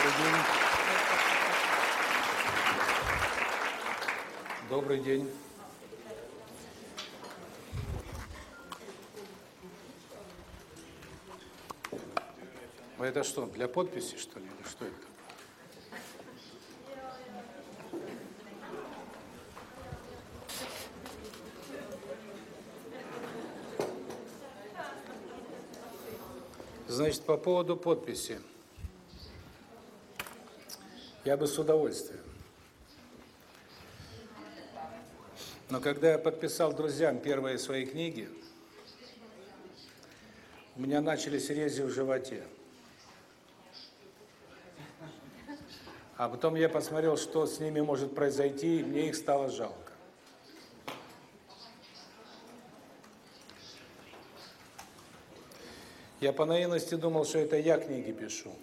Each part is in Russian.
Добрый день. Добрый день. А это что, для подписи, что ли, или что это? Значит, по поводу подписи. Я бы с удовольствием. Но когда я подписал друзьям первые свои книги, у меня начались рези в животе. А потом я посмотрел, что с ними может произойти, и мне их стало жалко. Я по наивности думал, что это я книги пишу.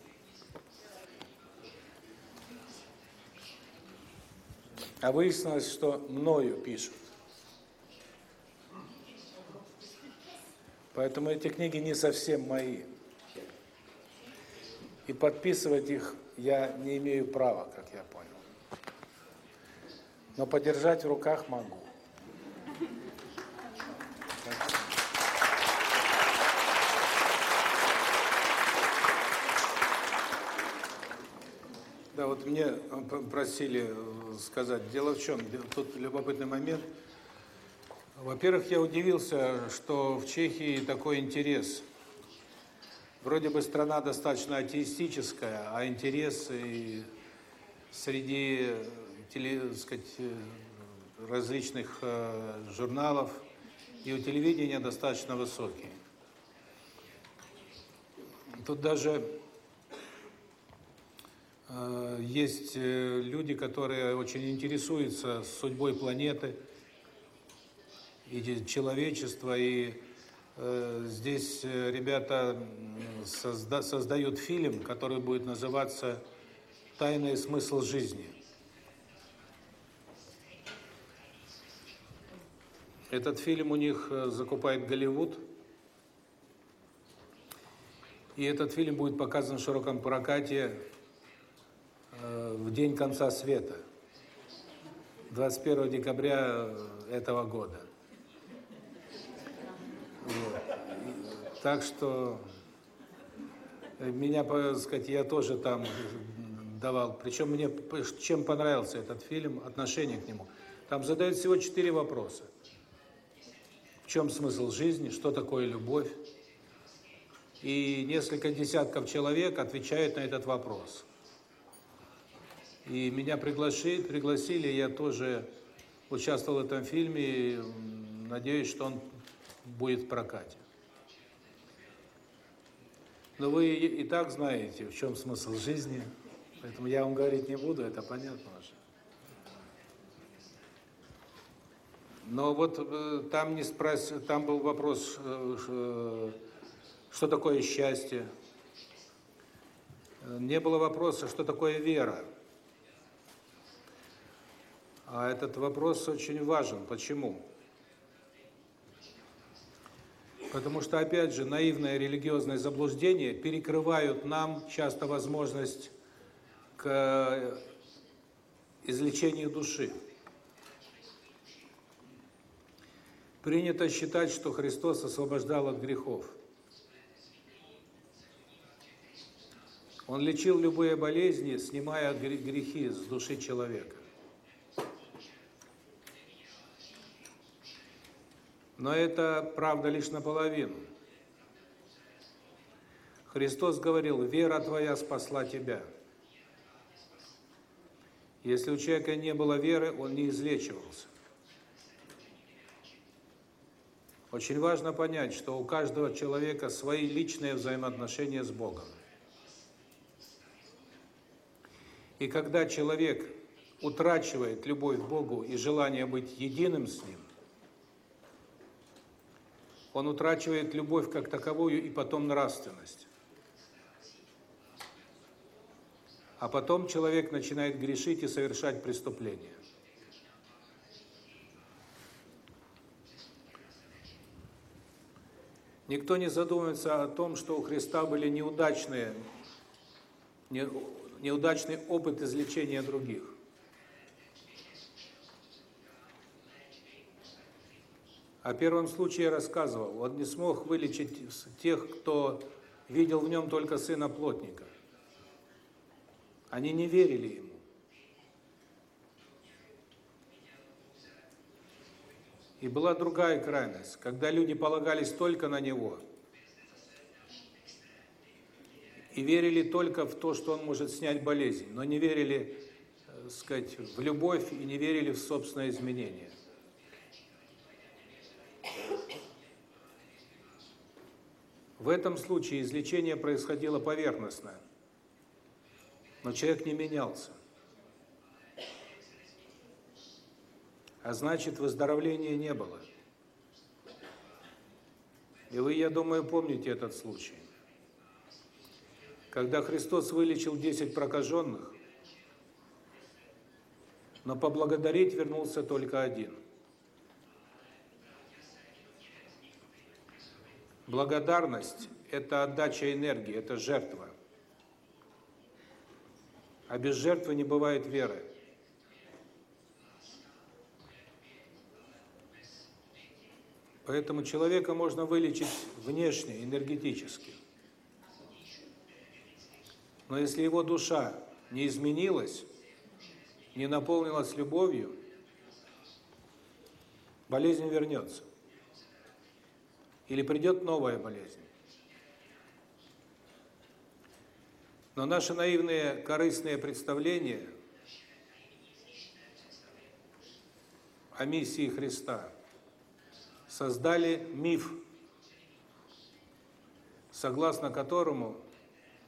А выяснилось, что мною пишут. Поэтому эти книги не совсем мои. И подписывать их я не имею права, как я понял. Но подержать в руках могу. Да, вот мне просили сказать. Дело в чем? Тут любопытный момент. Во-первых, я удивился, что в Чехии такой интерес. Вроде бы страна достаточно атеистическая, а интерес и среди теле, сказать, различных э, журналов и у телевидения достаточно высокий. Тут даже Э, есть э, люди, которые очень интересуются судьбой планеты и человечества, и э, здесь ребята созда создают фильм, который будет называться «Тайный смысл жизни». Этот фильм у них закупает Голливуд, и этот фильм будет показан в широком прокате Э, в день конца света, 21 декабря этого года. Вот. Так что меня, так сказать, я тоже там давал. Причем мне чем понравился этот фильм, отношение к нему. Там задают всего четыре вопроса. В чем смысл жизни, что такое любовь? И несколько десятков человек отвечают на этот вопрос. И меня приглашили, пригласили, я тоже участвовал в этом фильме, надеюсь, что он будет в прокате. Но вы и так знаете, в чем смысл жизни, поэтому я вам говорить не буду, это понятно уже. Но вот э, там не спрос... там был вопрос, э, э, что такое счастье. Не было вопроса, что такое вера. А этот вопрос очень важен. Почему? Потому что, опять же, наивное религиозное заблуждение перекрывают нам часто возможность к излечению души. Принято считать, что Христос освобождал от грехов. Он лечил любые болезни, снимая грехи с души человека. Но это правда лишь наполовину. Христос говорил, вера твоя спасла тебя. Если у человека не было веры, он не излечивался. Очень важно понять, что у каждого человека свои личные взаимоотношения с Богом. И когда человек утрачивает любовь к Богу и желание быть единым с Ним, он утрачивает любовь как таковую и потом нравственность. А потом человек начинает грешить и совершать преступления. Никто не задумывается о том, что у Христа были неудачные, не, неудачный опыт излечения других. О первом случае я рассказывал. Он не смог вылечить тех, кто видел в нем только сына плотника. Они не верили ему. И была другая крайность, когда люди полагались только на него и верили только в то, что он может снять болезнь, но не верили, так сказать, в любовь и не верили в собственное изменение. В этом случае излечение происходило поверхностно, но человек не менялся. А значит, выздоровления не было. И вы, я думаю, помните этот случай. Когда Христос вылечил 10 прокаженных, но поблагодарить вернулся только один – Благодарность – это отдача энергии, это жертва. А без жертвы не бывает веры. Поэтому человека можно вылечить внешне, энергетически. Но если его душа не изменилась, не наполнилась любовью, болезнь вернется. Или придет новая болезнь. Но наши наивные, корыстные представления о миссии Христа создали миф, согласно которому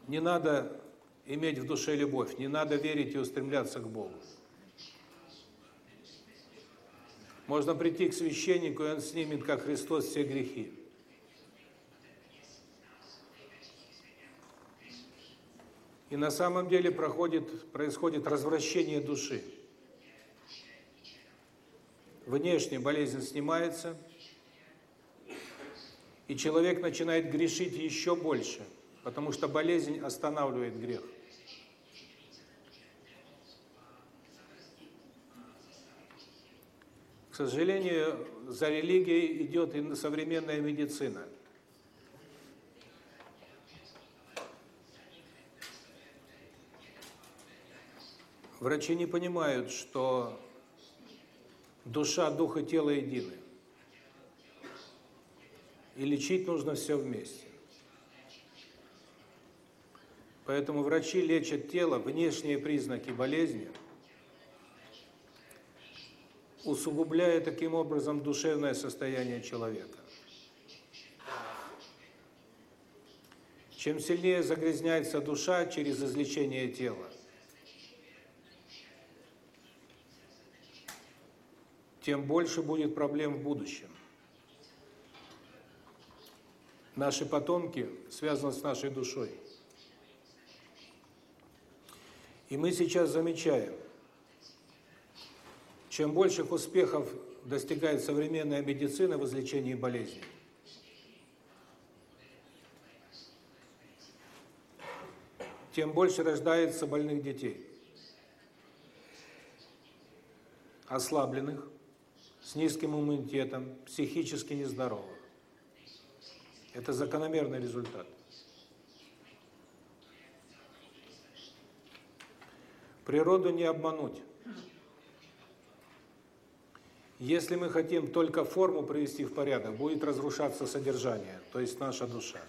не надо иметь в душе любовь, не надо верить и устремляться к Богу. Можно прийти к священнику, и он снимет, как Христос, все грехи. И на самом деле проходит, происходит развращение души. Внешне болезнь снимается, и человек начинает грешить еще больше, потому что болезнь останавливает грех. К сожалению, за религией идет и современная медицина – Врачи не понимают, что душа, дух и тело едины. И лечить нужно все вместе. Поэтому врачи лечат тело, внешние признаки болезни, усугубляя таким образом душевное состояние человека. Чем сильнее загрязняется душа через излечение тела, тем больше будет проблем в будущем. Наши потомки связаны с нашей душой. И мы сейчас замечаем, чем больших успехов достигает современная медицина в излечении болезней, тем больше рождается больных детей, ослабленных, с низким иммунитетом, психически нездоровых. Это закономерный результат. Природу не обмануть. Если мы хотим только форму привести в порядок, будет разрушаться содержание, то есть наша душа.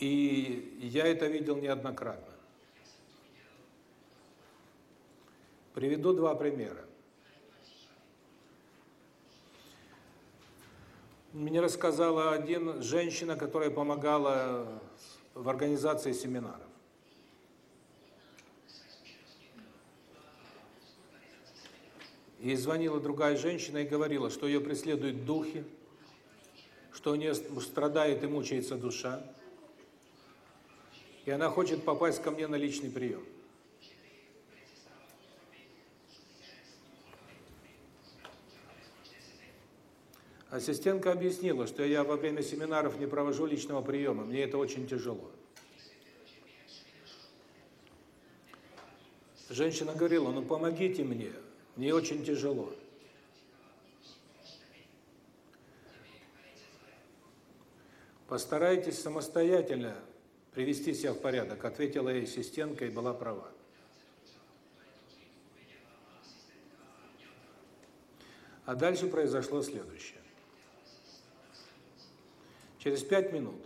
И я это видел неоднократно. Приведу два примера. Мне рассказала один женщина, которая помогала в организации семинаров. Ей звонила другая женщина и говорила, что ее преследуют духи, что у нее страдает и мучается душа, и она хочет попасть ко мне на личный прием. Ассистентка объяснила, что я во время семинаров не провожу личного приема, мне это очень тяжело. Женщина говорила, ну помогите мне, мне очень тяжело. Постарайтесь самостоятельно привести себя в порядок, ответила ей ассистентка и была права. А дальше произошло следующее. Через пять минут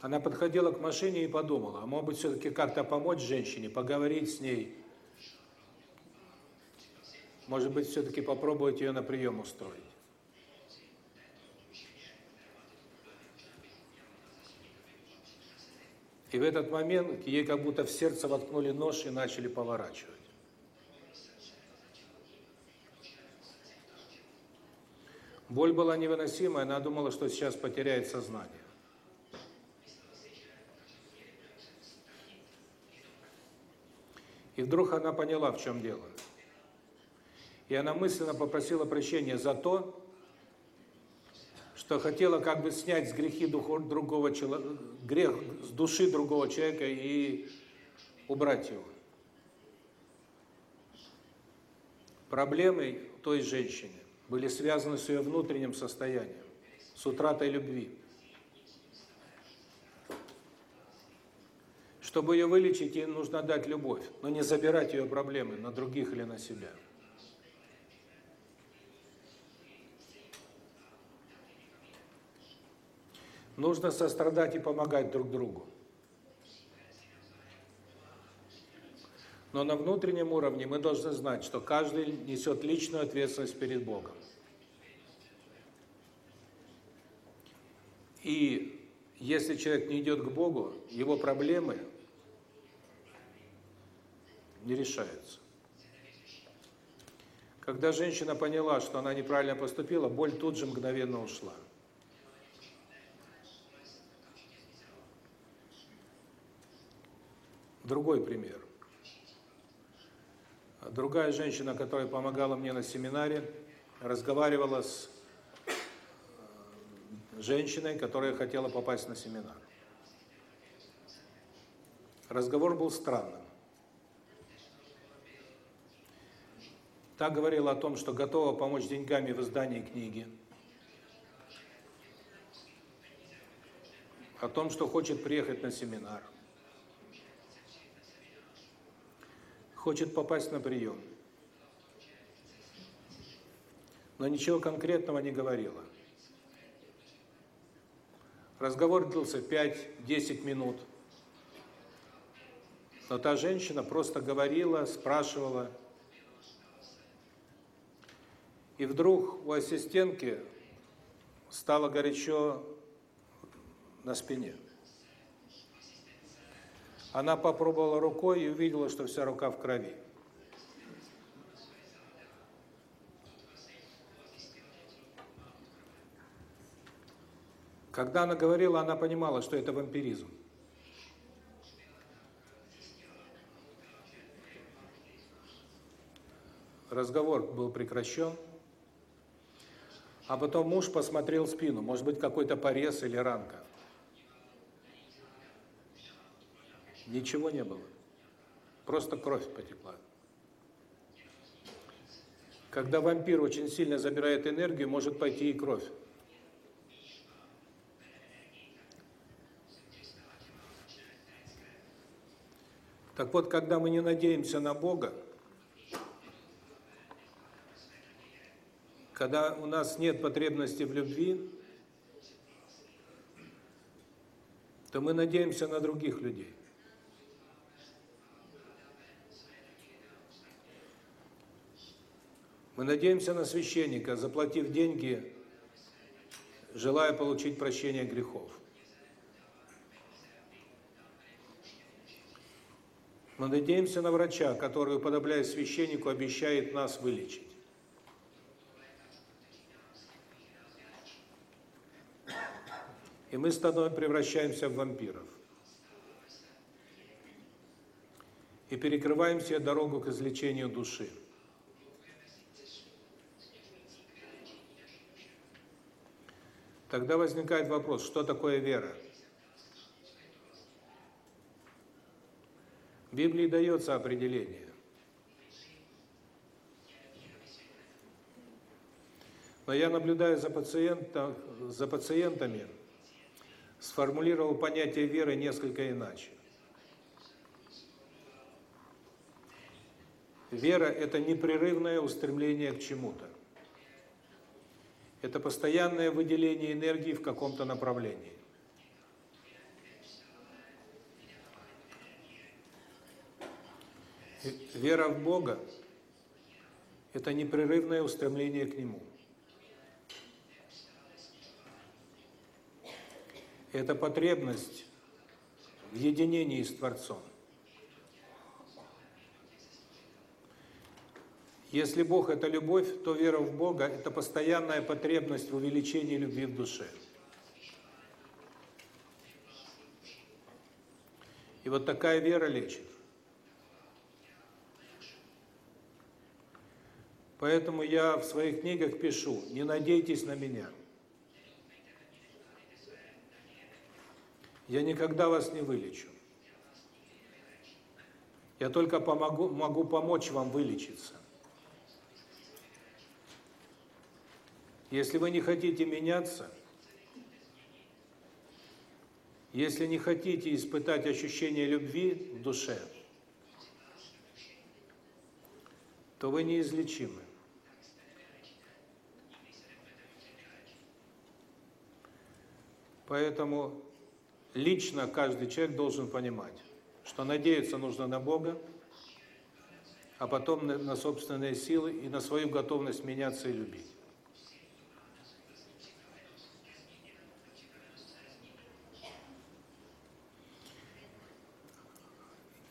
она подходила к машине и подумала, а может быть все-таки как-то помочь женщине, поговорить с ней, может быть все-таки попробовать ее на прием устроить. И в этот момент ей как будто в сердце воткнули нож и начали поворачивать. Боль была невыносимая, она думала, что сейчас потеряет сознание. И вдруг она поняла, в чем дело. И она мысленно попросила прощения за то, что хотела как бы снять с грехи другого человека, грех с души другого человека и убрать его. Проблемы той женщины были связаны с ее внутренним состоянием, с утратой любви. Чтобы ее вылечить, ей нужно дать любовь, но не забирать ее проблемы на других или на себя. Нужно сострадать и помогать друг другу. Но на внутреннем уровне мы должны знать, что каждый несет личную ответственность перед Богом. И если человек не идет к Богу, его проблемы не решаются. Когда женщина поняла, что она неправильно поступила, боль тут же мгновенно ушла. Другой пример. Другая женщина, которая помогала мне на семинаре, разговаривала с э, женщиной, которая хотела попасть на семинар. Разговор был странным. Та говорила о том, что готова помочь деньгами в издании книги. О том, что хочет приехать на семинар. Хочет попасть на прием. Но ничего конкретного не говорила. Разговор длился 5-10 минут. Но та женщина просто говорила, спрашивала. И вдруг у ассистентки стало горячо на спине. Она попробовала рукой и увидела, что вся рука в крови. Когда она говорила, она понимала, что это вампиризм. Разговор был прекращен. А потом муж посмотрел спину, может быть, какой-то порез или ранка. Ничего не было. Просто кровь потекла. Когда вампир очень сильно забирает энергию, может пойти и кровь. Так вот, когда мы не надеемся на Бога, когда у нас нет потребности в любви, то мы надеемся на других людей. Мы надеемся на священника, заплатив деньги, желая получить прощение грехов. Мы надеемся на врача, который, уподобляя священнику, обещает нас вылечить. И мы становимся, превращаемся в вампиров. И перекрываем себе дорогу к излечению души. Тогда возникает вопрос, что такое вера? В Библии дается определение. Но я наблюдаю за пациентом, за пациентами, сформулировал понятие веры несколько иначе. Вера – это непрерывное устремление к чему-то. Это постоянное выделение энергии в каком-то направлении. Вера в Бога – это непрерывное устремление к Нему. Это потребность в единении с Творцом. Если Бог – это любовь, то вера в Бога – это постоянная потребность в увеличении любви в душе. И вот такая вера лечит. Поэтому я в своих книгах пишу, не надейтесь на меня. Я никогда вас не вылечу. Я только помогу, могу помочь вам вылечиться. Если вы не хотите меняться, если не хотите испытать ощущение любви в душе, то вы неизлечимы. Поэтому лично каждый человек должен понимать, что надеяться нужно на Бога, а потом на, собственные силы и на свою готовность меняться и любить.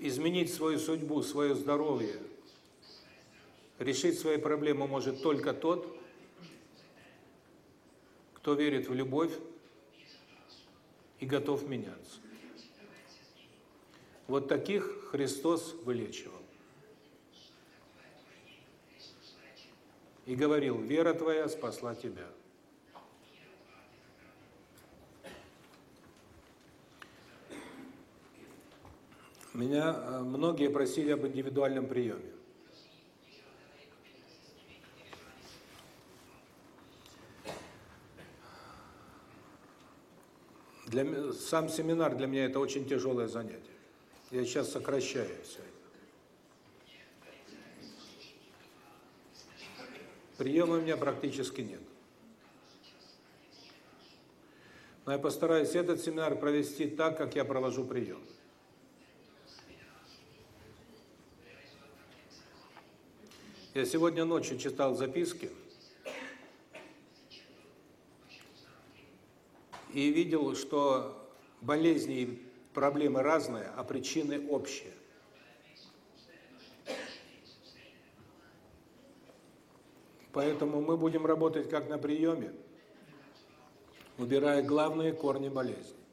Изменить свою судьбу, свое здоровье, решить свои проблемы может только тот, кто верит в любовь, и готов меняться. Вот таких Христос вылечивал. И говорил, вера твоя спасла тебя. Меня э, многие просили об индивидуальном приеме. Для, сам семинар для меня это очень тяжелое занятие. Я сейчас сокращаю все это. Приема у меня практически нет. Но я постараюсь этот семинар провести так, как я провожу прием. Я сегодня ночью читал записки, и видел, что болезни и проблемы разные, а причины общие. Поэтому мы будем работать как на приеме, убирая главные корни болезни.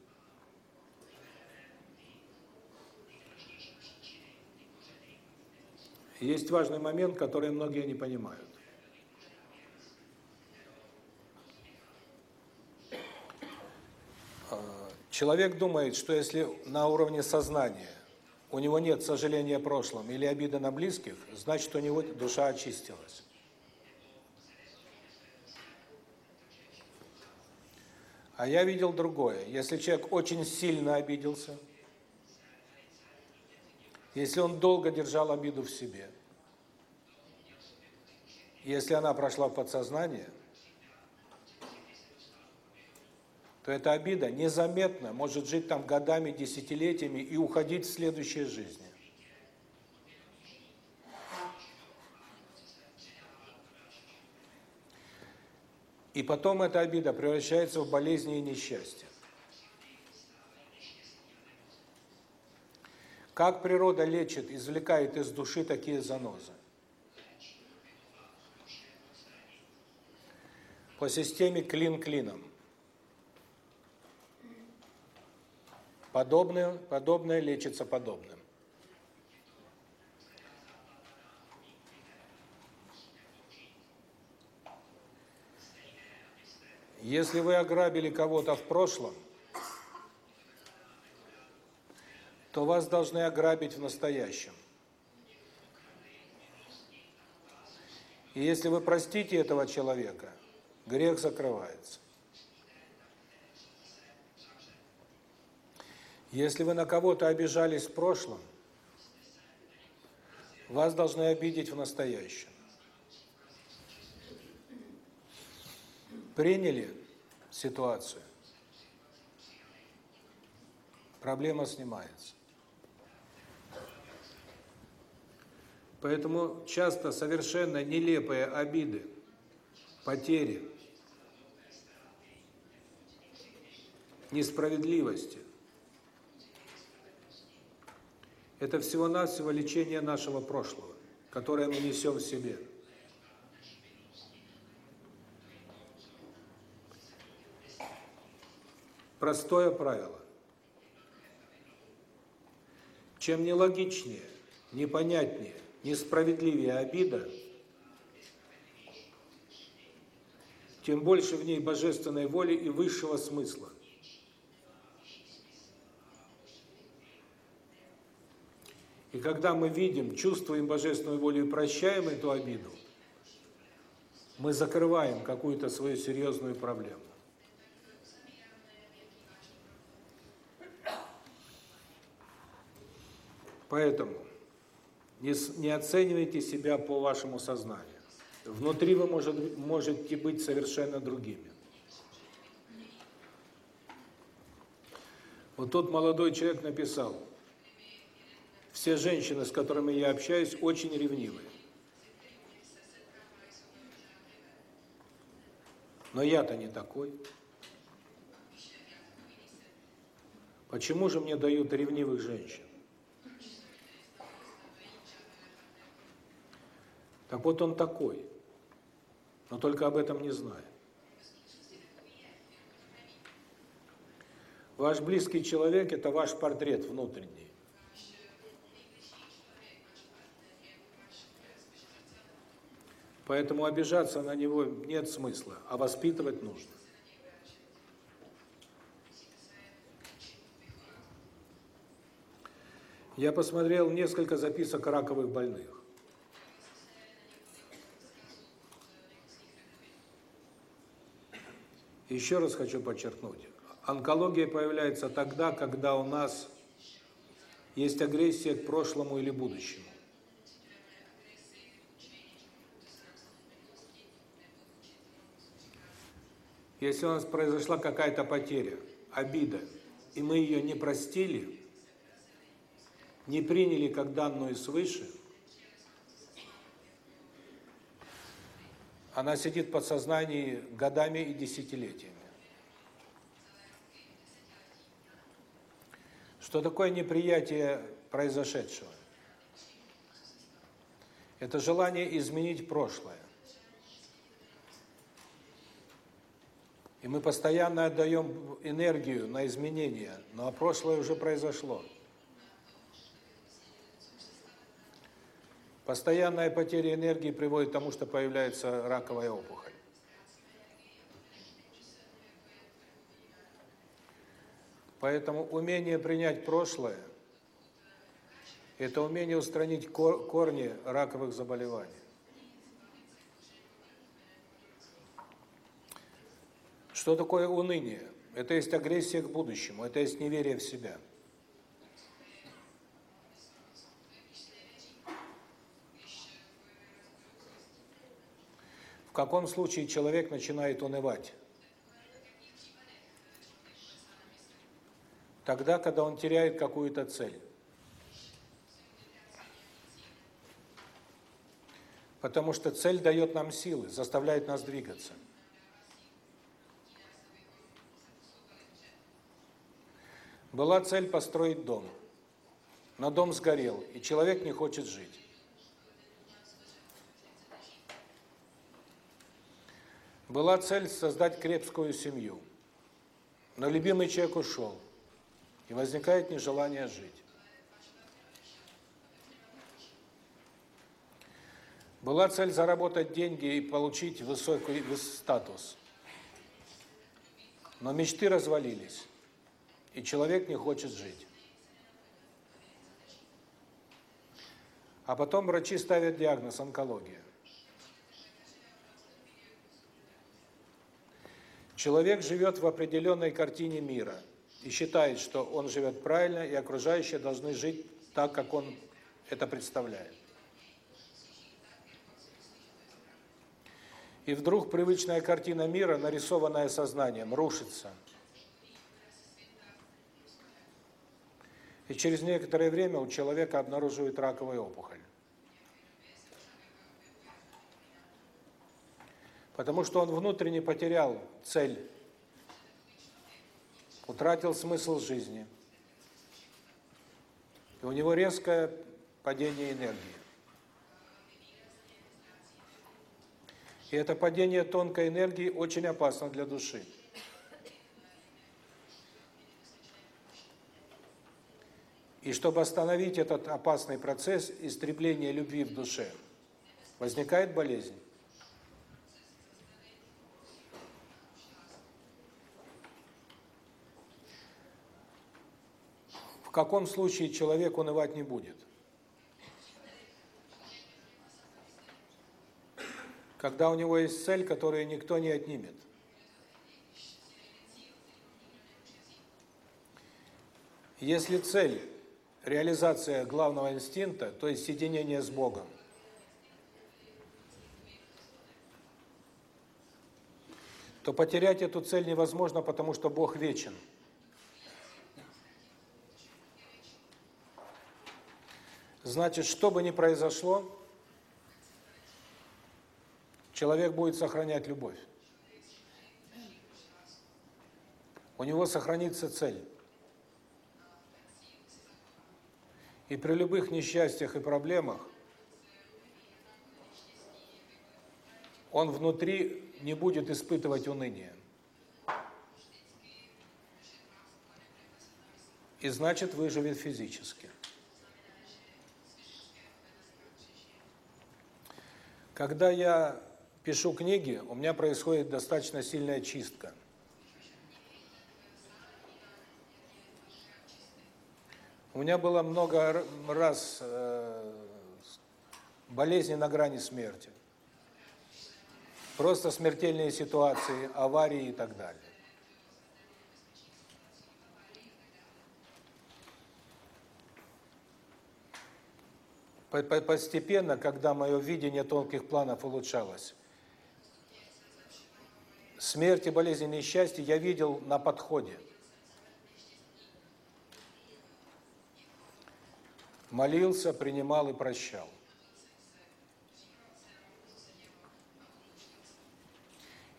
Есть важный момент, который многие не понимают. Человек думает, что если на уровне сознания у него нет сожаления о прошлом или обиды на близких, значит, у него душа очистилась. А я видел другое. Если человек очень сильно обиделся, если он долго держал обиду в себе, если она прошла в подсознание – то эта обида незаметно может жить там годами, десятилетиями и уходить в следующие жизни. И потом эта обида превращается в болезни и несчастье. Как природа лечит, извлекает из души такие занозы? По системе клин клином. Подобное, подобное лечится подобным. Если вы ограбили кого-то в прошлом, то вас должны ограбить в настоящем. И если вы простите этого человека, грех закрывается. Если вы на кого-то обижались в прошлом, вас должны обидеть в настоящем. Приняли ситуацию, проблема снимается. Поэтому часто совершенно нелепые обиды, потери, несправедливости – это всего-навсего лечение нашего прошлого, которое мы несем в себе. Простое правило. Чем нелогичнее, непонятнее, несправедливее обида, тем больше в ней божественной воли и высшего смысла. И когда мы видим, чувствуем божественную волю и прощаем эту обиду, мы закрываем какую-то свою серьезную проблему. Поэтому не, не оценивайте себя по вашему сознанию. Внутри вы может, можете быть совершенно другими. Вот тот молодой человек написал, все женщины, с которыми я общаюсь, очень ревнивые. Но я-то не такой. Почему же мне дают ревнивых женщин? Так вот он такой, но только об этом не знает. Ваш близкий человек – это ваш портрет внутренний. Поэтому обижаться на него нет смысла, а воспитывать нужно. Я посмотрел несколько записок раковых больных. Еще раз хочу подчеркнуть. Онкология появляется тогда, когда у нас есть агрессия к прошлому или будущему. Если у нас произошла какая-то потеря, обида, и мы ее не простили, не приняли как данную свыше, она сидит в подсознании годами и десятилетиями. Что такое неприятие произошедшего? Это желание изменить прошлое. И мы постоянно отдаем энергию на изменения, но прошлое уже произошло. Постоянная потеря энергии приводит к тому, что появляется раковая опухоль. Поэтому умение принять прошлое – это умение устранить корни раковых заболеваний. Что такое уныние? Это есть агрессия к будущему, это есть неверие в себя. В каком случае человек начинает унывать? Тогда, когда он теряет какую-то цель. Потому что цель дает нам силы, заставляет нас двигаться. Была цель построить дом, но дом сгорел, и человек не хочет жить. Была цель создать крепкую семью. Но любимый человек ушел. И возникает нежелание жить. Была цель заработать деньги и получить высокий статус. Но мечты развалились, и человек не хочет жить. А потом врачи ставят диагноз онкология. Человек живет в определенной картине мира и считает, что он живет правильно, и окружающие должны жить так, как он это представляет. И вдруг привычная картина мира, нарисованная сознанием, рушится. И через некоторое время у человека обнаруживают раковую опухоль. Потому что он внутренне потерял цель, утратил смысл жизни. И у него резкое падение энергии. И это падение тонкой энергии очень опасно для души. И чтобы остановить этот опасный процесс истребления любви в душе, возникает болезнь. Каком случае человек унывать не будет? когда у него есть цель, которую никто не отнимет. Если цель – реализация главного инстинкта, то есть соединение с Богом, то потерять эту цель невозможно, потому что Бог вечен. Значит, что бы ни произошло, человек будет сохранять любовь. У него сохранится цель. И при любых несчастьях и проблемах он внутри не будет испытывать уныние. И значит, выживет физически. Когда я пишу книги, у меня происходит достаточно сильная чистка. У меня было много раз э, болезни на грани смерти. Просто смертельные ситуации, аварии и так далее. Постепенно, когда мое видение тонких планов улучшалось, смерти, болезни, несчастья я видел на подходе. Молился, принимал и прощал.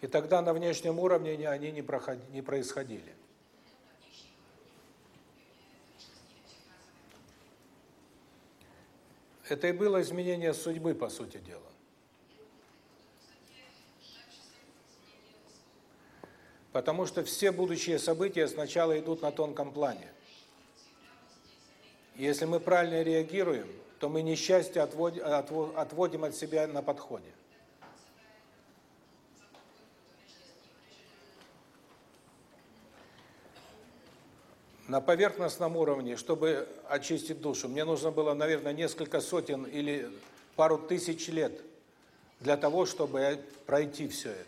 И тогда на внешнем уровне они не, проходили, не происходили. Это и было изменение судьбы, по сути дела. Потому что все будущие события сначала идут на тонком плане. Если мы правильно реагируем, то мы несчастье отводим от себя на подходе. На поверхностном уровне, чтобы очистить душу, мне нужно было, наверное, несколько сотен или пару тысяч лет для того, чтобы пройти все это.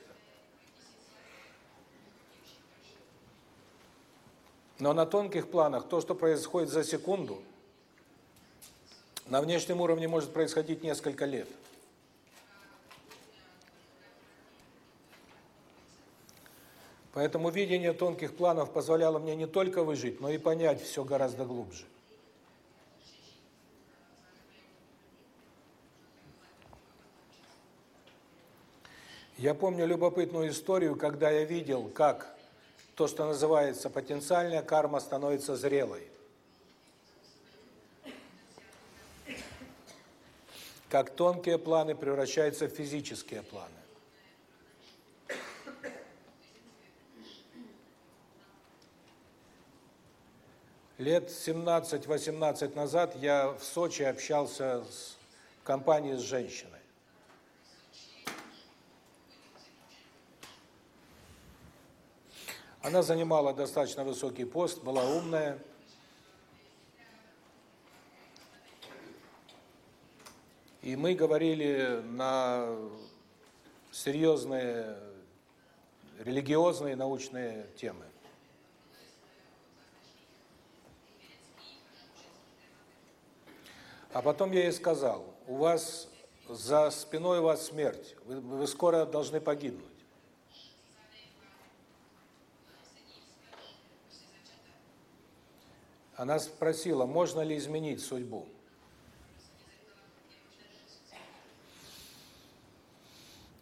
Но на тонких планах то, что происходит за секунду, на внешнем уровне может происходить несколько лет. Поэтому видение тонких планов позволяло мне не только выжить, но и понять все гораздо глубже. Я помню любопытную историю, когда я видел, как то, что называется потенциальная карма, становится зрелой. Как тонкие планы превращаются в физические планы. Лет 17-18 назад я в Сочи общался с компанией с женщиной. Она занимала достаточно высокий пост, была умная. И мы говорили на серьезные религиозные научные темы. А потом я ей сказал, у вас за спиной у вас смерть, вы, вы скоро должны погибнуть. Она спросила, можно ли изменить судьбу.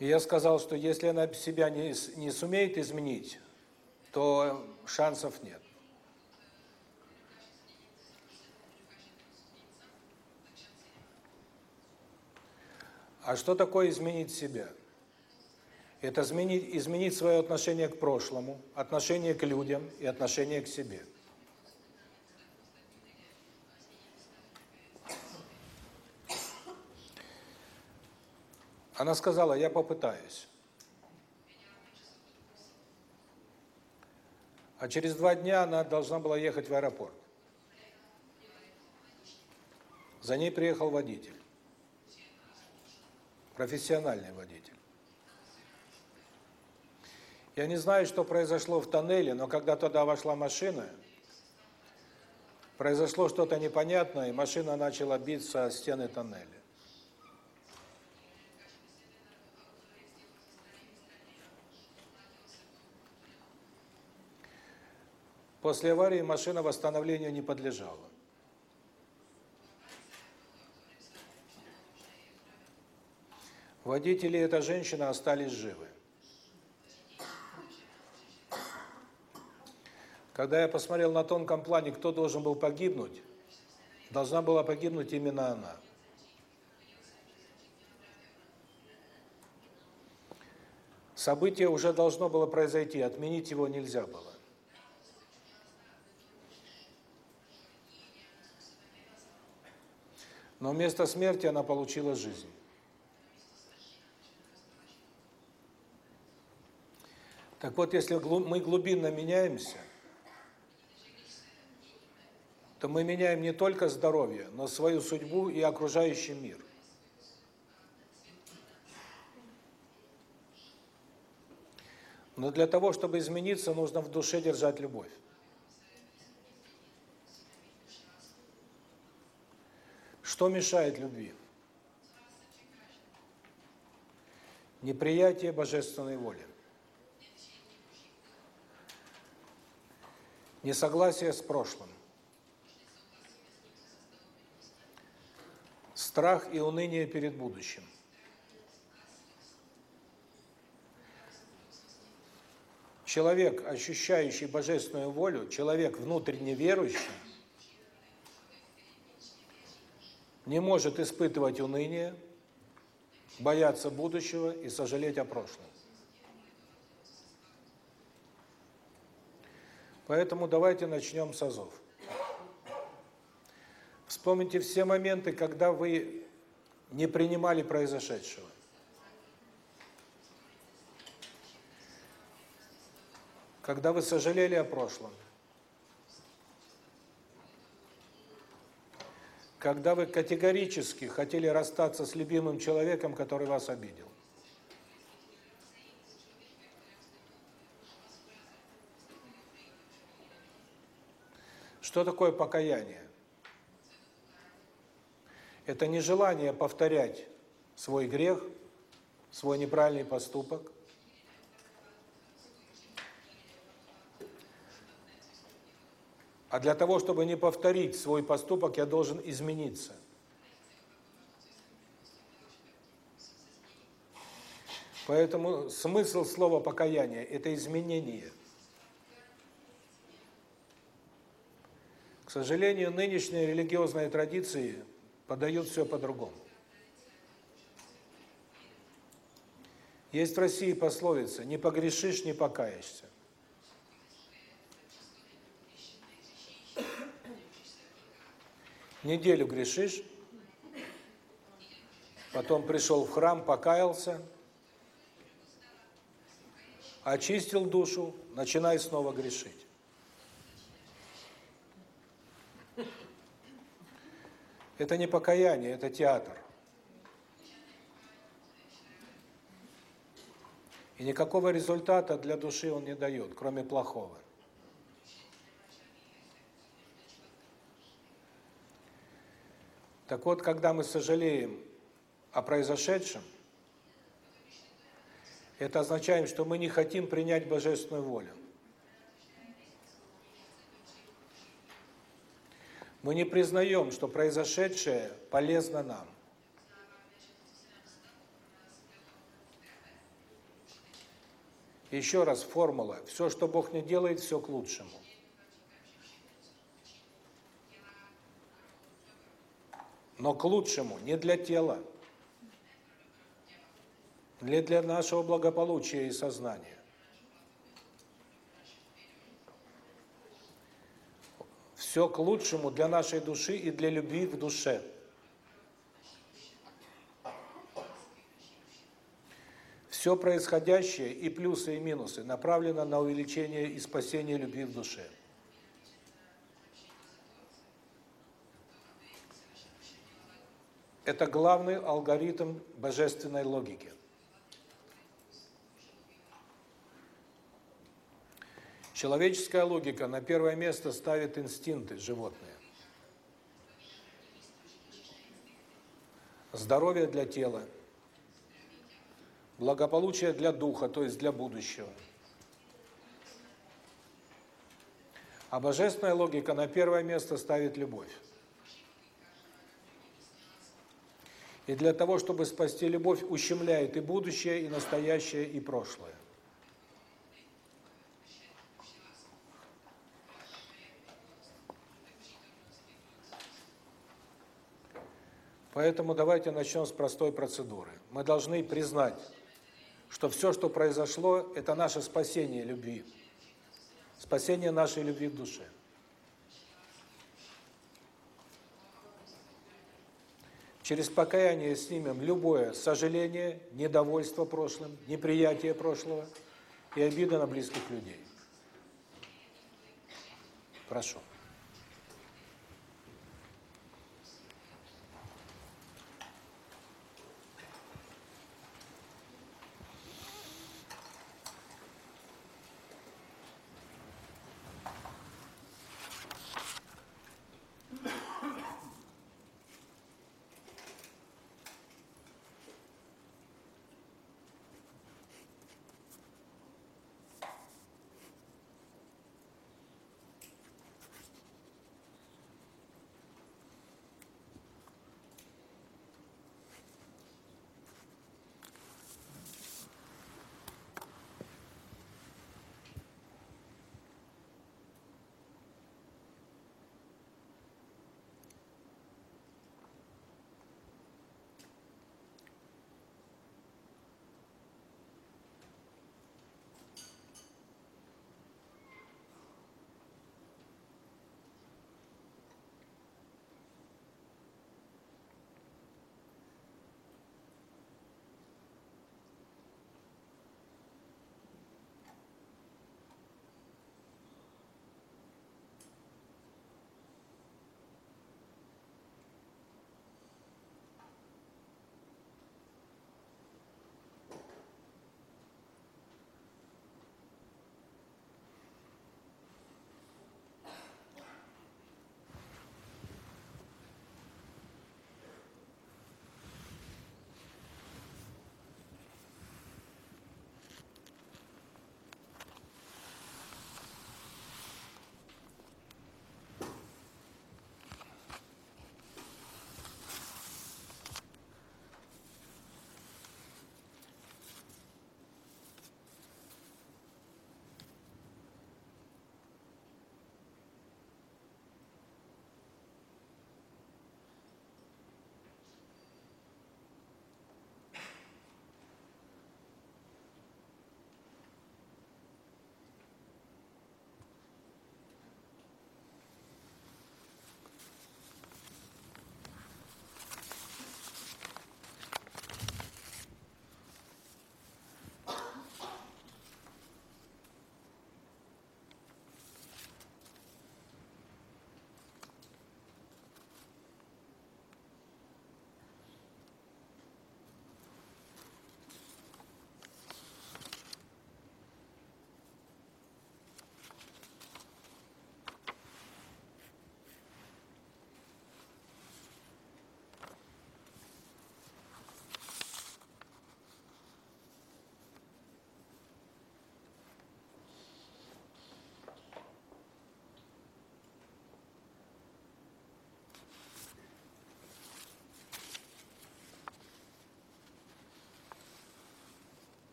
И я сказал, что если она себя не, не сумеет изменить, то шансов нет. А что такое изменить себя? Это изменить, изменить свое отношение к прошлому, отношение к людям и отношение к себе. Она сказала, я попытаюсь. А через два дня она должна была ехать в аэропорт. За ней приехал водитель. Профессиональный водитель. Я не знаю, что произошло в тоннеле, но когда туда вошла машина, произошло что-то непонятное, и машина начала биться о стены тоннеля. После аварии машина восстановлению не подлежала. Водители и эта женщина остались живы. Когда я посмотрел на тонком плане, кто должен был погибнуть, должна была погибнуть именно она. Событие уже должно было произойти, отменить его нельзя было. Но вместо смерти она получила жизнь. Так вот, если мы глубинно меняемся, то мы меняем не только здоровье, но свою судьбу и окружающий мир. Но для того, чтобы измениться, нужно в душе держать любовь. Что мешает любви? Неприятие божественной воли. Несогласие с прошлым. Страх и уныние перед будущим. Человек, ощущающий божественную волю, человек внутренне верующий, не может испытывать уныние, бояться будущего и сожалеть о прошлом. Поэтому давайте начнем с азов. Вспомните все моменты, когда вы не принимали произошедшего. Когда вы сожалели о прошлом. когда вы категорически хотели расстаться с любимым человеком, который вас обидел. Что такое покаяние? Это не желание повторять свой грех, свой неправильный поступок, А для того, чтобы не повторить свой поступок, я должен измениться. Поэтому смысл слова покаяние – это изменение. К сожалению, нынешние религиозные традиции подают все по-другому. Есть в России пословица «не погрешишь, не покаешься». Неделю грешишь, потом пришел в храм, покаялся, Очистил душу, начинай снова грешить. Это не покаяние, это театр. И никакого результата для души он не дает, кроме плохого. Так вот, когда мы сожалеем о произошедшем, это означает, что мы не хотим принять божественную волю. Мы не признаем, что произошедшее полезно нам. Еще раз формула. Все, что Бог не делает, все к лучшему. Но к лучшему, не для тела. Не для нашего благополучия и сознания. Все к лучшему для нашей души и для любви в душе. Все происходящее, и плюсы, и минусы, направлено на увеличение и спасение любви в душе. Это главный алгоритм божественной логики. Человеческая логика на первое место ставит инстинкты животные. Здоровье для тела, благополучие для духа, то есть для будущего. А божественная логика на первое место ставит любовь. И для того, чтобы спасти любовь, ущемляет и будущее, и настоящее, и прошлое. Поэтому давайте начнем с простой процедуры. Мы должны признать, что все, что произошло, это наше спасение любви. Спасение нашей любви в душе. Через покаяние снимем любое сожаление, недовольство прошлым, неприятие прошлого и обида на близких людей. Прошу.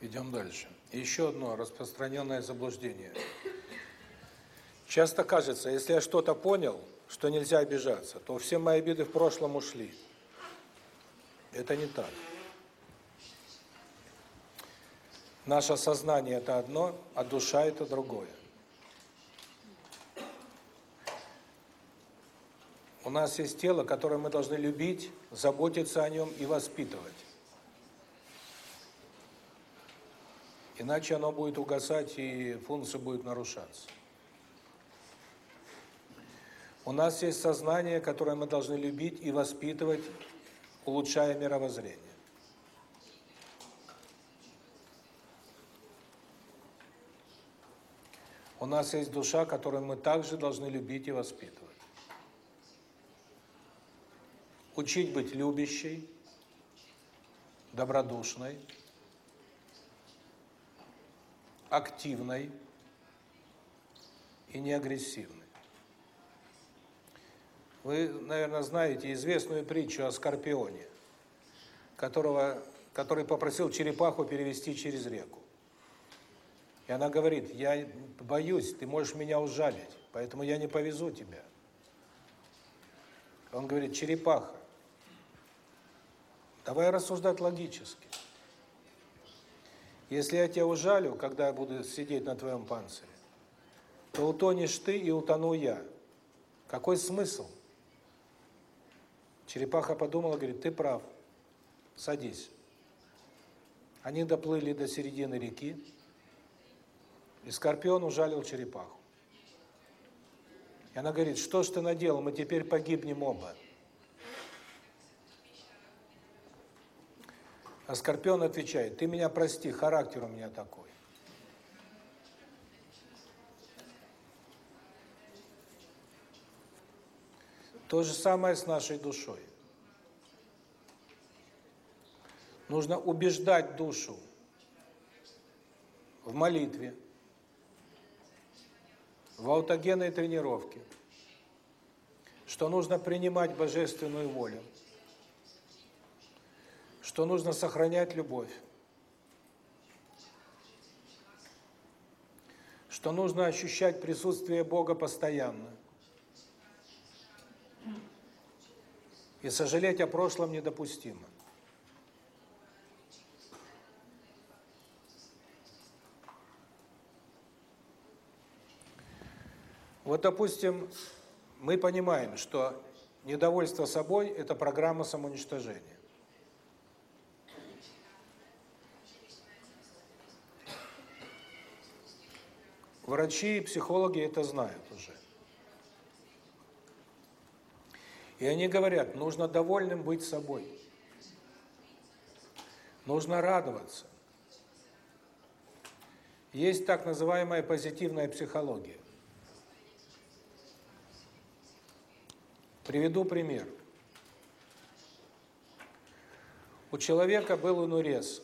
Идем дальше. Еще одно распространенное заблуждение. Часто кажется, если я что-то понял, что нельзя обижаться, то все мои обиды в прошлом ушли. Это не так. Наше сознание – это одно, а душа – это другое. У нас есть тело, которое мы должны любить, заботиться о нем и воспитывать. Иначе оно будет угасать и функция будет нарушаться. У нас есть сознание, которое мы должны любить и воспитывать, улучшая мировоззрение. У нас есть душа, которую мы также должны любить и воспитывать. Учить быть любящей, добродушной, активной и неагрессивной. Вы, наверное, знаете известную притчу о скорпионе, которого, который попросил черепаху перевести через реку. И она говорит, я боюсь, ты можешь меня ужалить, поэтому я не повезу тебя. Он говорит, черепаха, давай рассуждать логически. Если я тебя ужалю, когда я буду сидеть на твоем панцире, то утонешь ты и утону я. Какой смысл? Черепаха подумала, говорит, ты прав, садись. Они доплыли до середины реки, и Скорпион ужалил черепаху. И она говорит, что ж ты наделал, мы теперь погибнем оба. А Скорпион отвечает, ты меня прости, характер у меня такой. То же самое с нашей душой. Нужно убеждать душу в молитве, в аутогенной тренировке, что нужно принимать божественную волю, что нужно сохранять любовь, что нужно ощущать присутствие Бога постоянно. И сожалеть о прошлом недопустимо. Вот, допустим, мы понимаем, что недовольство собой – это программа самоуничтожения. Врачи и психологи это знают уже. И они говорят, нужно довольным быть собой. Нужно радоваться. Есть так называемая позитивная психология. Приведу пример. У человека был инурез.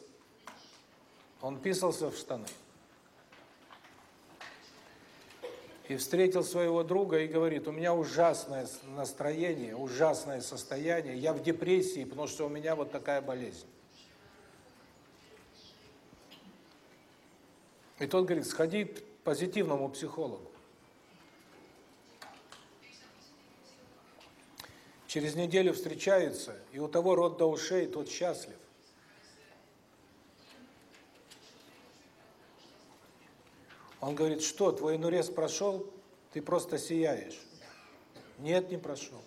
Он писался в штаны. И встретил своего друга и говорит, у меня ужасное настроение, ужасное состояние, я в депрессии, потому что у меня вот такая болезнь. И тот говорит, сходи к позитивному психологу. Через неделю встречаются, и у того рот до ушей, тот счастлив. Он говорит, что, твой инурез прошел, ты просто сияешь. Нет, не прошел.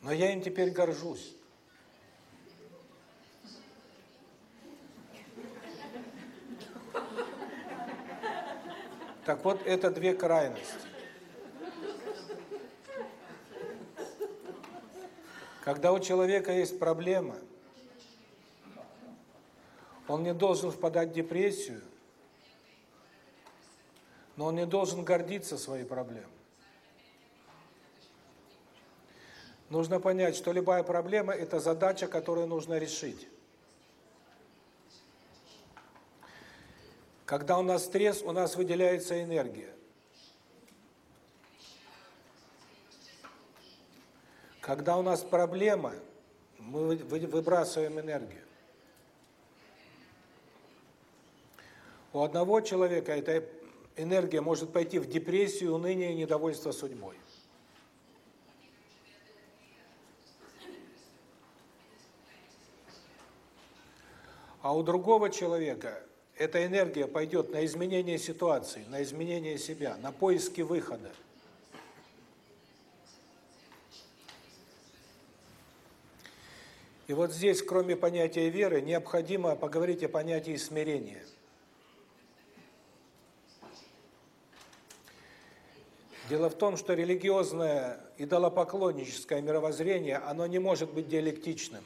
Но я им теперь горжусь. Так вот, это две крайности. Когда у человека есть проблема, он не должен впадать в депрессию, но он не должен гордиться своей проблемой. Нужно понять, что любая проблема – это задача, которую нужно решить. Когда у нас стресс, у нас выделяется энергия. Когда у нас проблема, мы выбрасываем энергию. У одного человека эта энергия может пойти в депрессию, уныние, недовольство судьбой. А у другого человека эта энергия пойдет на изменение ситуации, на изменение себя, на поиски выхода. И вот здесь, кроме понятия веры, необходимо поговорить о понятии смирения. Дело в том, что религиозное идолопоклонническое мировоззрение, оно не может быть диалектичным.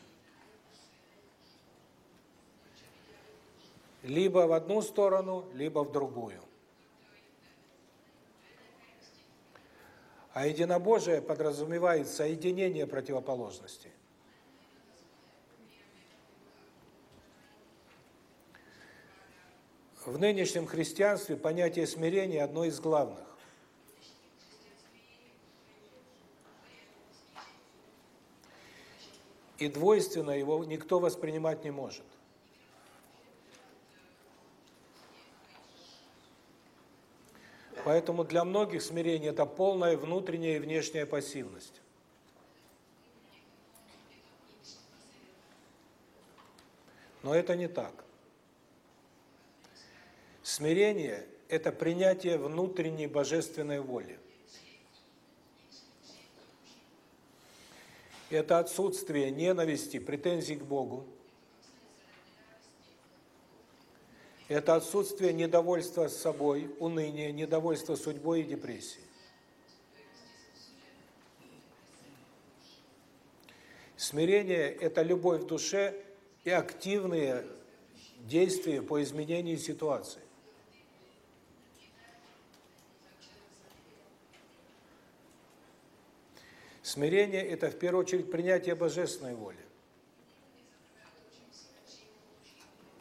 Либо в одну сторону, либо в другую. А единобожие подразумевает соединение противоположностей. В нынешнем христианстве понятие смирения одно из главных. И двойственно его никто воспринимать не может. Поэтому для многих смирение – это полная внутренняя и внешняя пассивность. Но это не так. Смирение – это принятие внутренней божественной воли. Это отсутствие ненависти, претензий к Богу. Это отсутствие недовольства с собой, уныния, недовольства судьбой и депрессии. Смирение – это любовь в душе и активные действия по изменению ситуации. Смирение – это в первую очередь принятие божественной воли.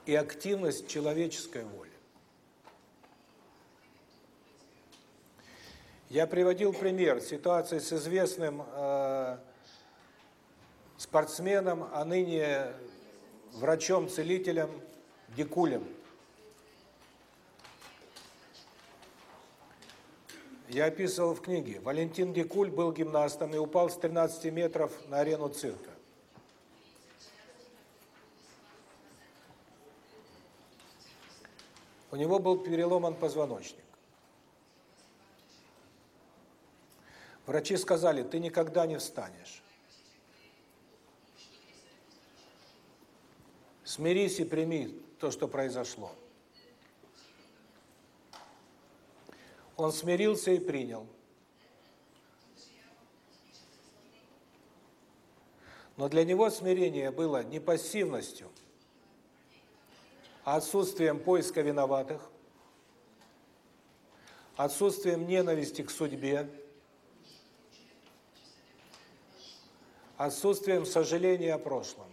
И активность человеческой воли. Я приводил пример ситуации с известным э, спортсменом, а ныне врачом-целителем Дикулем. Я описывал в книге. Валентин Дикуль был гимнастом и упал с 13 метров на арену цирка. У него был переломан позвоночник. Врачи сказали, ты никогда не встанешь. Смирись и прими то, что произошло. Он смирился и принял. Но для него смирение было не пассивностью, а отсутствием поиска виноватых, отсутствием ненависти к судьбе, отсутствием сожаления о прошлом.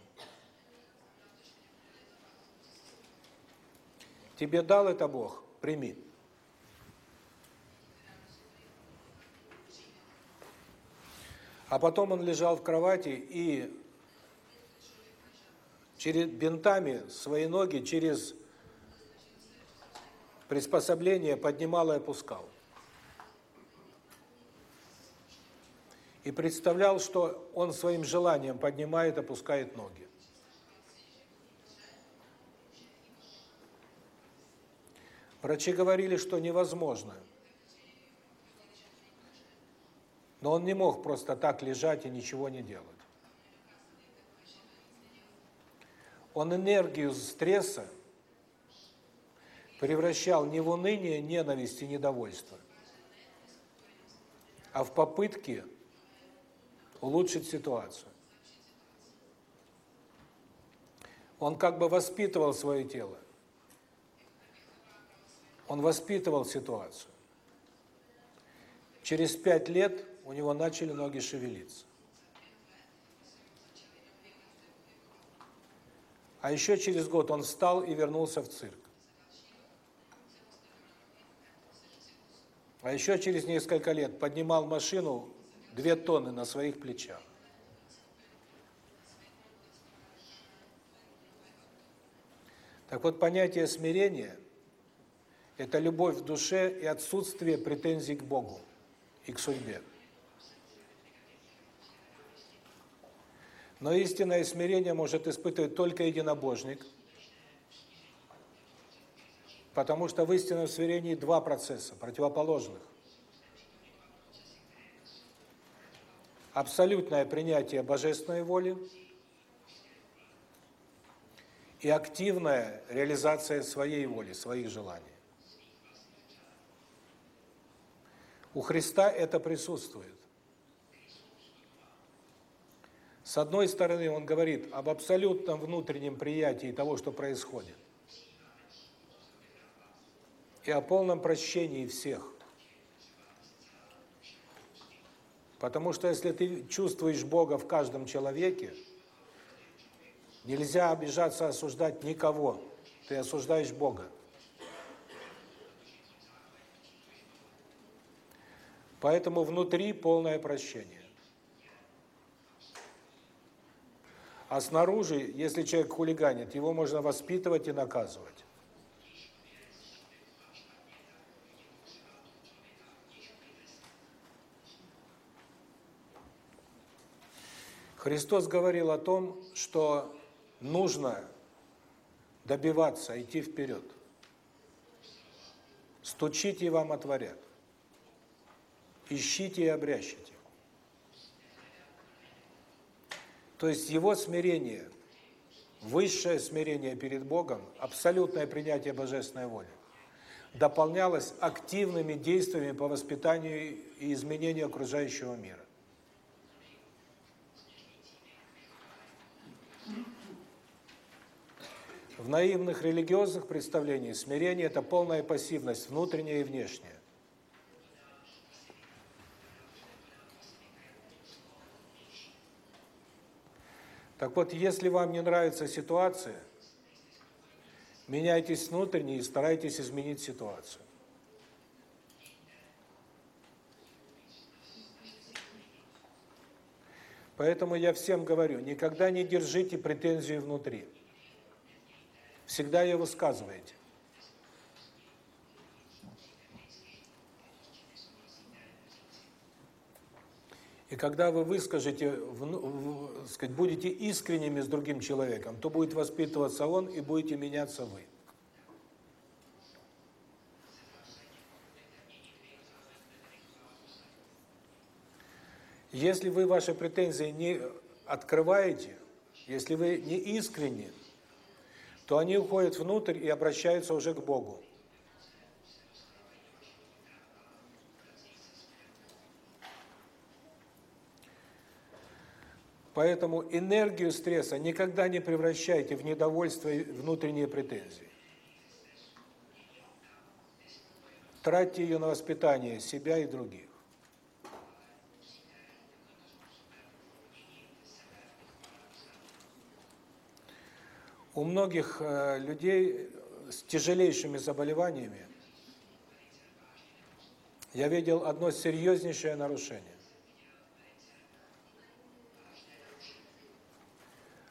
Тебе дал это Бог, прими. А потом он лежал в кровати и через бинтами свои ноги через приспособление поднимал и опускал. И представлял, что он своим желанием поднимает, опускает ноги. Врачи говорили, что невозможно – Но он не мог просто так лежать и ничего не делать. Он энергию стресса превращал не в уныние, ненависть и недовольство, а в попытки улучшить ситуацию. Он как бы воспитывал свое тело. Он воспитывал ситуацию. Через пять лет у него начали ноги шевелиться. А еще через год он встал и вернулся в цирк. А еще через несколько лет поднимал машину две тонны на своих плечах. Так вот, понятие смирения Это любовь в душе и отсутствие претензий к Богу и к судьбе. Но истинное смирение может испытывать только единобожник, потому что в истинном смирении два процесса, противоположных. Абсолютное принятие божественной воли и активная реализация своей воли, своих желаний. У Христа это присутствует. С одной стороны, он говорит об абсолютном внутреннем приятии того, что происходит, и о полном прощении всех. Потому что если ты чувствуешь Бога в каждом человеке, нельзя обижаться, осуждать никого. Ты осуждаешь Бога. Поэтому внутри полное прощение. А снаружи, если человек хулиганит, его можно воспитывать и наказывать. Христос говорил о том, что нужно добиваться, идти вперед. Стучите, и вам отворят. Ищите и обрящите. То есть его смирение, высшее смирение перед Богом, абсолютное принятие божественной воли, дополнялось активными действиями по воспитанию и изменению окружающего мира. В наивных религиозных представлениях смирение – это полная пассивность, внутренняя и внешняя. Так вот, если вам не нравится ситуация, меняйтесь внутренне и старайтесь изменить ситуацию. Поэтому я всем говорю, никогда не держите претензию внутри. Всегда ее высказываете. И когда вы выскажете, в, в, сказать, будете искренними с другим человеком, то будет воспитываться он и будете меняться вы. Если вы ваши претензии не открываете, если вы не искренни, то они уходят внутрь и обращаются уже к Богу. Поэтому энергию стресса никогда не превращайте в недовольство и внутренние претензии. Тратьте ее на воспитание себя и других. У многих э, людей с тяжелейшими заболеваниями я видел одно серьезнейшее нарушение.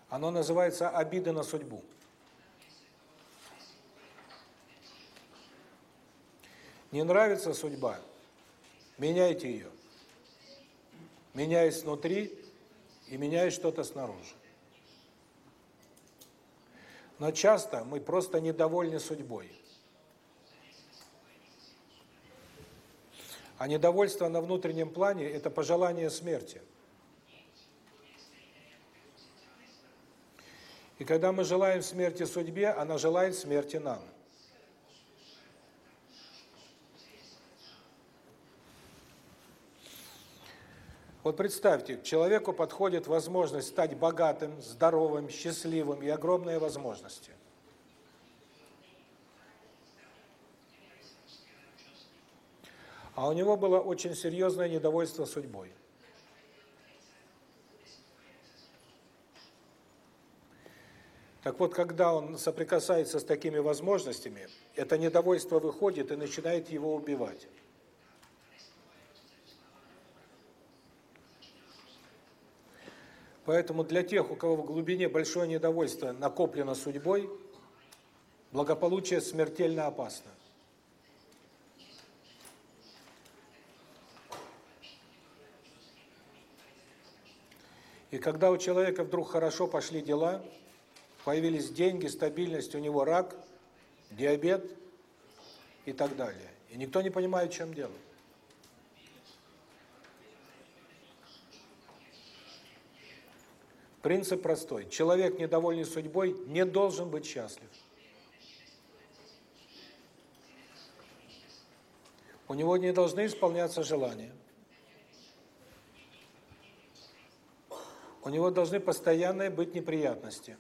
Оно называется обида на судьбу. Не нравится судьба, меняйте ее. Меняй снутри и меняй что-то снаружи. Но часто мы просто недовольны судьбой. А недовольство на внутреннем плане – это пожелание смерти. И когда мы желаем смерти судьбе, она желает смерти нам. Вот представьте, к человеку подходит возможность стать богатым, здоровым, счастливым и огромные возможности. А у него было очень серьезное недовольство судьбой. Так вот, когда он соприкасается с такими возможностями, это недовольство выходит и начинает его убивать. Поэтому для тех, у кого в глубине большое недовольство накоплено судьбой, благополучие смертельно опасно. И когда у человека вдруг хорошо пошли дела – появились деньги, стабильность, у него рак, диабет и так далее. И никто не понимает, в чем дело. Принцип простой. Человек, недовольный судьбой, не должен быть счастлив. У него не должны исполняться желания. У него должны постоянные быть неприятности.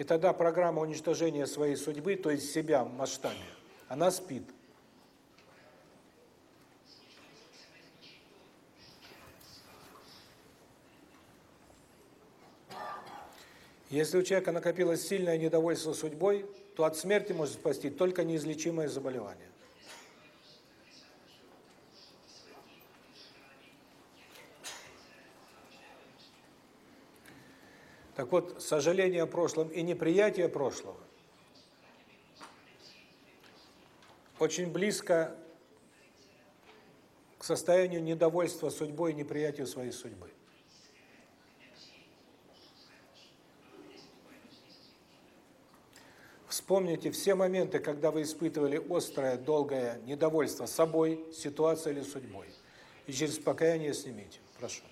И тогда программа уничтожения своей судьбы, то есть себя в масштабе, она спит. Если у человека накопилось сильное недовольство судьбой, то от смерти может спасти только неизлечимое заболевание. Так вот, сожаление о прошлом и неприятие прошлого очень близко к состоянию недовольства судьбой и неприятию своей судьбы. Вспомните все моменты, когда вы испытывали острое, долгое недовольство собой, ситуацией или судьбой. И через покаяние снимите. Прошу.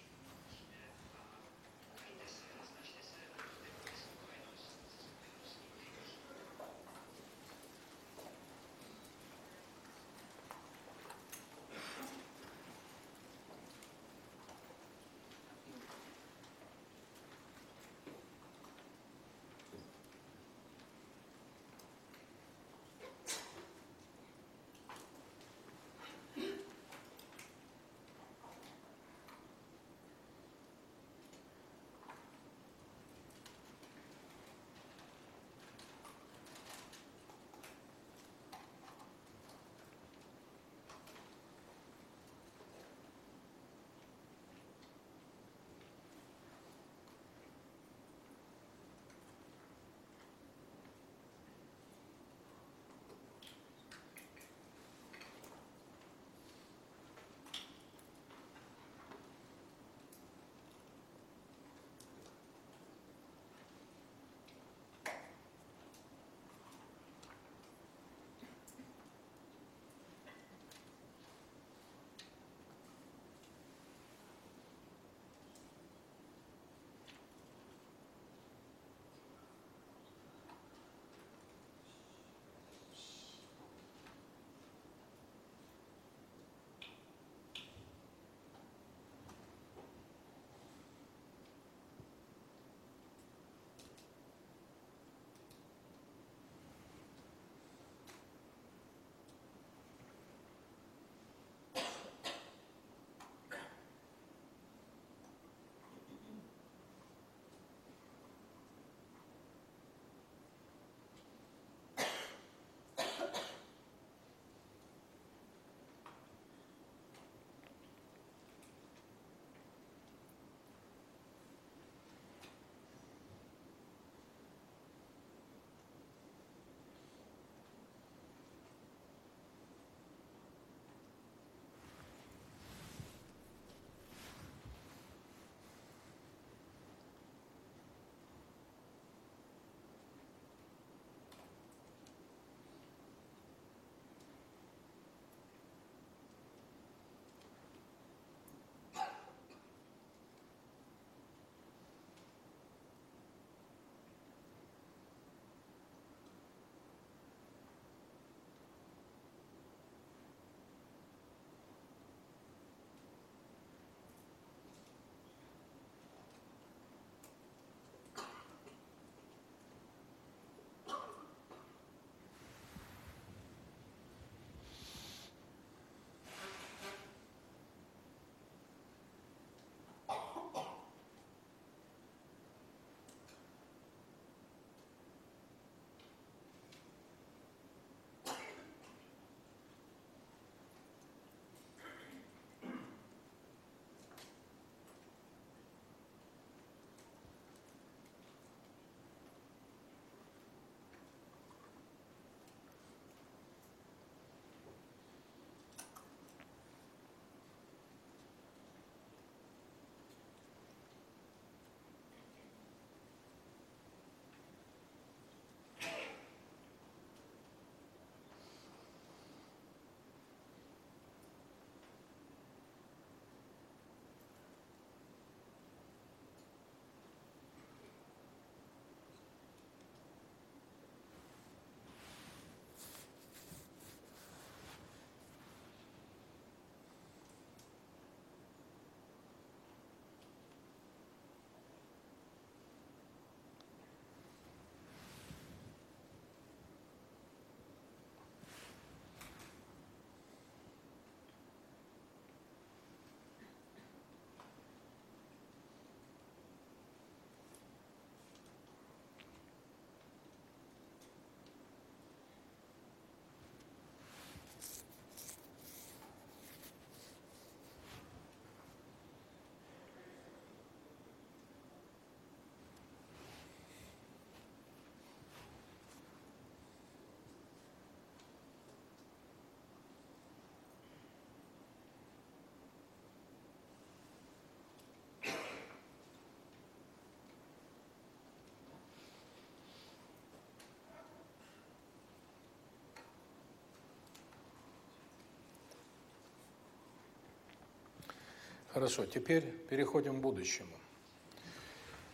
Хорошо, теперь переходим к будущему.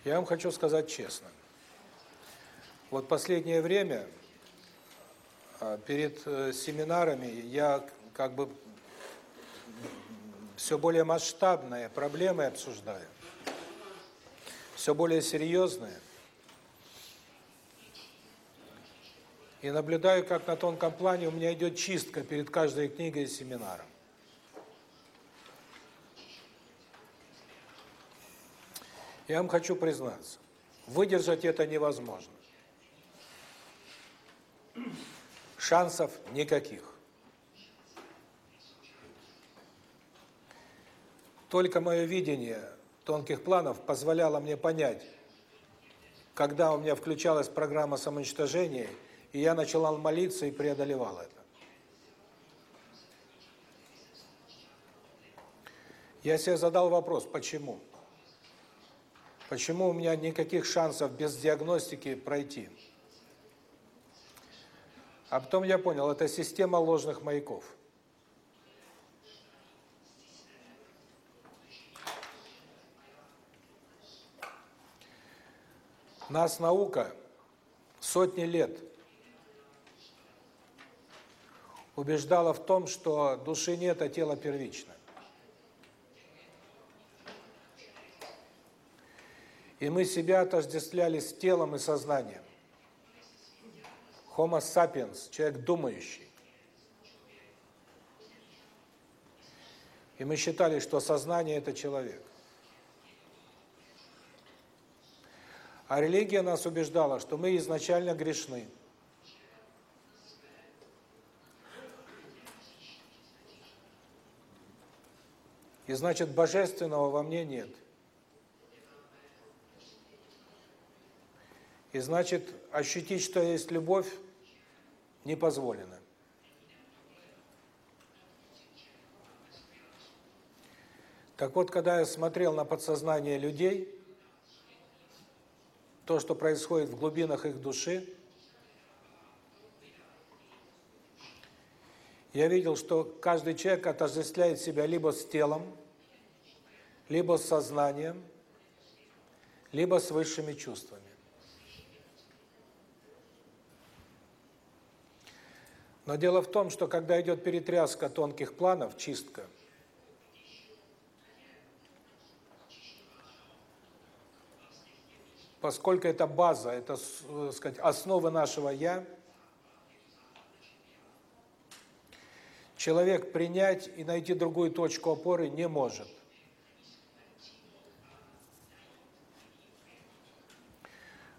Я вам хочу сказать честно. Вот последнее время а, перед э, семинарами я как бы все более масштабные проблемы обсуждаю, все более серьезные. И наблюдаю, как на тонком плане у меня идет чистка перед каждой книгой и семинаром. Я вам хочу признаться, выдержать это невозможно. Шансов никаких. Только мое видение тонких планов позволяло мне понять, когда у меня включалась программа самоуничтожения, и я начинал молиться и преодолевал это. Я себе задал вопрос, почему? Почему у меня никаких шансов без диагностики пройти? А потом я понял, это система ложных маяков. Нас наука сотни лет убеждала в том, что души нет, а тело первично. И мы себя отождествляли с телом и сознанием. Homo sapiens, человек думающий. И мы считали, что сознание – это человек. А религия нас убеждала, что мы изначально грешны. И значит, божественного во мне нет. И значит, ощутить, что есть любовь, не позволено. Так вот, когда я смотрел на подсознание людей, то, что происходит в глубинах их души, я видел, что каждый человек отождествляет себя либо с телом, либо с сознанием, либо с высшими чувствами. Но дело в том, что когда идет перетряска тонких планов, чистка, поскольку это база, это, э, сказать, основа нашего «я», человек принять и найти другую точку опоры не может.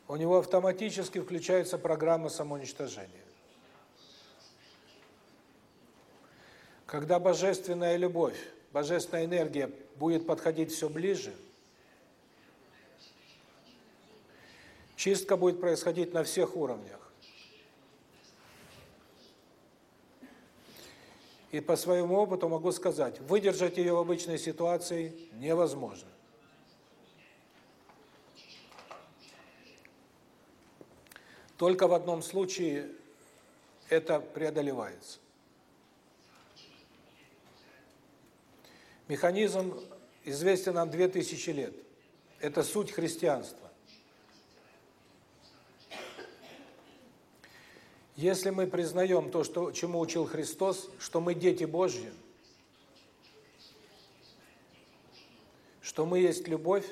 У него автоматически включается программа самоуничтожения. Когда божественная любовь, божественная энергия будет подходить все ближе, чистка будет происходить на всех уровнях. И по своему опыту могу сказать, выдержать ее в обычной ситуации невозможно. Только в одном случае это преодолевается. Механизм известен нам 2000 лет. Это суть христианства. Если мы признаем то, что чему учил Христос, что мы дети Божьи, что мы есть любовь,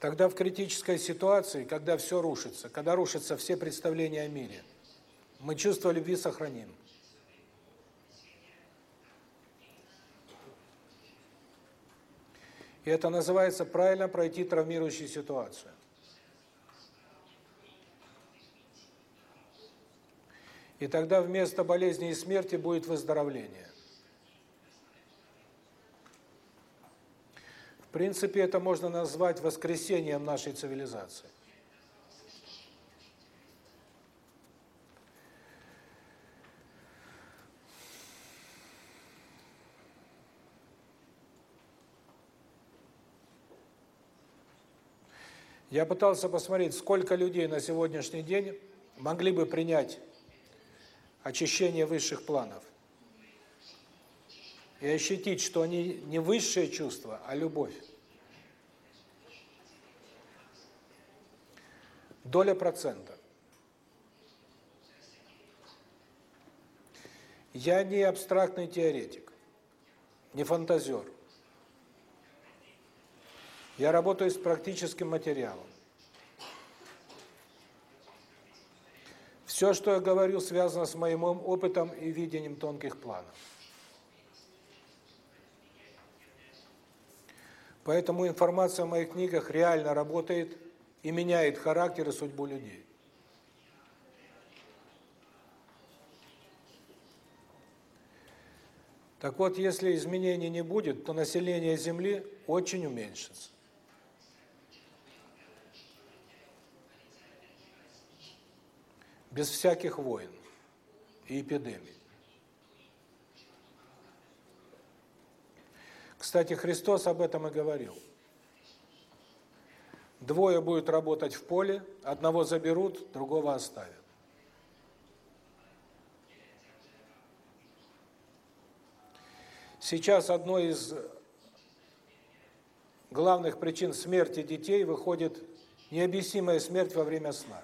тогда в критической ситуации, когда все рушится, когда рушатся все представления о мире, мы чувство любви сохраним. И это называется правильно пройти травмирующую ситуацию. И тогда вместо болезни и смерти будет выздоровление. В принципе, это можно назвать воскресением нашей цивилизации. Я пытался посмотреть, сколько людей на сегодняшний день могли бы принять очищение высших планов. и ощутить, что они не высшее чувство, а любовь. Доля процента. Я не абстрактный теоретик, не фантазер. Я работаю с практическим материалом. Все, что я говорю, связано с моим опытом и видением тонких планов. Поэтому информация в моих книгах реально работает и меняет характер и судьбу людей. Так вот, если изменений не будет, то население Земли очень уменьшится. Без всяких войн и эпидемий. Кстати, Христос об этом и говорил. Двое будут работать в поле, одного заберут, другого оставят. Сейчас одной из главных причин смерти детей выходит необъяснимая смерть во время сна.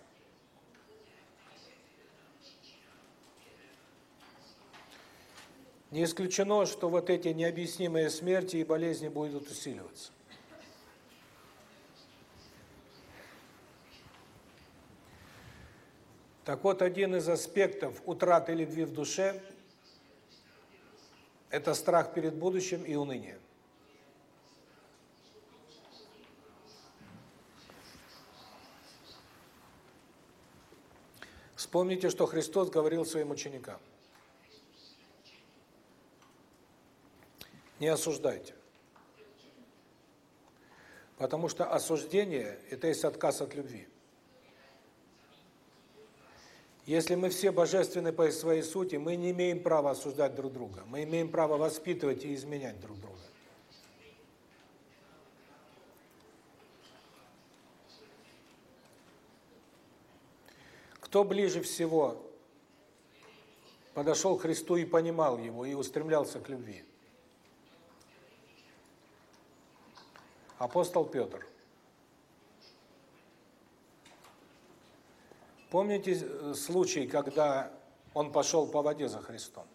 Не исключено, что вот эти необъяснимые смерти и болезни будут усиливаться. Так вот, один из аспектов утраты любви в душе – это страх перед будущим и уныние. Вспомните, что Христос говорил своим ученикам – Не осуждайте. Потому что осуждение – это есть отказ от любви. Если мы все божественны по своей сути, мы не имеем права осуждать друг друга. Мы имеем право воспитывать и изменять друг друга. Кто ближе всего подошел к Христу и понимал Его, и устремлялся к любви? Апостол Петр. Помните э, случай, когда он пошел по воде за Христом?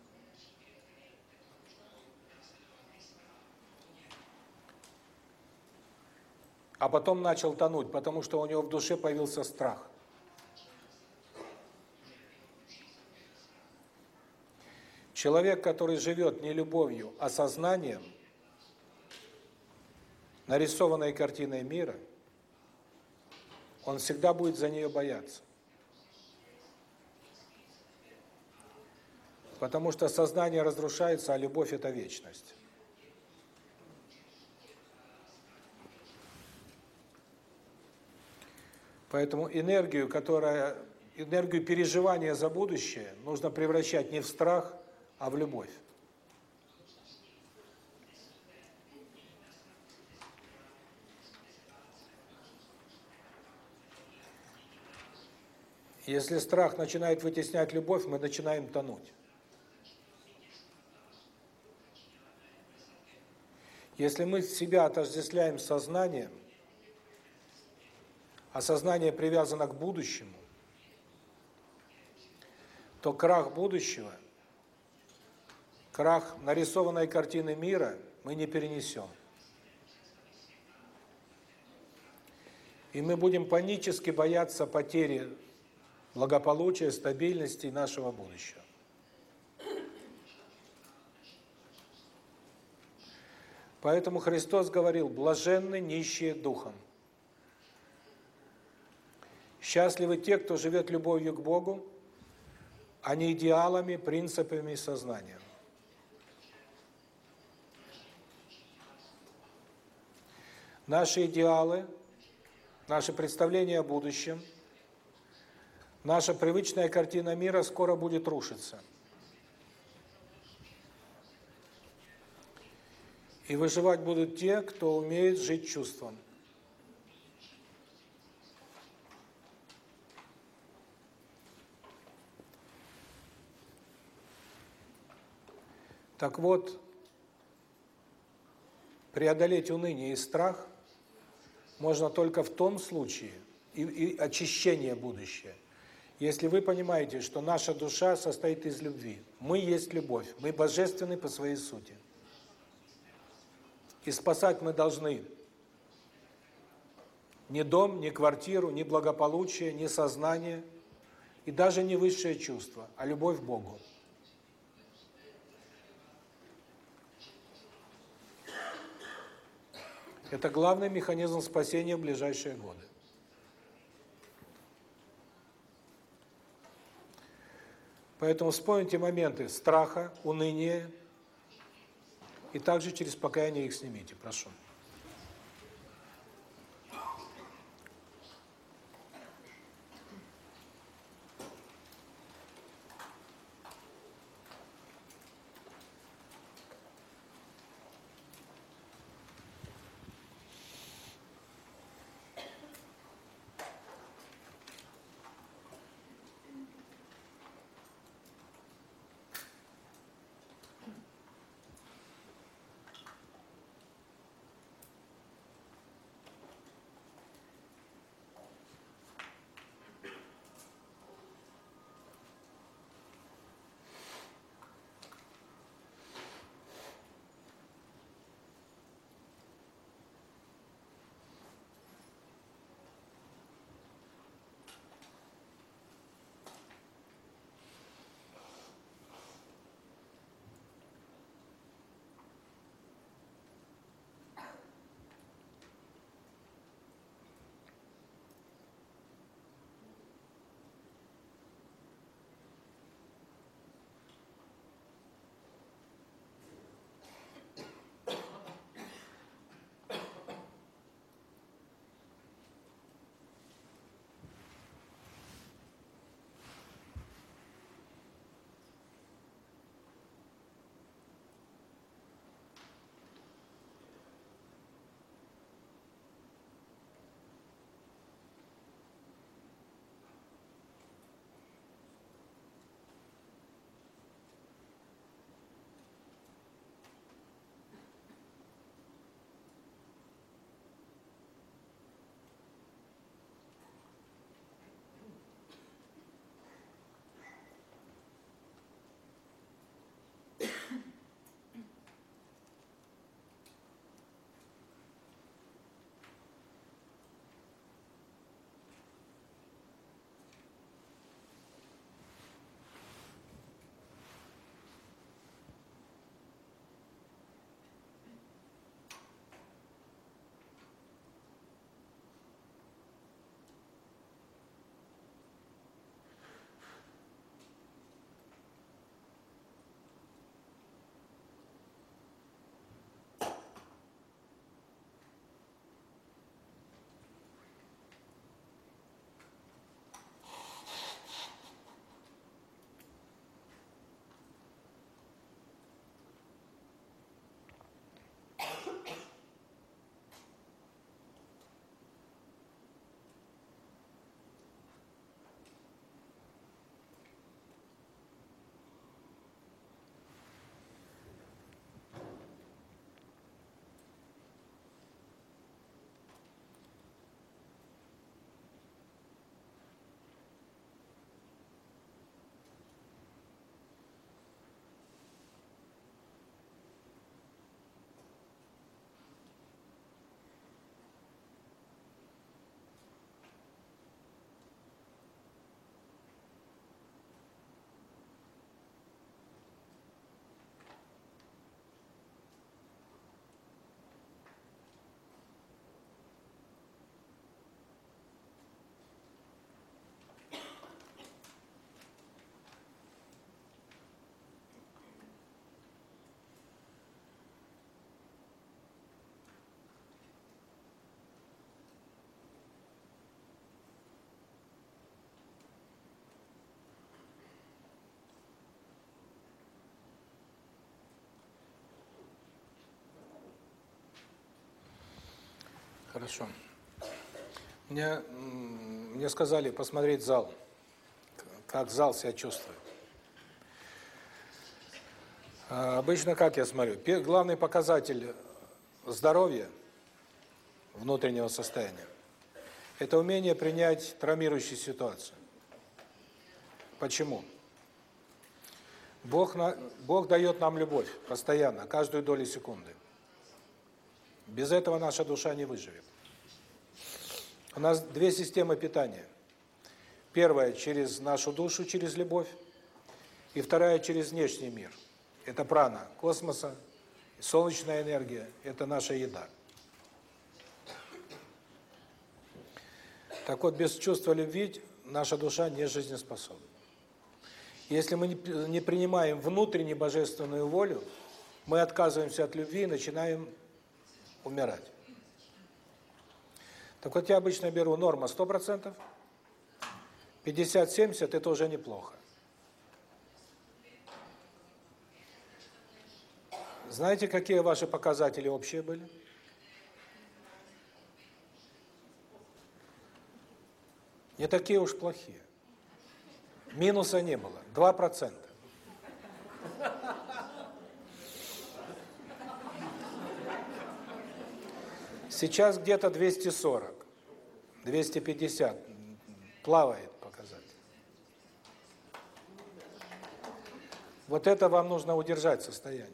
А потом начал тонуть, потому что у него в душе появился страх. Человек, который живет не любовью, а сознанием – нарисованной картиной мира, он всегда будет за нее бояться. Потому что сознание разрушается, а любовь – это вечность. Поэтому энергию, которая энергию переживания за будущее нужно превращать не в страх, а в любовь. Если страх начинает вытеснять любовь, мы начинаем тонуть. Если мы себя отождествляем сознанием, а сознание привязано к будущему, то крах будущего, крах нарисованной картины мира мы не перенесем. И мы будем панически бояться потери благополучия, стабильности нашего будущего. Поэтому Христос говорил, блаженны нищие духом. Счастливы те, кто живет любовью к Богу, а не идеалами, принципами и сознанием. Наши идеалы, наши представления о будущем – наша привычная картина мира скоро будет рушиться. И выживать будут те, кто умеет жить чувством. Так вот, преодолеть уныние и страх можно только в том случае, и, и очищение будущее, если вы понимаете, что наша душа состоит из любви. Мы есть любовь, мы божественны по своей сути. И спасать мы должны не дом, не квартиру, не благополучие, не сознание и даже не высшее чувство, а любовь к Богу. Это главный механизм спасения в ближайшие годы. Поэтому вспомните моменты страха, уныния, и также через покаяние их снимите. Прошу. Хорошо. Мне, мне сказали посмотреть зал, как зал себя чувствует. А, обычно как я смотрю? Главный показатель здоровья, внутреннего состояния, это умение принять травмирующую ситуацию. Почему? Бог, на, Бог дает нам любовь постоянно, каждую долю секунды. Без этого наша душа не выживет. У нас две системы питания. Первая через нашу душу, через любовь, и вторая через внешний мир. Это прана космоса, солнечная энергия – это наша еда. Так вот, без чувства любви наша душа не жизнеспособна. Если мы не принимаем внутреннюю божественную волю, мы отказываемся от любви и начинаем умирать. Так вот, я обычно беру норма 100%, 50-70 – это уже неплохо. Знаете, какие ваши показатели общие были? Не такие уж плохие. Минуса не было. 2%. Сейчас где-то 240, 250 плавает показатель. Вот это вам нужно удержать состояние.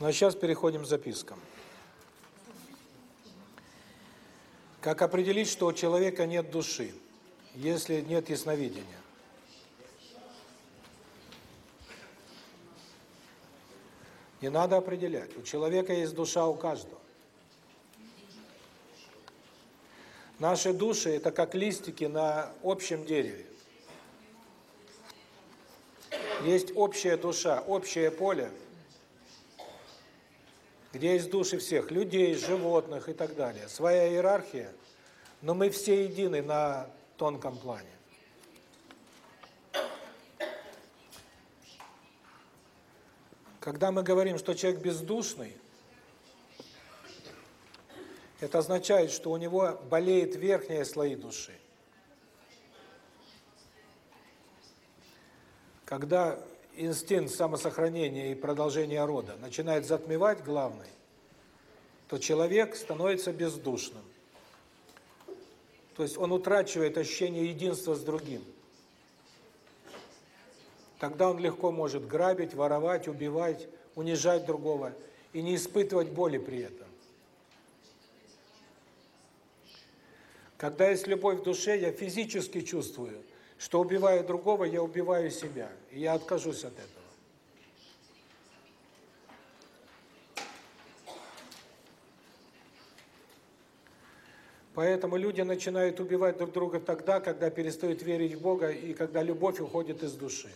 Ну а сейчас переходим к запискам. Как определить, что у человека нет души, если нет ясновидения? Не надо определять. У человека есть душа у каждого. Наши души – это как листики на общем дереве. Есть общая душа, общее поле, где есть души всех, людей, животных и так далее. Своя иерархия, но мы все едины на тонком плане. Когда мы говорим, что человек бездушный, это означает, что у него болеет верхние слои души. Когда инстинкт самосохранения и продолжения рода начинает затмевать главный, то человек становится бездушным. То есть он утрачивает ощущение единства с другим. Тогда он легко может грабить, воровать, убивать, унижать другого и не испытывать боли при этом. Когда есть любовь в душе, я физически чувствую – что убивая другого, я убиваю себя. И я откажусь от этого. Поэтому люди начинают убивать друг друга тогда, когда перестают верить в Бога и когда любовь уходит из души.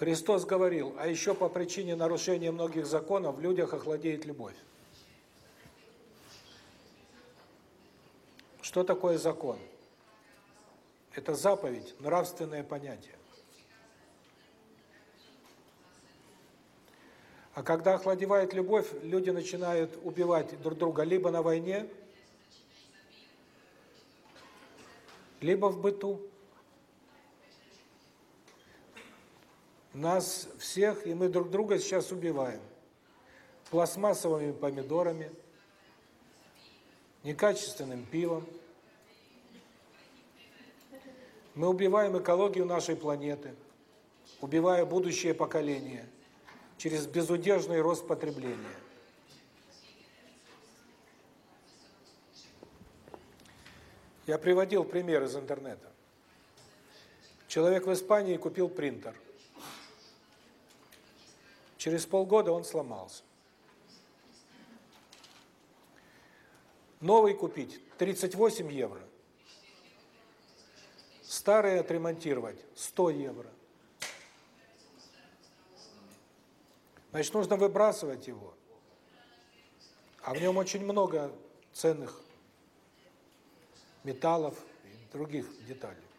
Христос говорил, а еще по причине нарушения многих законов в людях охладеет любовь. Что такое закон? Это заповедь, нравственное понятие. А когда охладевает любовь, люди начинают убивать друг друга либо на войне, либо в быту. Нас всех, и мы друг друга сейчас убиваем. Пластмассовыми помидорами, некачественным пивом, мы убиваем экологию нашей планеты, убивая будущее поколение через безудержный рост потребления. Я приводил пример из интернета. Человек в Испании купил принтер. Через полгода он сломался. Новый купить 38 евро. Старый отремонтировать 100 евро. Значит, нужно выбрасывать его. А в нем очень много ценных металлов и других деталей.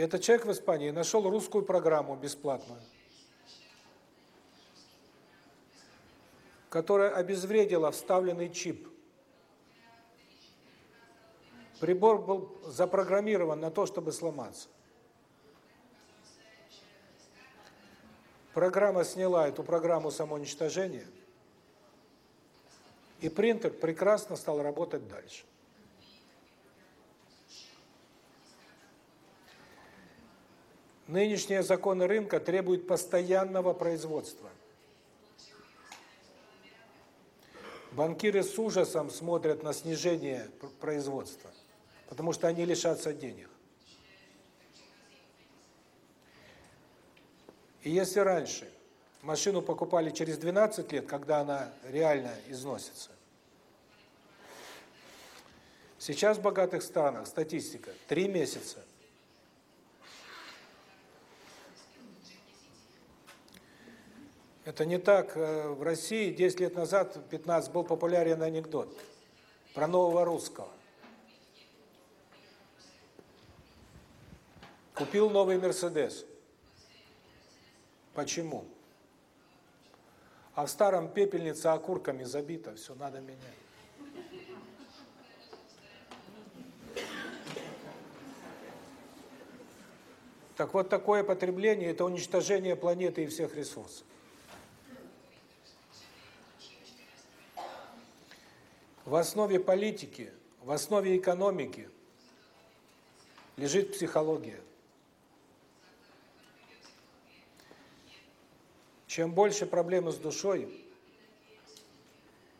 И этот человек в Испании нашел русскую программу бесплатную, которая обезвредила вставленный чип Прибор был запрограммирован на то, чтобы сломаться. Программа сняла эту программу самоуничтожения, и принтер прекрасно стал работать дальше. Нынешние законы рынка требуют постоянного производства. Банкиры с ужасом смотрят на снижение производства, потому что они лишатся денег. И если раньше машину покупали через 12 лет, когда она реально износится, сейчас в богатых странах статистика 3 месяца. Это не так. Э, в России 10 лет назад, 15, был популярен анекдот про нового русского. Купил новый Мерседес. Почему? А в старом пепельница окурками забита, все надо менять. Так вот, такое потребление – это уничтожение планеты и всех ресурсов. В основе политики, в основе экономики лежит психология. Чем больше проблемы с душой,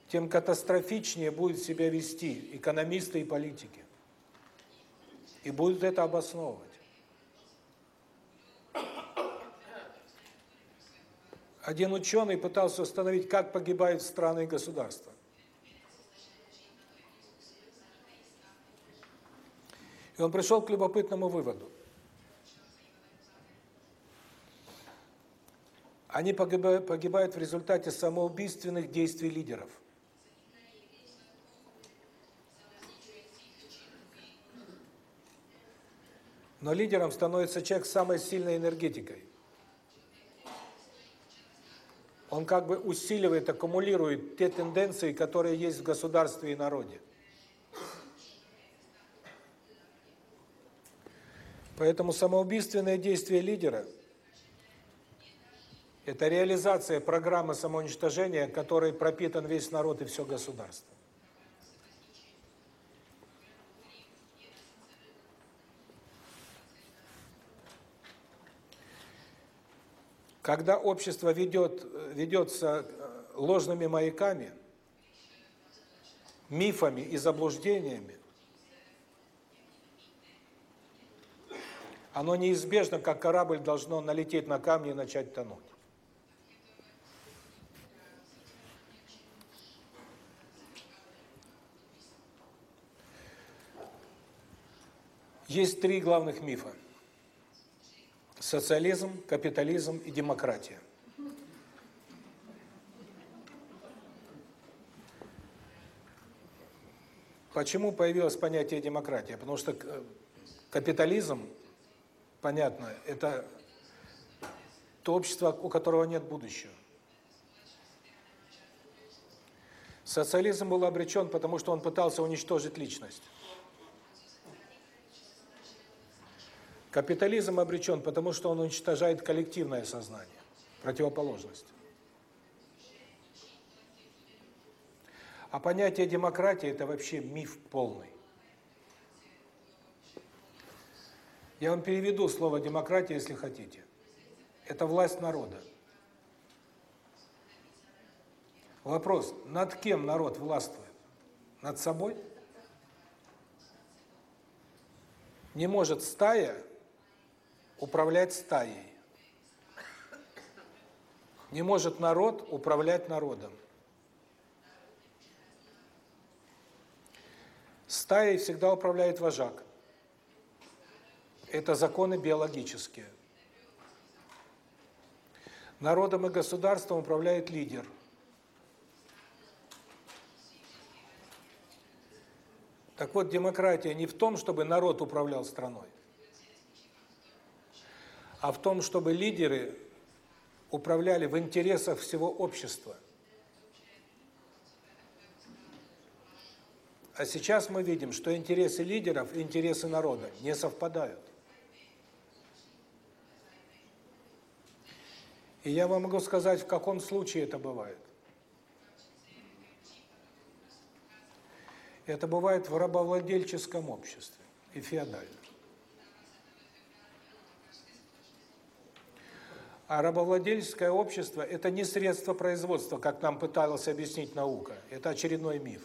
тем катастрофичнее будет себя вести экономисты и политики. И будут это обосновывать. Один ученый пытался установить, как погибают страны и государства. И он пришел к любопытному выводу. Они погибают в результате самоубийственных действий лидеров. Но лидером становится человек с самой сильной энергетикой. Он как бы усиливает, аккумулирует те тенденции, которые есть в государстве и народе. Поэтому самоубийственное действие лидера – это реализация программы самоуничтожения, которой пропитан весь народ и все государство. Когда общество ведет, ведется э, ложными маяками, мифами и заблуждениями, оно неизбежно, как корабль, должно налететь на камни и начать тонуть. Есть три главных мифа. Социализм, капитализм и демократия. Почему появилось понятие демократия? Потому что э, капитализм понятно, это то общество, у которого нет будущего. Социализм был обречен, потому что он пытался уничтожить личность. Капитализм обречен, потому что он уничтожает коллективное сознание, противоположность. А понятие демократии – это вообще миф полный. Я вам переведу слово демократия, если хотите. Это власть народа. Вопрос, над кем народ властвует? Над собой? Не может стая управлять стаей. Не может народ управлять народом. Стаей всегда управляет вожак. Это законы биологические. Народом и государством управляет лидер. Так вот, демократия не в том, чтобы народ управлял страной, а в том, чтобы лидеры управляли в интересах всего общества. А сейчас мы видим, что интересы лидеров и интересы народа не совпадают. И я вам могу сказать, в каком случае это бывает. Это бывает в рабовладельческом обществе и феодальном. А рабовладельческое общество – это не средство производства, как нам пыталась объяснить наука. Это очередной миф.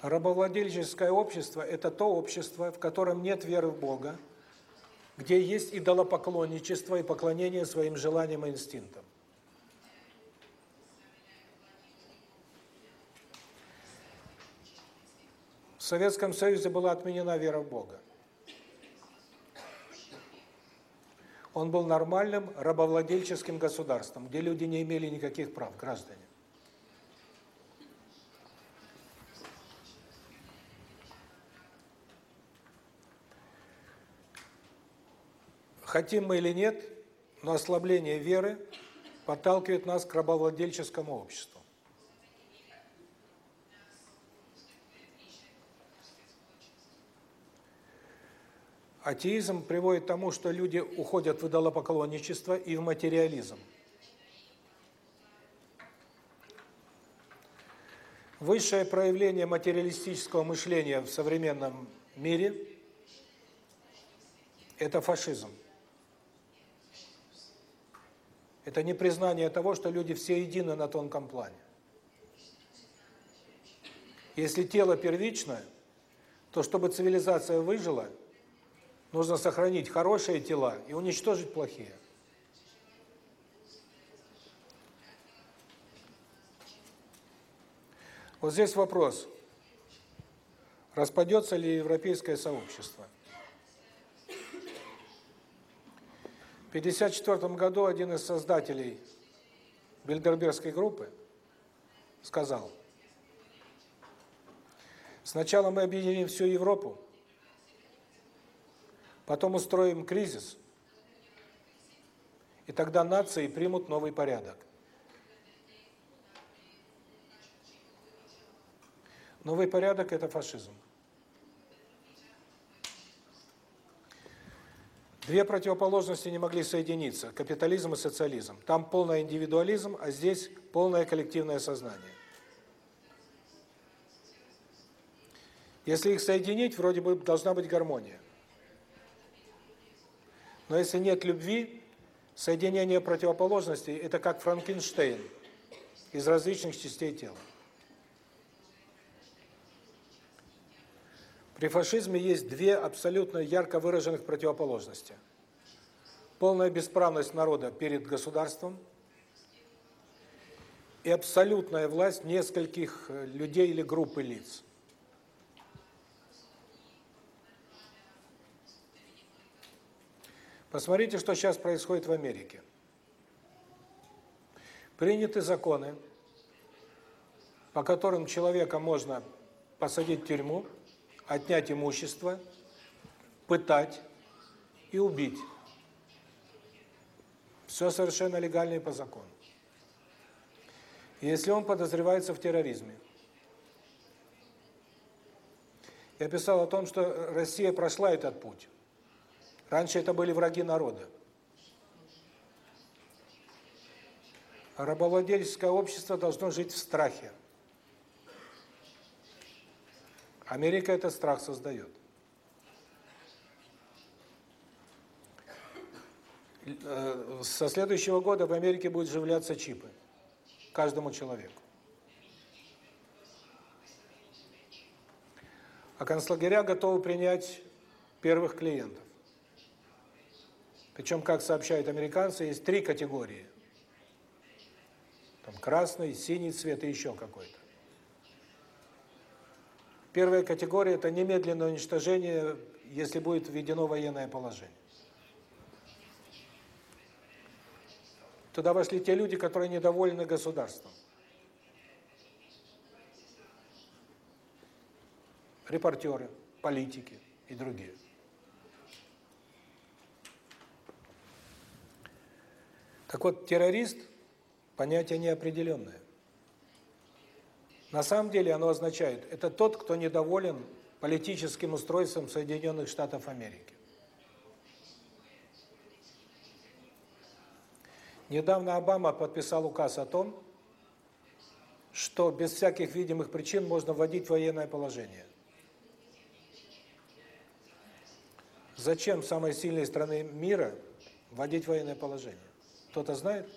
Рабовладельческое общество – это то общество, в котором нет веры в Бога, где есть идолопоклонничество и поклонение своим желаниям и инстинктам. В Советском Союзе была отменена вера в Бога. Он был нормальным рабовладельческим государством, где люди не имели никаких прав, граждане. Хотим мы или нет, но ослабление веры подталкивает нас к рабовладельческому обществу. Атеизм приводит к тому, что люди уходят в идолопоклонничество и в материализм. Высшее проявление материалистического мышления в современном мире – это фашизм. Это не признание того, что люди все едины на тонком плане. Если тело первичное, то чтобы цивилизация выжила, нужно сохранить хорошие тела и уничтожить плохие. Вот здесь вопрос. Распадется ли европейское сообщество? 1954 году один из создателей Бильдербергской группы сказал, сначала мы объединим всю Европу, потом устроим кризис, и тогда нации примут новый порядок. Новый порядок – это фашизм. Две противоположности не могли соединиться – капитализм и социализм. Там полный индивидуализм, а здесь полное коллективное сознание. Если их соединить, вроде бы должна быть гармония. Но если нет любви, соединение противоположностей – это как Франкенштейн из различных частей тела. При фашизме есть две абсолютно ярко выраженных противоположности. Полная бесправность народа перед государством и абсолютная власть нескольких э, людей или группы лиц. Посмотрите, что сейчас происходит в Америке. Приняты законы, по которым человека можно посадить в тюрьму, отнять имущество, пытать и убить. Все совершенно легально и по закону. Если он подозревается в терроризме. Я писал о том, что Россия прошла этот путь. Раньше это были враги народа. Рабовладельческое общество должно жить в страхе. Америка этот страх создает. Э, со следующего года в Америке будут вживляться чипы каждому человеку. А концлагеря готовы принять первых клиентов. Причем, как сообщают американцы, есть три категории. Там красный, синий цвет и еще какой-то. Первая категория – это немедленное уничтожение, если будет введено военное положение. Туда вошли те люди, которые недовольны государством. Репортеры, политики и другие. Так вот, террорист – понятие неопределенное. На самом деле оно означает, это тот, кто недоволен политическим устройством Соединенных Штатов Америки. Недавно Обама подписал указ о том, что без всяких видимых причин можно вводить военное положение. Зачем самой сильной страны мира вводить военное положение? Кто-то знает?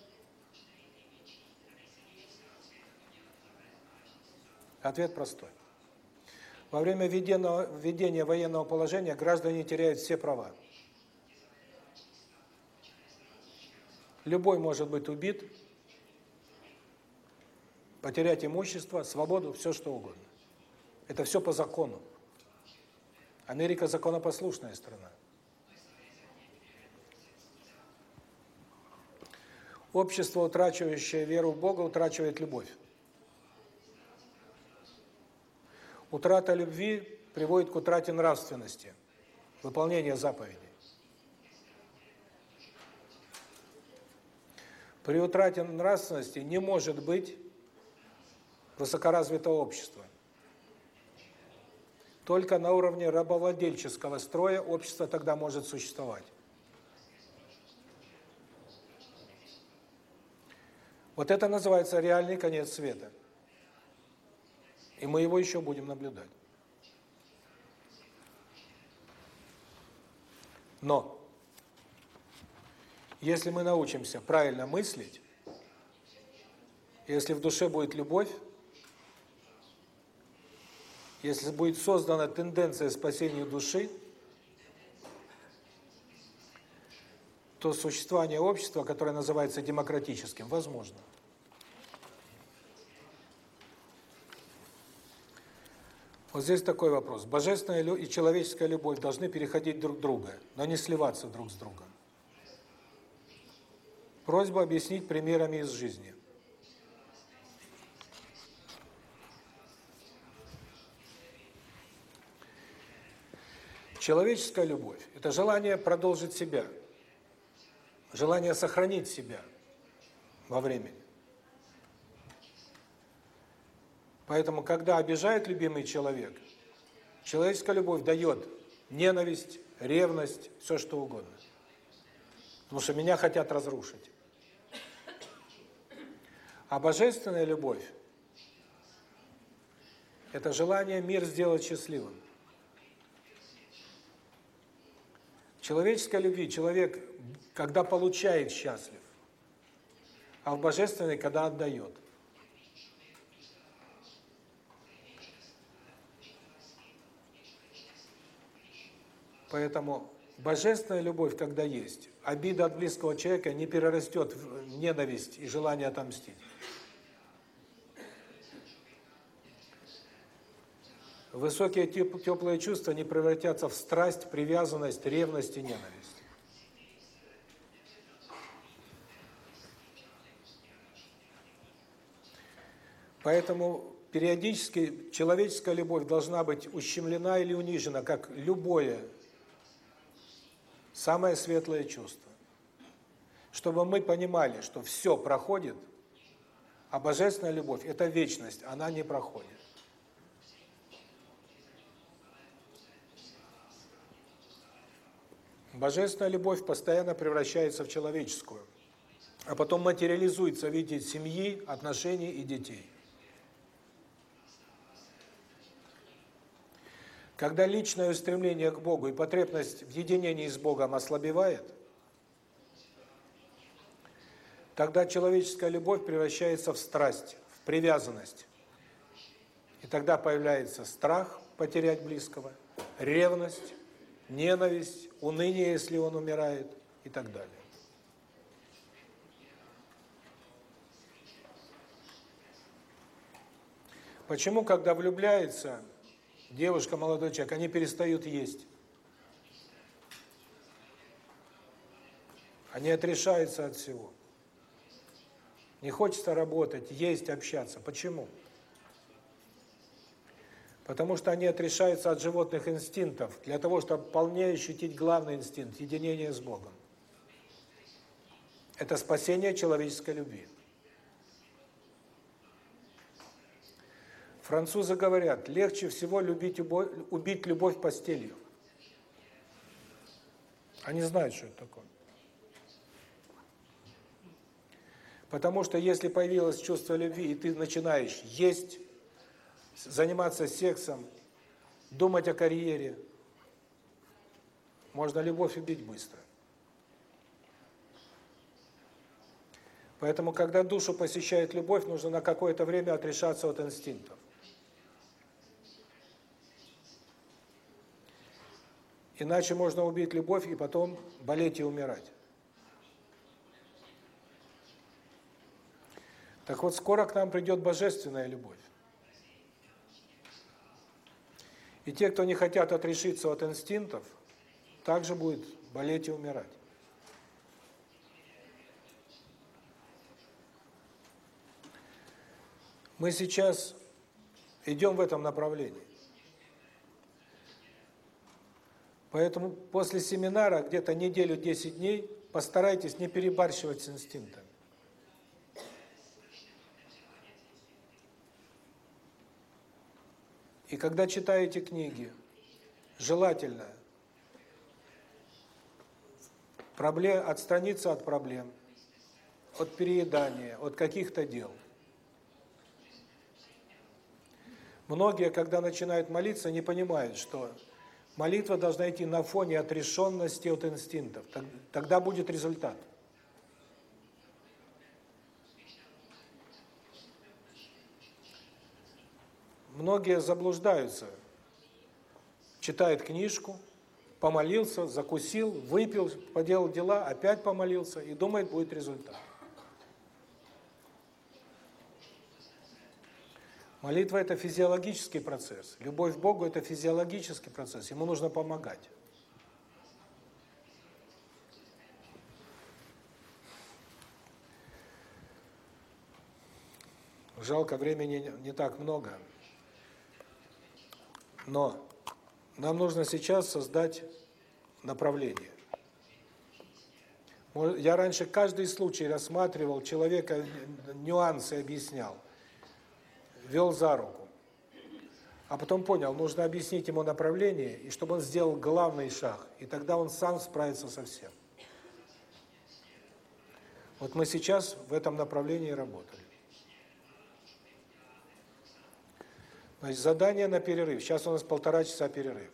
Ответ простой. Во время введения, введения военного положения граждане теряют все права. Любой может быть убит, потерять имущество, свободу, все что угодно. Это все по закону. Америка законопослушная страна. Общество, утрачивающее веру в Бога, утрачивает любовь. Утрата любви приводит к утрате нравственности, выполнения заповедей. При утрате нравственности не может быть высокоразвитого общества. Только на уровне рабовладельческого строя общество тогда может существовать. Вот это называется реальный конец света. И мы его еще будем наблюдать. Но, если мы научимся правильно мыслить, если в душе будет любовь, если будет создана тенденция спасения души, то существование общества, которое называется демократическим, возможно. Вот здесь такой вопрос. Божественная и человеческая любовь должны переходить друг друга, но не сливаться друг с другом. Просьба объяснить примерами из жизни. Человеческая любовь – это желание продолжить себя, желание сохранить себя во времени. Поэтому, когда обижает любимый человек, человеческая любовь дает ненависть, ревность, все что угодно. Потому что меня хотят разрушить. А божественная любовь – это желание мир сделать счастливым. человеческой любви человек, когда получает, счастлив, а в божественной, когда отдает. Поэтому божественная любовь, когда есть, обида от близкого человека не перерастет в ненависть и желание отомстить. Высокие теплые чувства не превратятся в страсть, привязанность, ревность и ненависть. Поэтому периодически человеческая любовь должна быть ущемлена или унижена, как любое самое светлое чувство. Чтобы мы понимали, что все проходит, а божественная любовь – это вечность, она не проходит. Божественная любовь постоянно превращается в человеческую, а потом материализуется в виде семьи, отношений и детей. Когда личное устремление к Богу и потребность в единении с Богом ослабевает, тогда человеческая любовь превращается в страсть, в привязанность. И тогда появляется страх потерять близкого, ревность, ненависть, уныние, если он умирает и так далее. Почему, когда влюбляется девушка, молодой человек, они перестают есть? Они отрешаются от всего. Не хочется работать, есть, общаться. Почему? Потому что они отрешаются от животных инстинктов, для того, чтобы полнее ощутить главный инстинкт – единение с Богом. Это спасение человеческой любви. Французы говорят, легче всего любить любовь, убить любовь постелью. Они знают, что это такое. Потому что если появилось чувство любви, и ты начинаешь есть, заниматься сексом, думать о карьере, можно любовь убить быстро. Поэтому, когда душу посещает любовь, нужно на какое-то время отрешаться от инстинктов. Иначе можно убить любовь и потом болеть и умирать. Так вот, скоро к нам придет божественная любовь. И те, кто не хотят отрешиться от инстинктов, также будут болеть и умирать. Мы сейчас идем в этом направлении. Поэтому после семинара, где-то неделю, 10 дней, постарайтесь не перебарщивать с инстинктами. И когда читаете книги, желательно проблем, отстраниться от проблем, от переедания, от каких-то дел. Многие, когда начинают молиться, не понимают, что молитва должна идти на фоне отрешенности от инстинктов. Тогда будет результат. Многие заблуждаются. Читает книжку, помолился, закусил, выпил, поделал дела, опять помолился и думает, будет результат. Молитва – это физиологический процесс. Любовь к Богу – это физиологический процесс. Ему нужно помогать. Жалко, времени не так много. Но нам нужно сейчас создать направление. Я раньше каждый случай рассматривал, человека нюансы объяснял, вел за руку. А потом понял, нужно объяснить ему направление, и чтобы он сделал главный шаг, и тогда он сам справится со всем. Вот мы сейчас в этом направлении работали. Значит, задание на перерыв. Сейчас у нас полтора часа перерыв.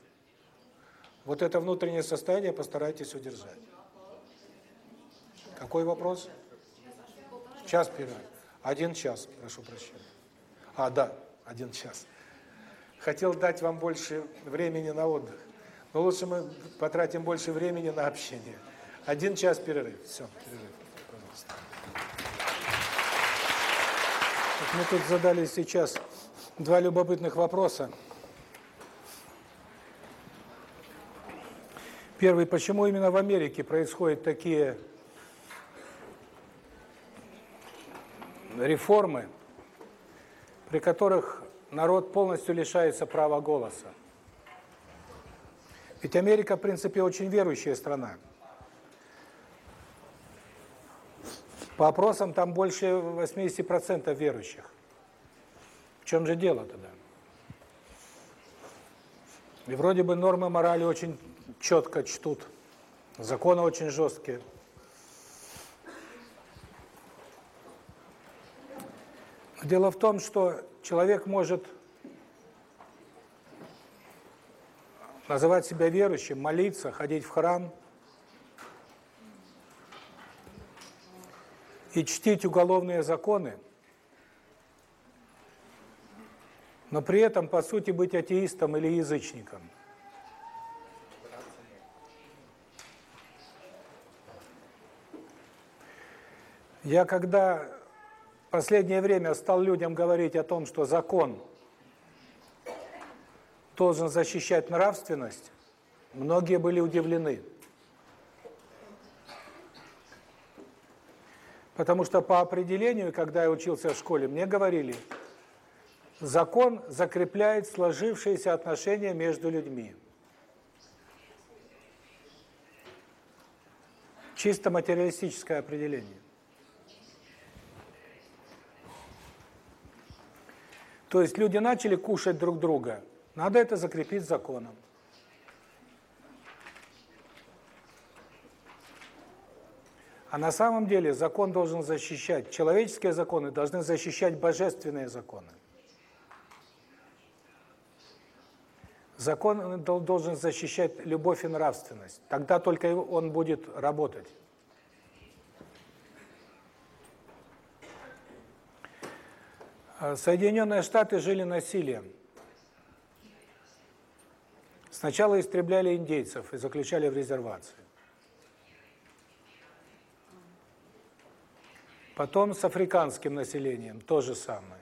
Вот это внутреннее состояние постарайтесь удержать. Какой вопрос? Час перерыв. Один час, прошу прощения. А, да, один час. Хотел дать вам больше времени на отдых. Но лучше мы потратим больше времени на общение. Один час перерыв. Все, перерыв. Пожалуйста. Мы тут задали сейчас Два любопытных вопроса. Первый, почему именно в Америке происходят такие реформы, при которых народ полностью лишается права голоса? Ведь Америка, в принципе, очень верующая страна. По опросам там больше 80% верующих чем же дело тогда? И вроде бы нормы морали очень четко чтут, законы очень жесткие. Дело в том, что человек может называть себя верующим, молиться, ходить в храм и чтить уголовные законы, но при этом, по сути, быть атеистом или язычником. Я когда последнее время стал людям говорить о том, что закон должен защищать нравственность, многие были удивлены. Потому что по определению, когда я учился в школе, мне говорили – Закон закрепляет сложившиеся отношения между людьми. Чисто материалистическое определение. То есть люди начали кушать друг друга. Надо это закрепить законом. А на самом деле закон должен защищать, человеческие законы должны защищать божественные законы. Закон должен защищать любовь и нравственность. Тогда только он будет работать. Соединенные Штаты жили насилием. Сначала истребляли индейцев и заключали в резервации. Потом с африканским населением то же самое.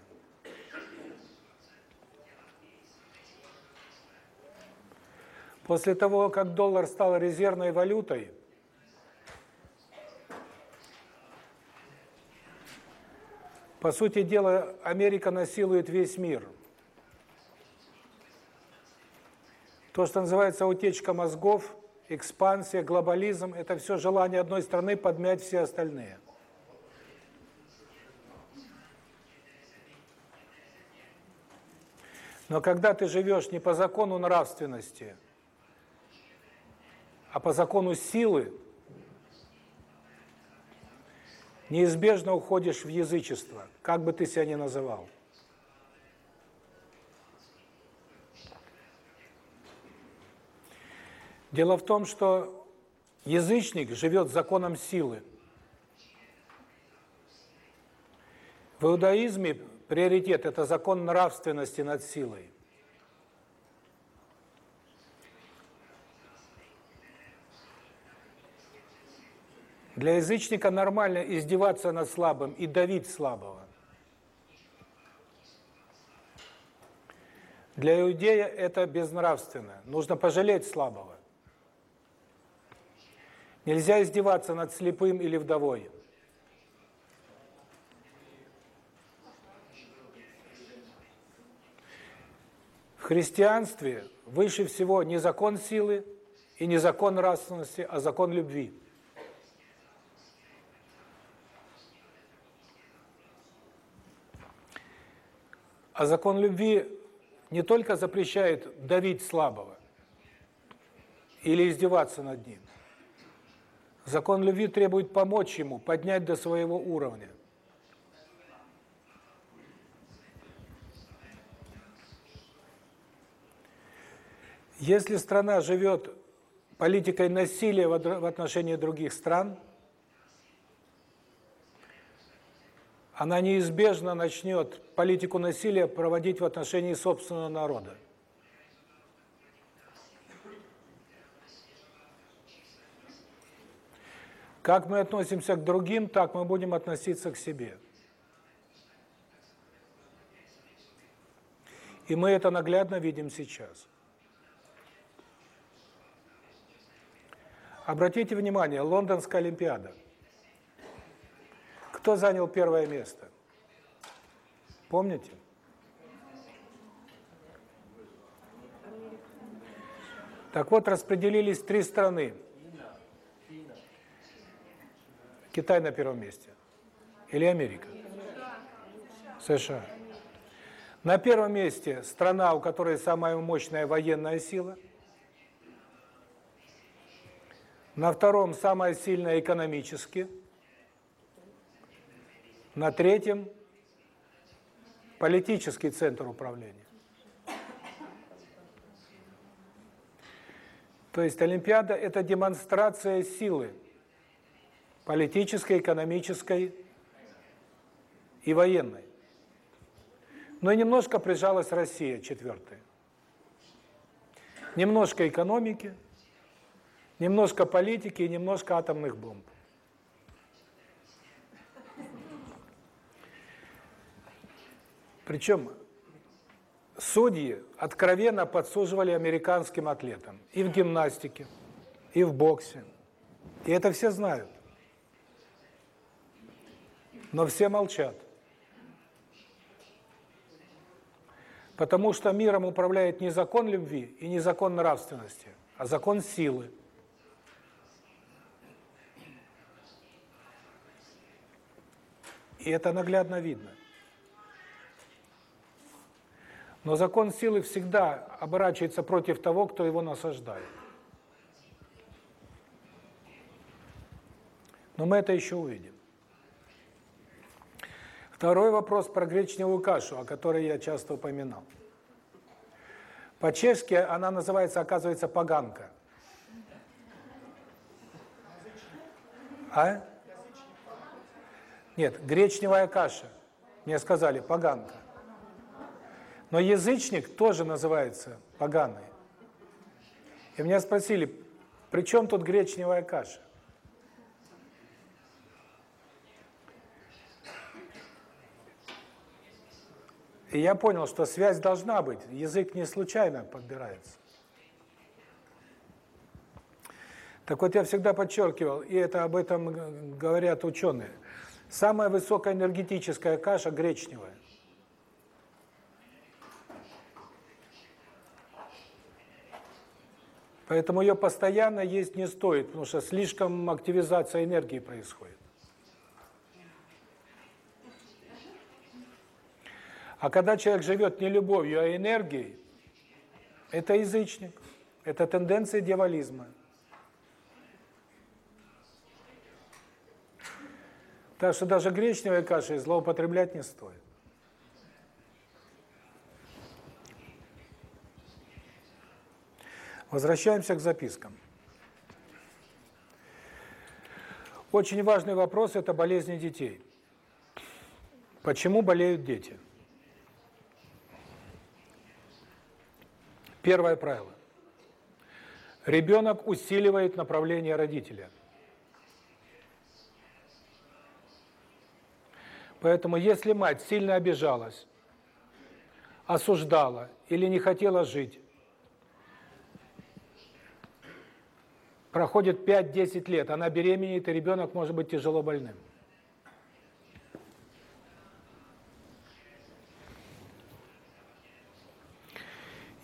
После того, как доллар стал резервной валютой, по сути дела, Америка насилует весь мир. То, что называется утечка мозгов, экспансия, глобализм – это все желание одной страны подмять все остальные. Но когда ты живешь не по закону нравственности, а по закону силы, неизбежно уходишь в язычество, как бы ты себя ни называл. Дело в том, что язычник живет законом силы. В иудаизме приоритет – это закон нравственности над силой. Для язычника нормально издеваться над слабым и давить слабого. Для иудея это безнравственно. Нужно пожалеть слабого. Нельзя издеваться над слепым или вдовой. христианстве выше всего не закон силы и не закон нравственности, а закон любви. А закон любви не только запрещает давить слабого или издеваться над ним. Закон любви требует помочь ему, поднять до своего уровня. Если страна живет политикой насилия в отношении других стран, она неизбежно начнет политику насилия проводить в отношении собственного народа. Как мы относимся к другим, так мы будем относиться к себе. И мы это наглядно видим сейчас. Обратите внимание, Лондонская Олимпиада. Кто занял первое место? Помните? Так вот, распределились три страны. Китай на первом месте. Или Америка? США. На первом месте страна, у которой самая мощная военная сила – На втором самое сильное экономически. На третьем политический центр управления. То есть Олимпиада – это демонстрация силы политической, экономической и военной. Но немножко прижалась Россия, четвертая. Немножко экономики – Немножко политики и немножко атомных бомб. Причем судьи откровенно подсуживали американским атлетам и в гимнастике, и в боксе. И это все знают. Но все молчат. Потому что миром управляет не закон любви и не закон нравственности, а закон силы. И это наглядно видно. Но закон силы всегда оборачивается против того, кто его насаждает. Но мы это еще увидим. Второй вопрос про гречневую кашу, о которой я часто упоминал. По-чешски она называется, оказывается, поганка. А? Нет, гречневая каша. Мне сказали, поганка. Но язычник тоже называется поганый. И меня спросили, при чем тут гречневая каша? И я понял, что связь должна быть, язык не случайно подбирается. Так вот, я всегда подчеркивал, и это об этом говорят ученые, самая высокая энергетическая каша гречневая. Поэтому ее постоянно есть не стоит, потому что слишком активизация энергии происходит. А когда человек живет не любовью, а энергией, это язычник, это тенденция дьяволизма. Так что даже гречневой кашей злоупотреблять не стоит. Возвращаемся к запискам. Очень важный вопрос – это болезни детей. Почему болеют дети? Первое правило. Ребенок усиливает направление родителя. Поэтому если мать сильно обижалась, осуждала или не хотела жить, проходит 5-10 лет, она беременеет, и ребенок может быть тяжело больным.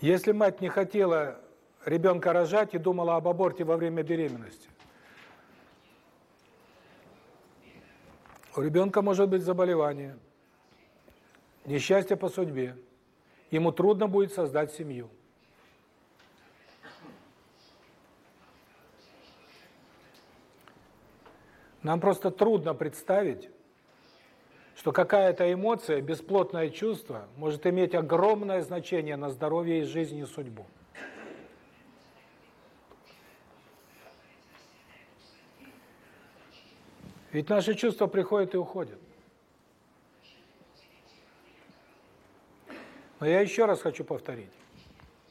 Если мать не хотела ребенка рожать и думала об аборте во время беременности, у ребенка может быть заболевание, несчастье по судьбе, ему трудно будет создать семью. Нам просто трудно представить, что какая-то эмоция, бесплотное чувство может иметь огромное значение на здоровье и жизнь и судьбу. Ведь наши чувства приходят и уходят. Но я еще раз хочу повторить.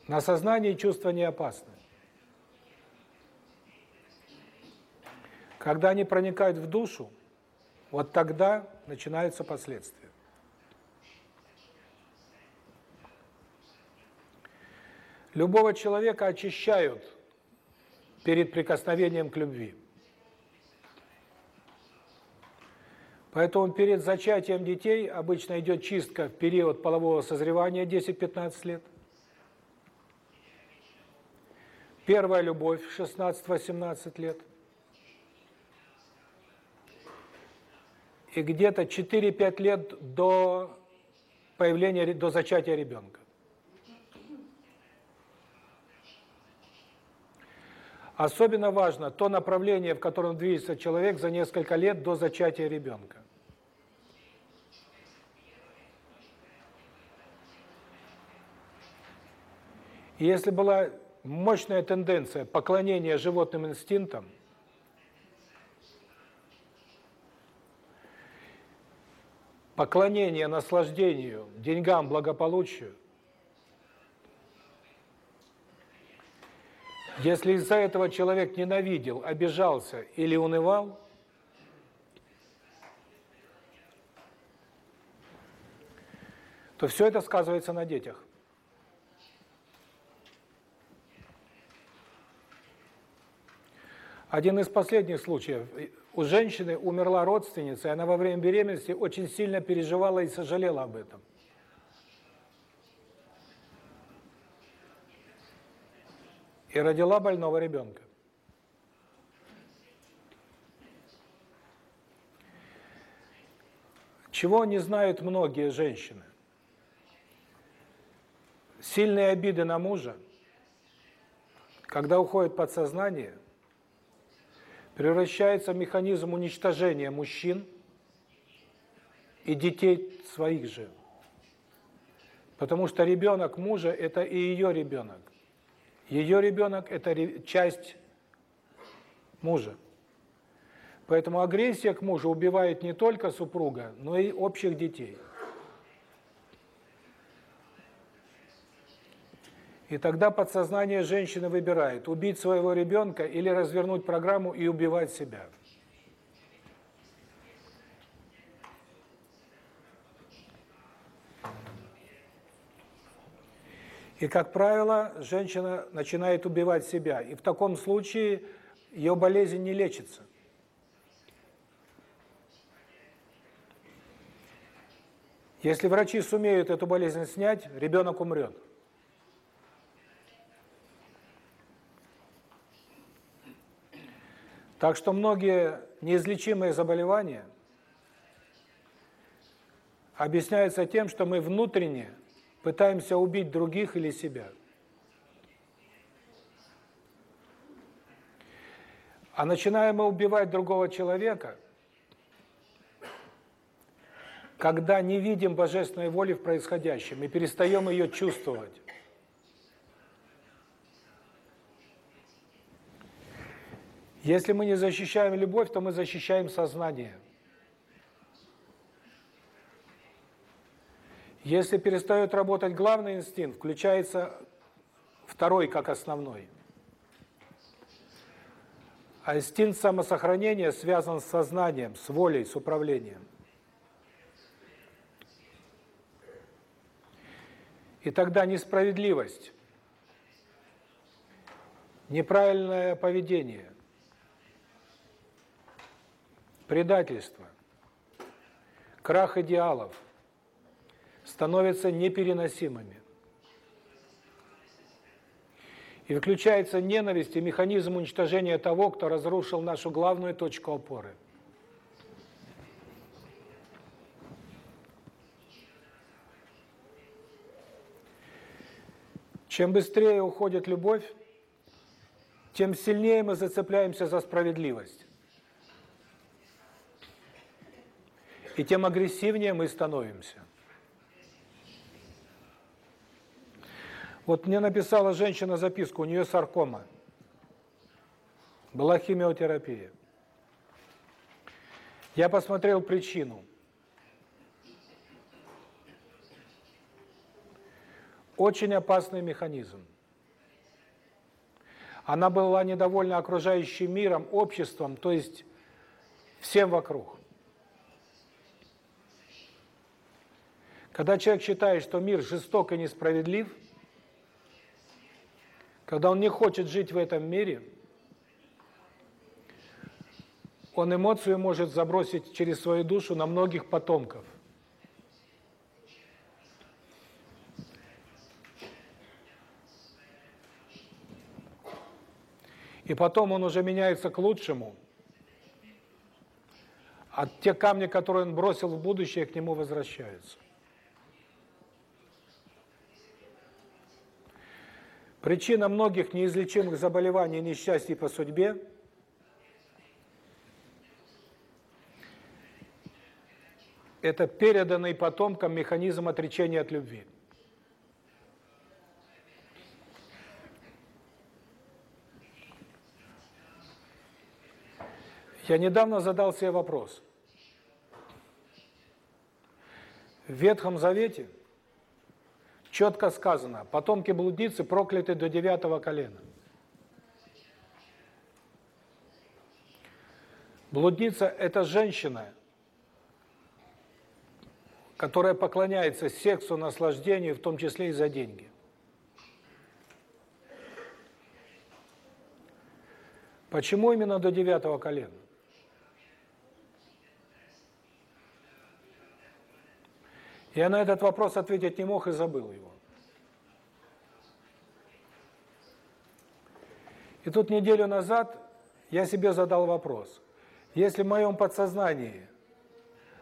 На сознании чувства не опасны. Когда они проникают в душу, вот тогда начинаются последствия. Любого человека очищают перед прикосновением к любви. Поэтому перед зачатием детей обычно идет чистка в период полового созревания 10-15 лет. Первая любовь 16-18 лет – и где-то 4-5 лет до появления, до зачатия ребенка. Особенно важно то направление, в котором движется человек за несколько лет до зачатия ребенка. И если была мощная тенденция поклонения животным инстинктам, поклонение наслаждению, деньгам, благополучию, если из-за этого человек ненавидел, обижался или унывал, то все это сказывается на детях. Один из последних случаев у женщины умерла родственница, и она во время беременности очень сильно переживала и сожалела об этом. И родила больного ребенка. Чего не знают многие женщины? сильные обиды на мужа, когда уходит подсознание, превращается в механизм уничтожения мужчин и детей своих же. Потому что ребенок мужа – это и ее ребенок. Ее ребенок – это часть мужа. Поэтому агрессия к мужу убивает не только супруга, но и общих детей. И тогда подсознание женщины выбирает, убить своего ребенка или развернуть программу и убивать себя. И, как правило, женщина начинает убивать себя. И в таком случае ее болезнь не лечится. Если врачи сумеют эту болезнь снять, ребенок умрет. Так что многие неизлечимые заболевания объясняются тем, что мы внутренне пытаемся убить других или себя. А начинаем мы убивать другого человека, когда не видим божественной воли в происходящем и перестаем ее чувствовать. Если мы не защищаем любовь, то мы защищаем сознание. Если перестает работать главный инстинкт, включается второй как основной. А инстинкт самосохранения связан с сознанием, с волей, с управлением. И тогда несправедливость, неправильное поведение, предательство, крах идеалов – становятся непереносимыми. И включается ненависть и механизм уничтожения того, кто разрушил нашу главную точку опоры. Чем быстрее уходит любовь, тем сильнее мы зацепляемся за справедливость. И тем агрессивнее мы становимся. Вот мне написала женщина записку, у нее саркома. Была химиотерапия. Я посмотрел причину. Очень опасный механизм. Она была недовольна окружающим миром, обществом, то есть всем вокруг. Когда человек считает, что мир жесток и несправедлив, когда он не хочет жить в этом мире, он эмоцию может забросить через свою душу на многих потомков. И потом он уже меняется к лучшему, а те камни, которые он бросил в будущее, к нему возвращаются. Причина многих неизлечимых заболеваний и несчастий по судьбе – это переданный потомкам механизм отречения от любви. Я недавно задал себе вопрос. В Ветхом Завете – четко сказано, потомки блудницы прокляты до девятого колена. Блудница – это женщина, которая поклоняется сексу, наслаждению, в том числе и за деньги. Почему именно до девятого колена? Я на этот вопрос ответить не мог и забыл его. И тут неделю назад я себе задал вопрос. Если в моем подсознании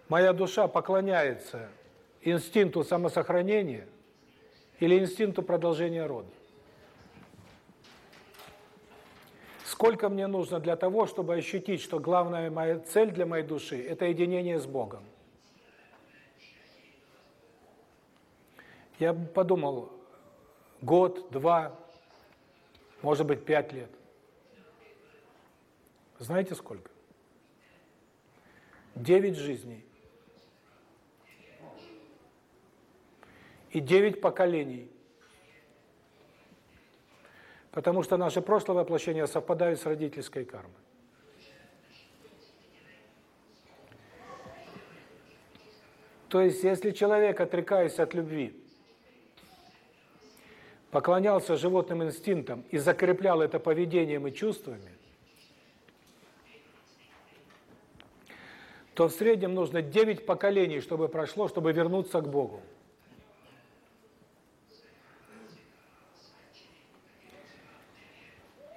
моя душа поклоняется инстинкту самосохранения, или инстинкту продолжения рода? Сколько мне нужно для того, чтобы ощутить, что главная моя цель для моей души – это единение с Богом? Я подумал, год, два, может быть, пять лет. Знаете сколько? Девять жизней. И девять поколений. Потому что наше прошлое воплощение совпадает с родительской кармой. То есть, если человек, отрекаясь от любви, поклонялся животным инстинктам и закреплял это поведением и чувствами, то в среднем нужно 9 поколений, чтобы прошло, чтобы вернуться к Богу.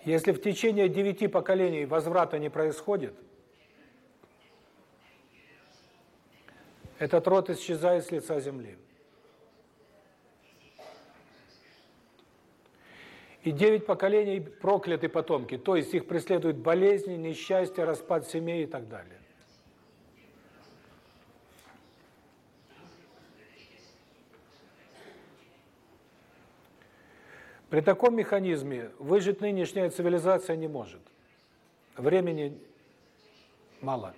Если в течение девяти поколений возврата не происходит, этот род исчезает с лица земли. И девять поколений прокляты потомки, то есть их преследуют болезни, несчастья, распад семей и так далее. При таком механизме выжить нынешняя цивилизация не может. Времени мало.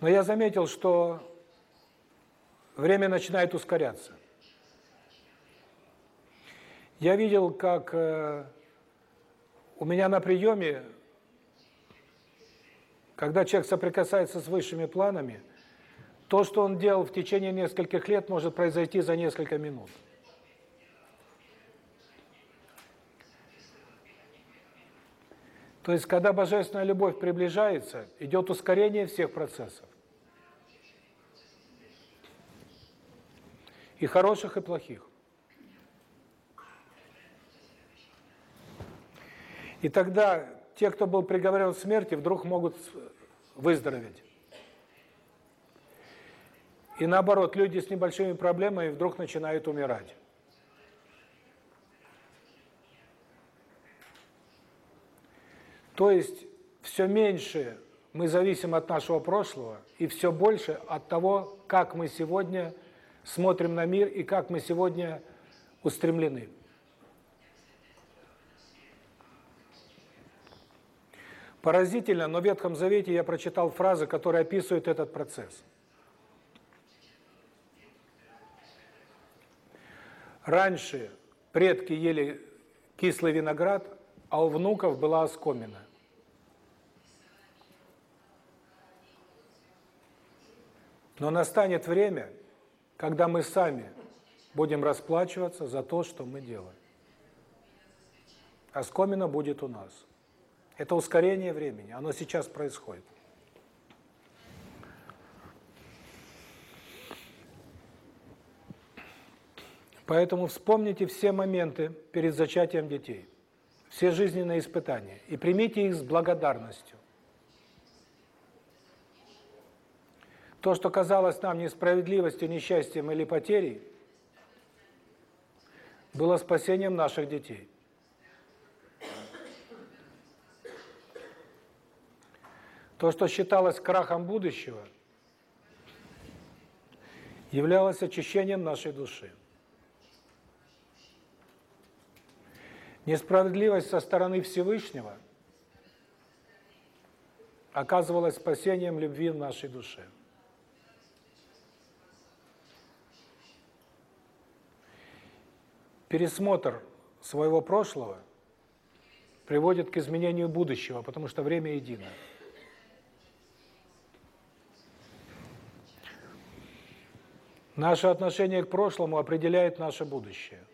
Но я заметил, что время начинает ускоряться. Я видел, как э, у меня на приеме, когда человек соприкасается с высшими планами, то, что он делал в течение нескольких лет, может произойти за несколько минут. То есть, когда божественная любовь приближается, идет ускорение всех процессов. И хороших, и плохих. И тогда те, кто был приговорен к смерти, вдруг могут выздороветь. И наоборот, люди с небольшими проблемами вдруг начинают умирать. То есть все меньше мы зависим от нашего прошлого и все больше от того, как мы сегодня смотрим на мир и как мы сегодня устремлены. Поразительно, но в Ветхом Завете я прочитал фразы, которые описывают этот процесс. Раньше предки ели кислый виноград, а у внуков была оскомина. Но настанет время, когда мы сами будем расплачиваться за то, что мы делаем. Оскомина будет у нас. Это ускорение времени, оно сейчас происходит. Поэтому вспомните все моменты перед зачатием детей, все жизненные испытания, и примите их с благодарностью. То, что казалось нам несправедливостью, несчастьем или потерей, было спасением наших детей. То, что считалось крахом будущего, являлось очищением нашей души. Несправедливость со стороны Всевышнего оказывалась спасением любви в нашей душе. Пересмотр своего прошлого приводит к изменению будущего, потому что время едино. Наше отношение к прошлому определяет наше будущее.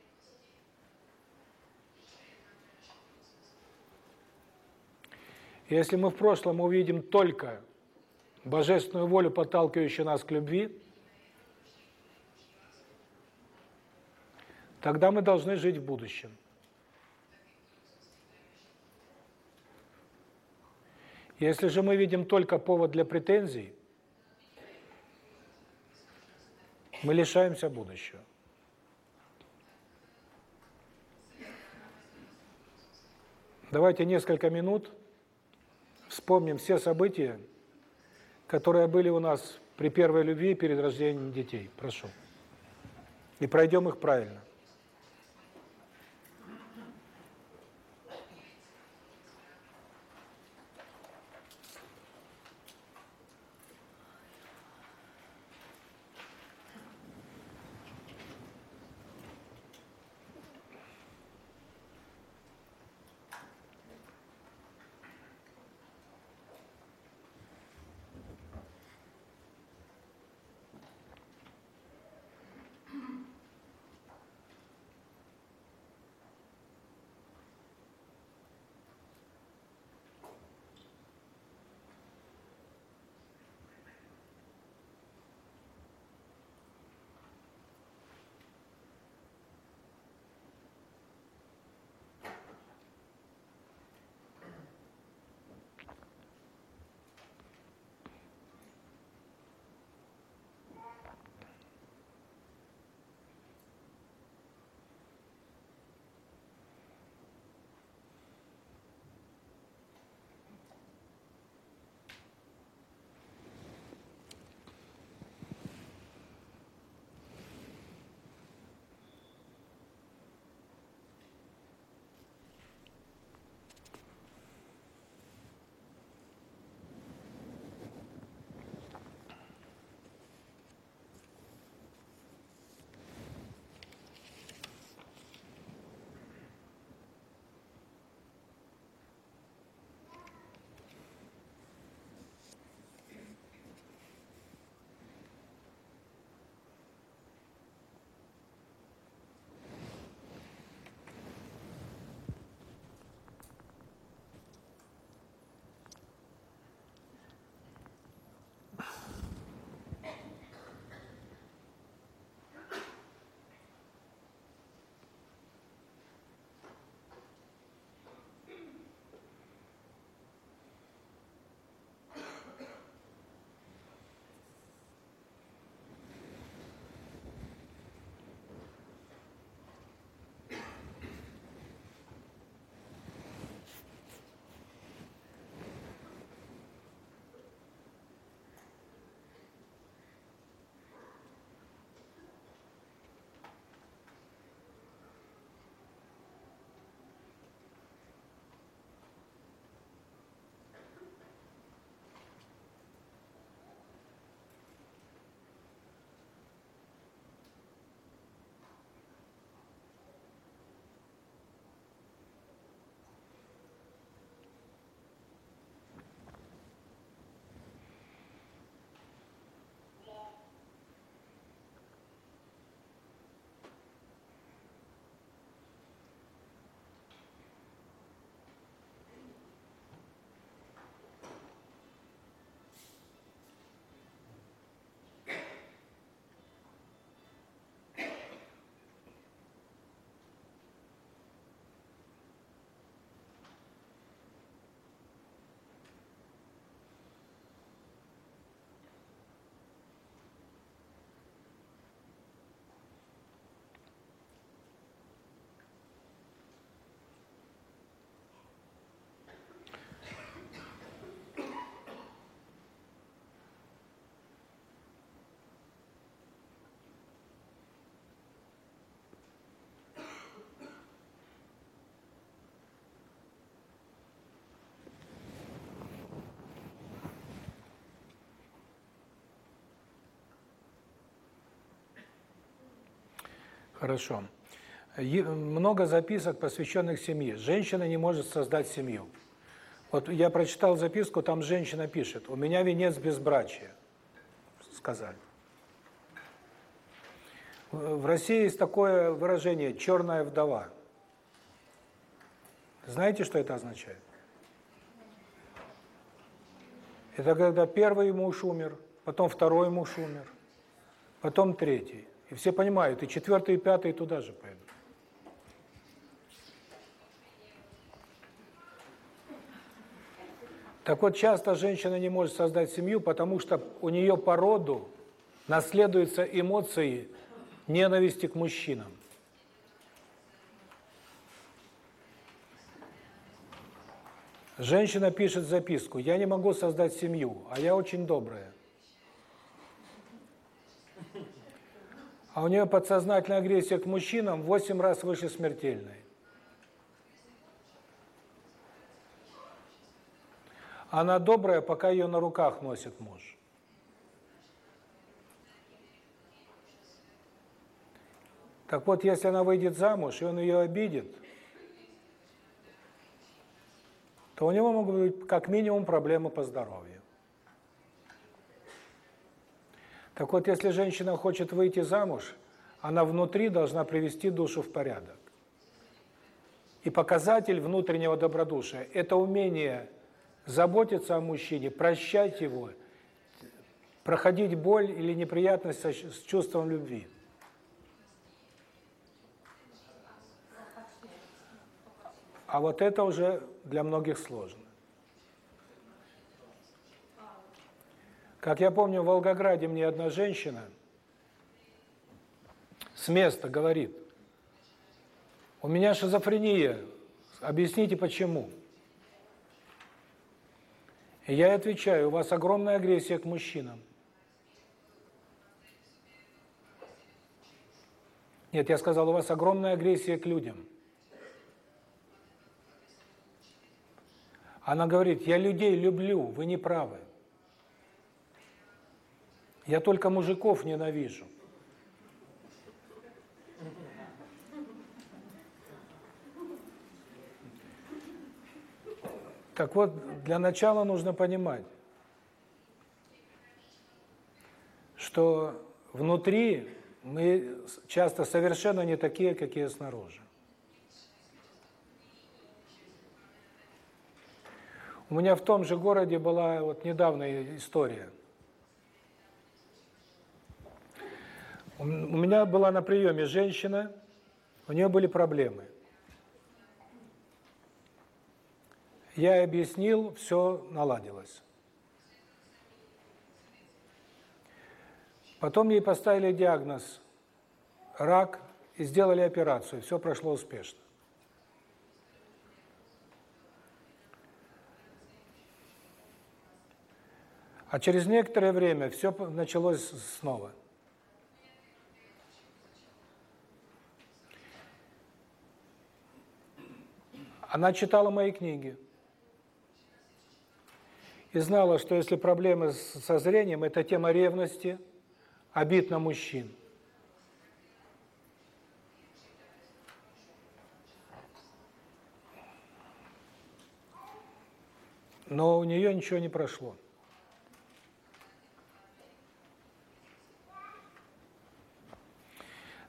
Если мы в прошлом увидим только божественную волю, подталкивающую нас к любви, тогда мы должны жить в будущем. Если же мы видим только повод для претензий, мы лишаемся будущего. Давайте несколько минут вспомним все события, которые были у нас при первой любви перед рождением детей. Прошу. И пройдем их правильно. Хорошо. Много записок, посвященных семье. Женщина не может создать семью. Вот я прочитал записку, там женщина пишет, у меня венец безбрачия, сказали. В России есть такое выражение «черная вдова». Знаете, что это означает? Это когда первый муж умер, потом второй муж умер, потом третий. И все понимают, и четвертый, и пятый туда же пойдут. Так вот, часто женщина не может создать семью, потому что у нее по роду наследуются эмоции ненависти к мужчинам. Женщина пишет записку: "Я не могу создать семью, а я очень добрая". А у нее подсознательная агрессия к мужчинам в 8 раз выше смертельной. Она добрая, пока ее на руках носит муж. Так вот, если она выйдет замуж, и он ее обидит, то у него могут быть как минимум проблемы по здоровью. Так вот, если женщина хочет выйти замуж, она внутри должна привести душу в порядок. И показатель внутреннего добродушия – это умение заботиться о мужчине, прощать его, проходить боль или неприятность с чувством любви. А вот это уже для многих сложно. Как я помню, в Волгограде мне одна женщина с места говорит, у меня шизофрения, объясните почему. И я отвечаю, у вас огромная агрессия к мужчинам. Нет, я сказал, у вас огромная агрессия к людям. Она говорит, я людей люблю, вы не правы. Я только мужиков ненавижу. Так вот, для начала нужно понимать, что внутри мы часто совершенно не такие, какие снаружи. У меня в том же городе была вот недавняя история. У меня была на приеме женщина, у нее были проблемы. Я объяснил, все наладилось. Потом ей поставили диагноз рак и сделали операцию, все прошло успешно. А через некоторое время все началось снова. Она читала мои книги. И знала, что если проблемы со зрением, это тема ревности, обид на мужчин. Но у нее ничего не прошло.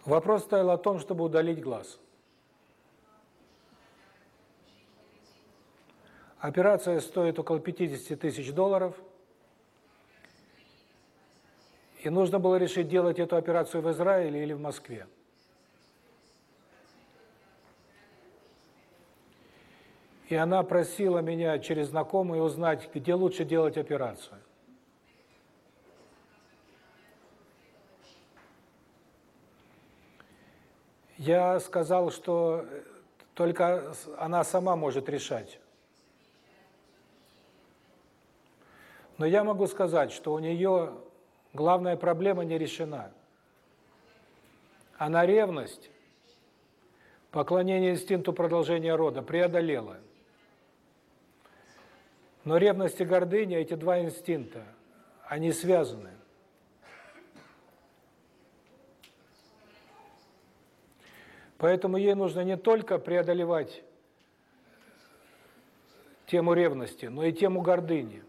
Вопрос стоял о том, чтобы удалить глаз. Операция стоит около 50 тысяч долларов. И нужно было решить, делать эту операцию в Израиле или в Москве. И она просила меня через знакомую узнать, где лучше делать операцию. Я сказал, что только она сама может решать. Но я могу сказать, что у нее главная проблема не решена. Она ревность, поклонение инстинкту продолжения рода преодолела. Но ревность и гордыня, эти два инстинкта, они связаны. Поэтому ей нужно не только преодолевать тему ревности, но и тему гордыни.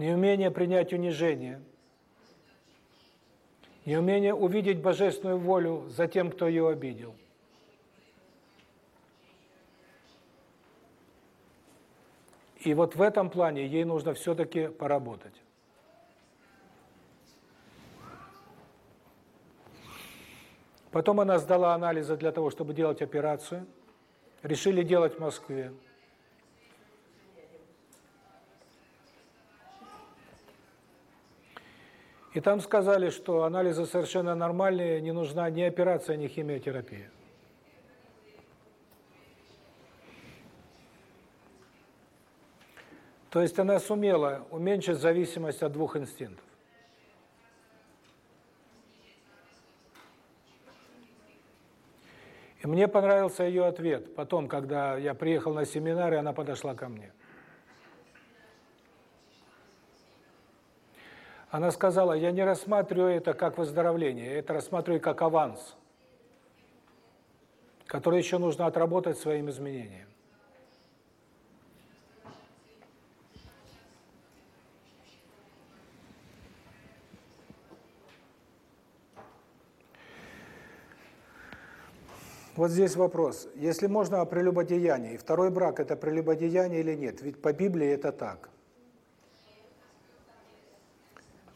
Неумение принять унижение, неумение увидеть божественную волю за тем, кто ее обидел. И вот в этом плане ей нужно все-таки поработать. Потом она сдала анализы для того, чтобы делать операцию. Решили делать в Москве. И там сказали, что анализы совершенно нормальные, не нужна ни операция, ни химиотерапия. То есть она сумела уменьшить зависимость от двух инстинктов. И мне понравился ее ответ. Потом, когда я приехал на семинар, и она подошла ко мне. Она сказала, я не рассматриваю это как выздоровление, я это рассматриваю как аванс, который еще нужно отработать своим изменением. Вот здесь вопрос. Если можно о прелюбодеянии, второй брак – это прелюбодеяние или нет? Ведь по Библии это так.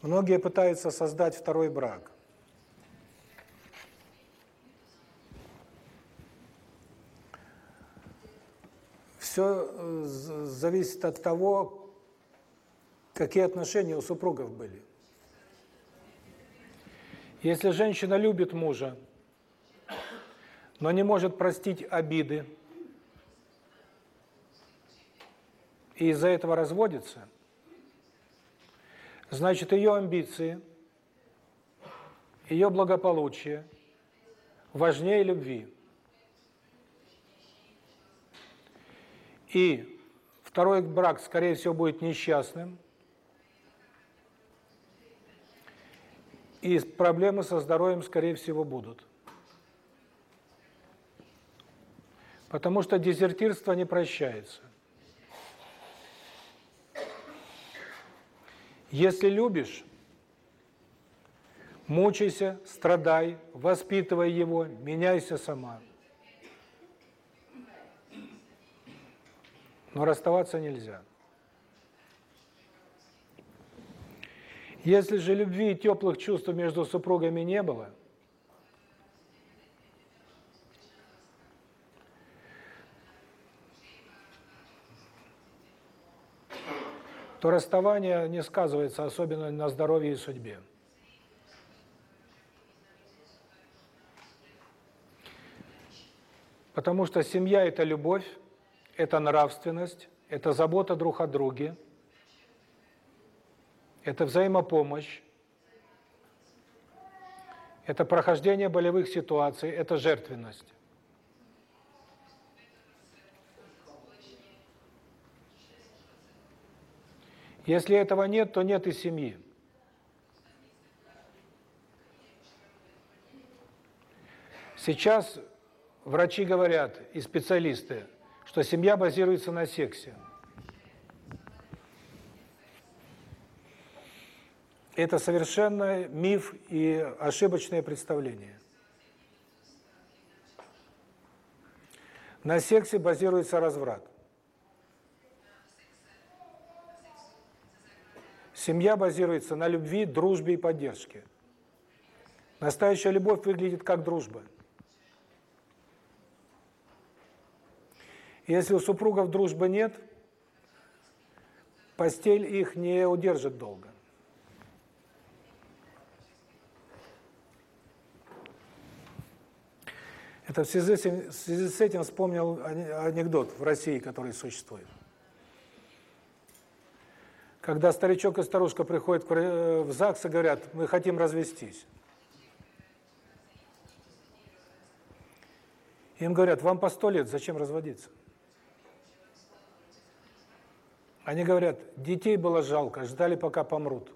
Многие пытаются создать второй брак. Все э, зависит от того, какие отношения у супругов были. Если женщина любит мужа, но не может простить обиды, и из-за этого разводится, значит, ее амбиции, ее благополучие важнее любви. И второй брак, скорее всего, будет несчастным, и проблемы со здоровьем, скорее всего, будут. Потому что дезертирство не прощается. Если любишь, мучайся, страдай, воспитывай его, меняйся сама. Но расставаться нельзя. Если же любви и теплых чувств между супругами не было – то расставание не сказывается особенно на здоровье и судьбе. Потому что семья – это любовь, это нравственность, это забота друг о друге, это взаимопомощь, это прохождение болевых ситуаций, это жертвенность. Если этого нет, то нет и семьи. Сейчас врачи говорят и специалисты, что семья базируется на сексе. Это совершенно миф и ошибочное представление. На сексе базируется разврат. Семья базируется на любви, дружбе и поддержке. Настоящая любовь выглядит как дружба. Если у супругов дружбы нет, постель их не удержит долго. Это в связи, с этим, вспомнил анекдот в России, который существует. Когда старичок и старушка приходят в ЗАГС и говорят, мы хотим развестись. Им говорят, вам по сто лет, зачем разводиться? Они говорят, детей было жалко, ждали, пока помрут.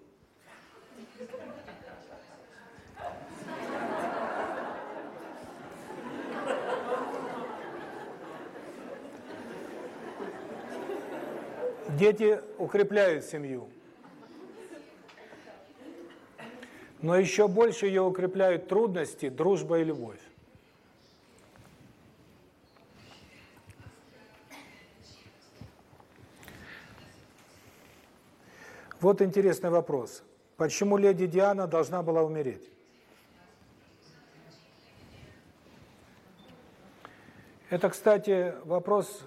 Дети укрепляют семью. Но еще больше ее укрепляют трудности, дружба и любовь. Вот интересный вопрос. Почему леди Диана должна была умереть? Это, кстати, вопрос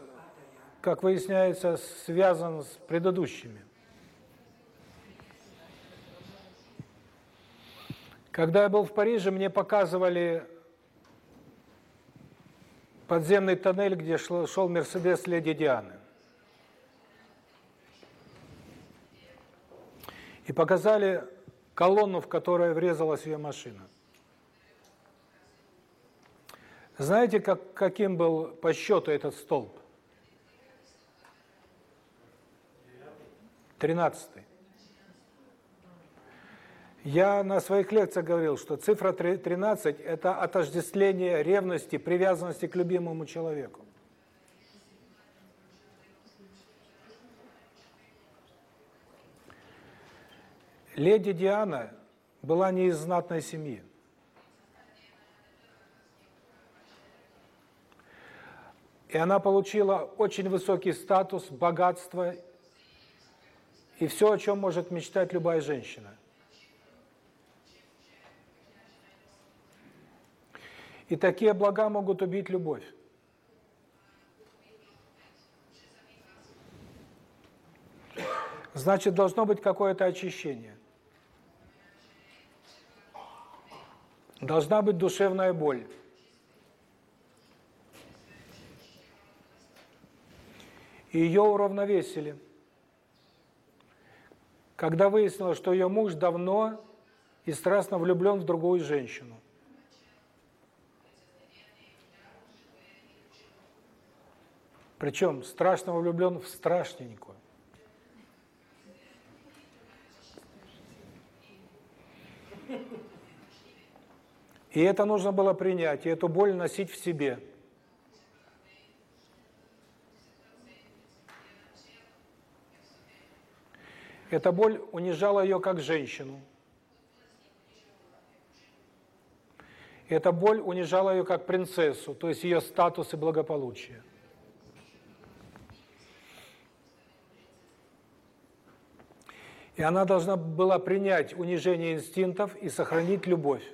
как выясняется, связан с предыдущими. Когда я был в Париже, мне показывали подземный тоннель, где шел Мерседес Леди Дианы. И показали колонну, в которую врезалась ее машина. Знаете, как, каким был по счету этот столб? Тринадцатый. Я на своих лекциях говорил, что цифра 13 – это отождествление ревности, привязанности к любимому человеку. Леди Диана была не из знатной семьи. И она получила очень высокий статус, богатство и все, о чем может мечтать любая женщина. И такие блага могут убить любовь. Значит, должно быть какое-то очищение. Должна быть душевная боль. И ее уравновесили. Когда выяснилось, что ее муж давно и страстно влюблен в другую женщину. Причем страшно влюблен в страшненькую. И это нужно было принять, и эту боль носить в себе. Эта боль унижала ее как женщину. Эта боль унижала ее как принцессу, то есть ее статус и благополучие. И она должна была принять унижение инстинктов и сохранить любовь.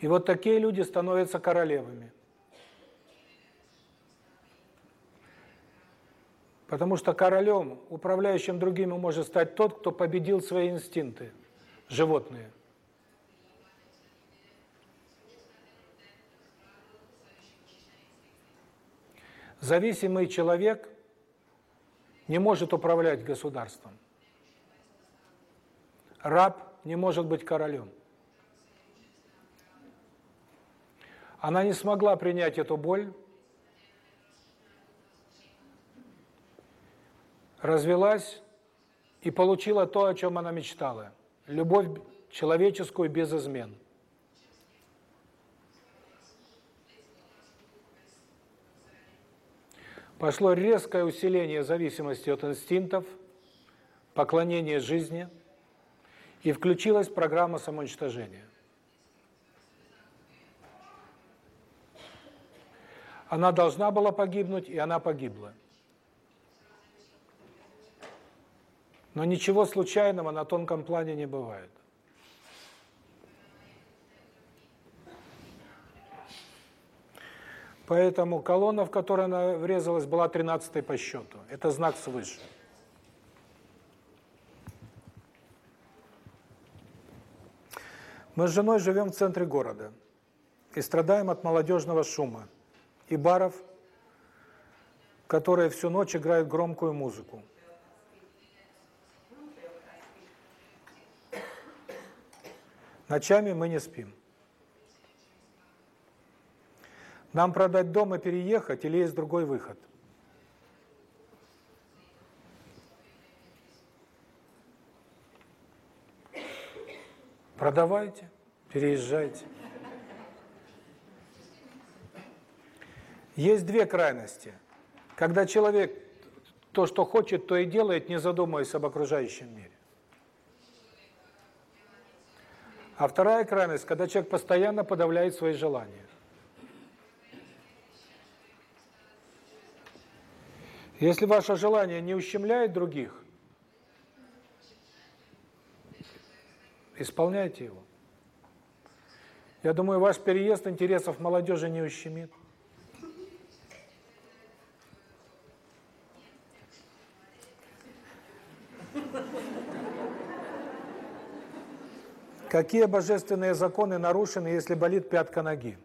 И вот такие люди становятся королевами. Потому что королем, управляющим другими, может стать тот, кто победил свои инстинкты, животные. Зависимый человек не может управлять государством. Раб не может быть королем. Она не смогла принять эту боль, развелась и получила то, о чем она мечтала. Любовь человеческую без измен. Пошло резкое усиление зависимости от инстинктов, поклонение жизни, и включилась программа самоуничтожения. Она должна была погибнуть, и она погибла. Но ничего случайного на тонком плане не бывает. Поэтому колонна, в которую она врезалась, была 13 по счету. Это знак свыше. Мы с женой живем в центре города и страдаем от молодежного шума и баров, которые всю ночь играют громкую музыку. Ночами мы не спим. Нам продать дом и переехать или есть другой выход? Продавайте, переезжайте. Есть две крайности. Когда человек то, что хочет, то и делает, не задумываясь об окружающем мире. А вторая крайность, когда человек постоянно подавляет свои желания. Если ваше желание не ущемляет других, исполняйте его. Я думаю, ваш переезд интересов молодежи не ущемит. Какие божественные законы нарушены, если болит пятка ноги?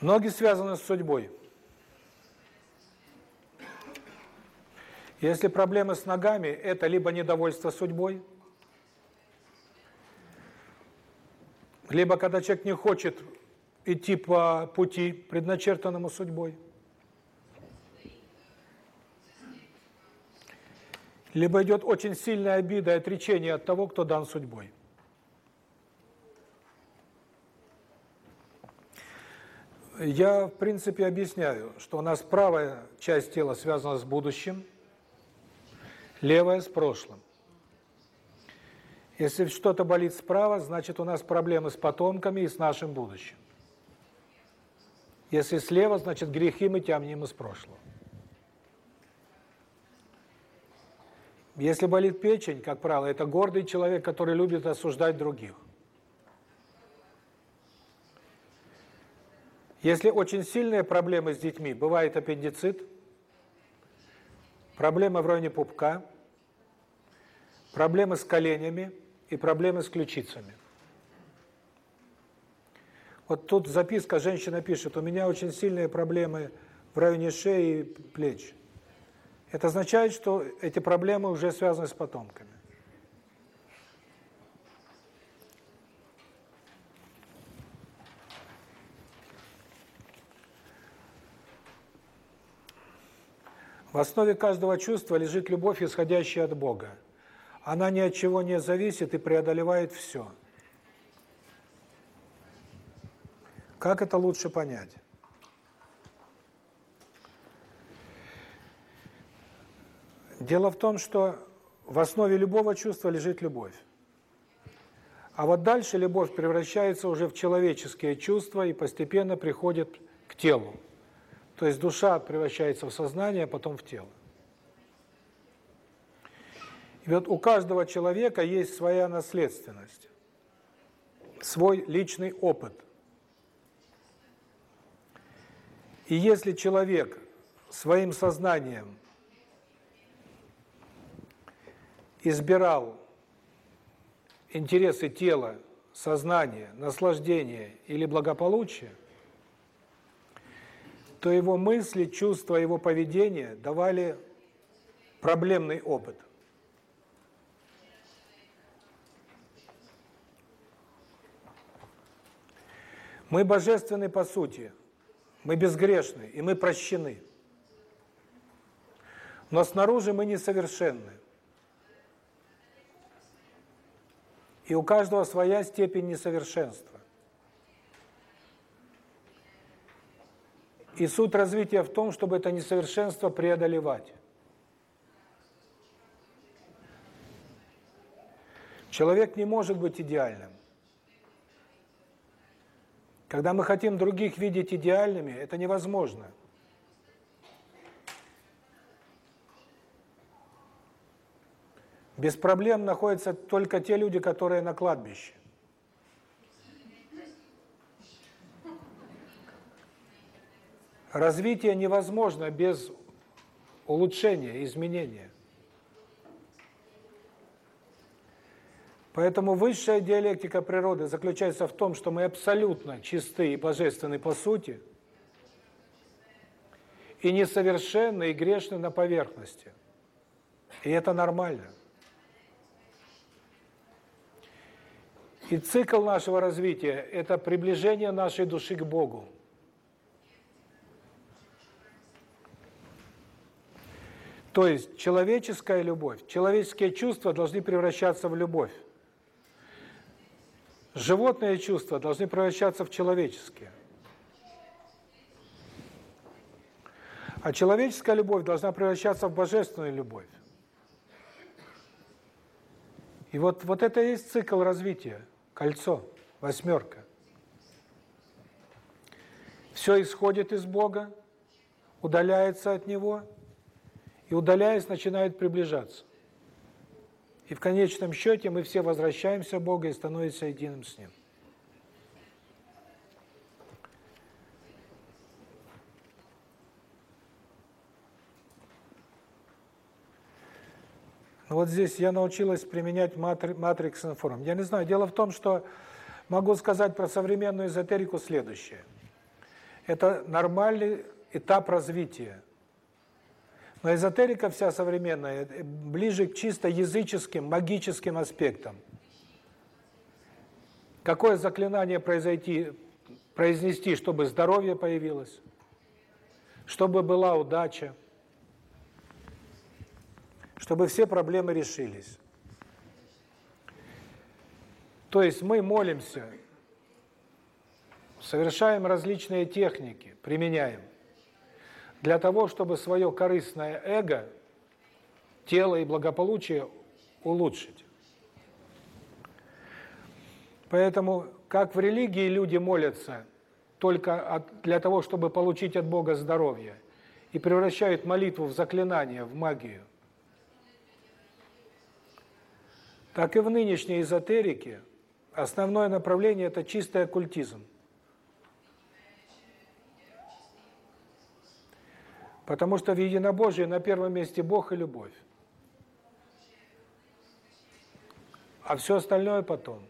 Ноги связаны с судьбой. Если проблемы с ногами, это либо недовольство судьбой, либо когда человек не хочет идти по пути, предначертанному судьбой, либо идет очень сильная обида и отречение от того, кто дан судьбой. Я, в принципе, объясняю, что у нас правая часть тела связана с будущим, левая с прошлым. Если что-то болит справа, значит у нас проблемы с потомками и с нашим будущим. Если слева, значит грехи мы тянем из прошлого. Если болит печень, как правило, это гордый человек, который любит осуждать других. Если очень сильные проблемы с детьми, бывает аппендицит, проблемы в районе пупка, проблемы с коленями и проблемы с ключицами. Вот тут записка, женщина пишет, у меня очень сильные проблемы в районе шеи и плеч. Это означает, что эти проблемы уже связаны с потомками. В основе каждого чувства лежит любовь, исходящая от Бога. Она ни от чего не зависит и преодолевает все. Как это лучше понять? Дело в том, что в основе любого чувства лежит любовь. А вот дальше любовь превращается уже в человеческие чувства и постепенно приходит к телу. То есть душа превращается в сознание, а потом в тело. И вот у каждого человека есть своя наследственность, свой личный опыт. И если человек своим сознанием избирал интересы тела, сознания, наслаждения или благополучия, то его мысли, чувства, его поведение давали проблемный опыт. Мы божественны по сути, мы безгрешны, и мы прощены. Но снаружи мы несовершенны. И у каждого своя степень несовершенства. И суть развития в том, чтобы это несовершенство преодолевать. Человек не может быть идеальным. Когда мы хотим других видеть идеальными, это невозможно. Без проблем находятся только те люди, которые на кладбище. Развитие невозможно без улучшения, изменения. Поэтому высшая диалектика природы заключается в том, что мы абсолютно чисты и божественны по сути, и несовершенны и грешны на поверхности. И это нормально. И цикл нашего развития – это приближение нашей души к Богу. То есть человеческая любовь, человеческие чувства должны превращаться в любовь. Животные чувства должны превращаться в человеческие. А человеческая любовь должна превращаться в божественную любовь. И вот, вот это и есть цикл развития, кольцо, восьмерка. Все исходит из Бога, удаляется от Него – и удаляясь, начинает приближаться. И в конечном счете мы все возвращаемся к Богу и становимся единым с Ним. Вот здесь я научилась применять матри матриксный форм. Я не знаю, дело в том, что могу сказать про современную эзотерику следующее. Это нормальный этап развития. Но эзотерика вся современная ближе к чисто языческим, магическим аспектам. Какое заклинание произойти, произнести, чтобы здоровье появилось, чтобы была удача, чтобы все проблемы решились. То есть мы молимся, совершаем различные техники, применяем для того, чтобы свое корыстное эго, тело и благополучие улучшить. Поэтому, как в религии люди молятся только от, для того, чтобы получить от Бога здоровье, и превращают молитву в заклинание, в магию, так и в нынешней эзотерике основное направление – это чистый оккультизм. Потому что в единобожии на первом месте Бог и любовь. А все остальное потом.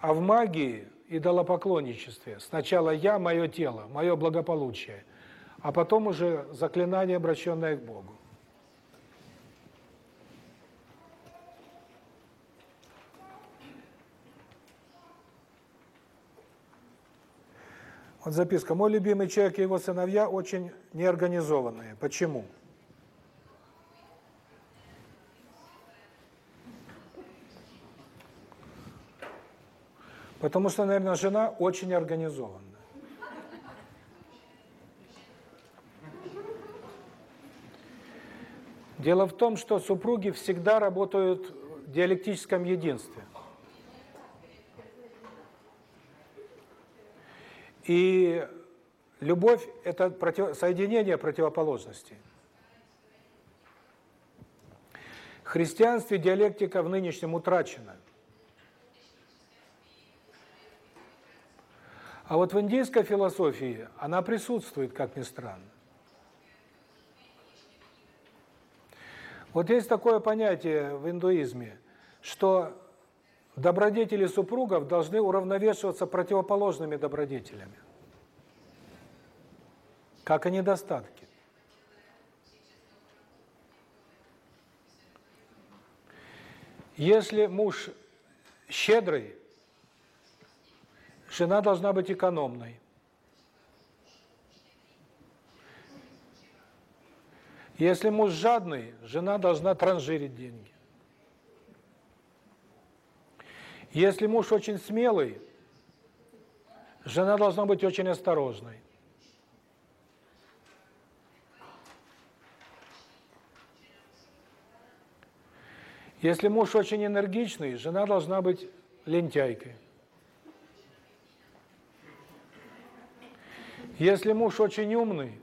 А в магии, и идолопоклонничестве сначала я, мое тело, мое благополучие, а потом уже заклинание, обращенное к Богу. Вот записка. Мой любимый человек и его сыновья очень неорганизованные. Почему? Потому что, наверное, жена очень организованная. Дело в том, что супруги всегда работают в диалектическом единстве. И любовь – это против... соединение противоположностей. В христианстве диалектика в нынешнем утрачена. А вот в индийской философии она присутствует, как ни странно. Вот есть такое понятие в индуизме, что добродетели супругов должны уравновешиваться противоположными добродетелями. Как и недостатки. Если муж щедрый, жена должна быть экономной. Если муж жадный, жена должна транжирить деньги. Если муж очень смелый, жена должна быть очень осторожной. Если муж очень энергичный, жена должна быть лентяйкой. Если муж очень умный,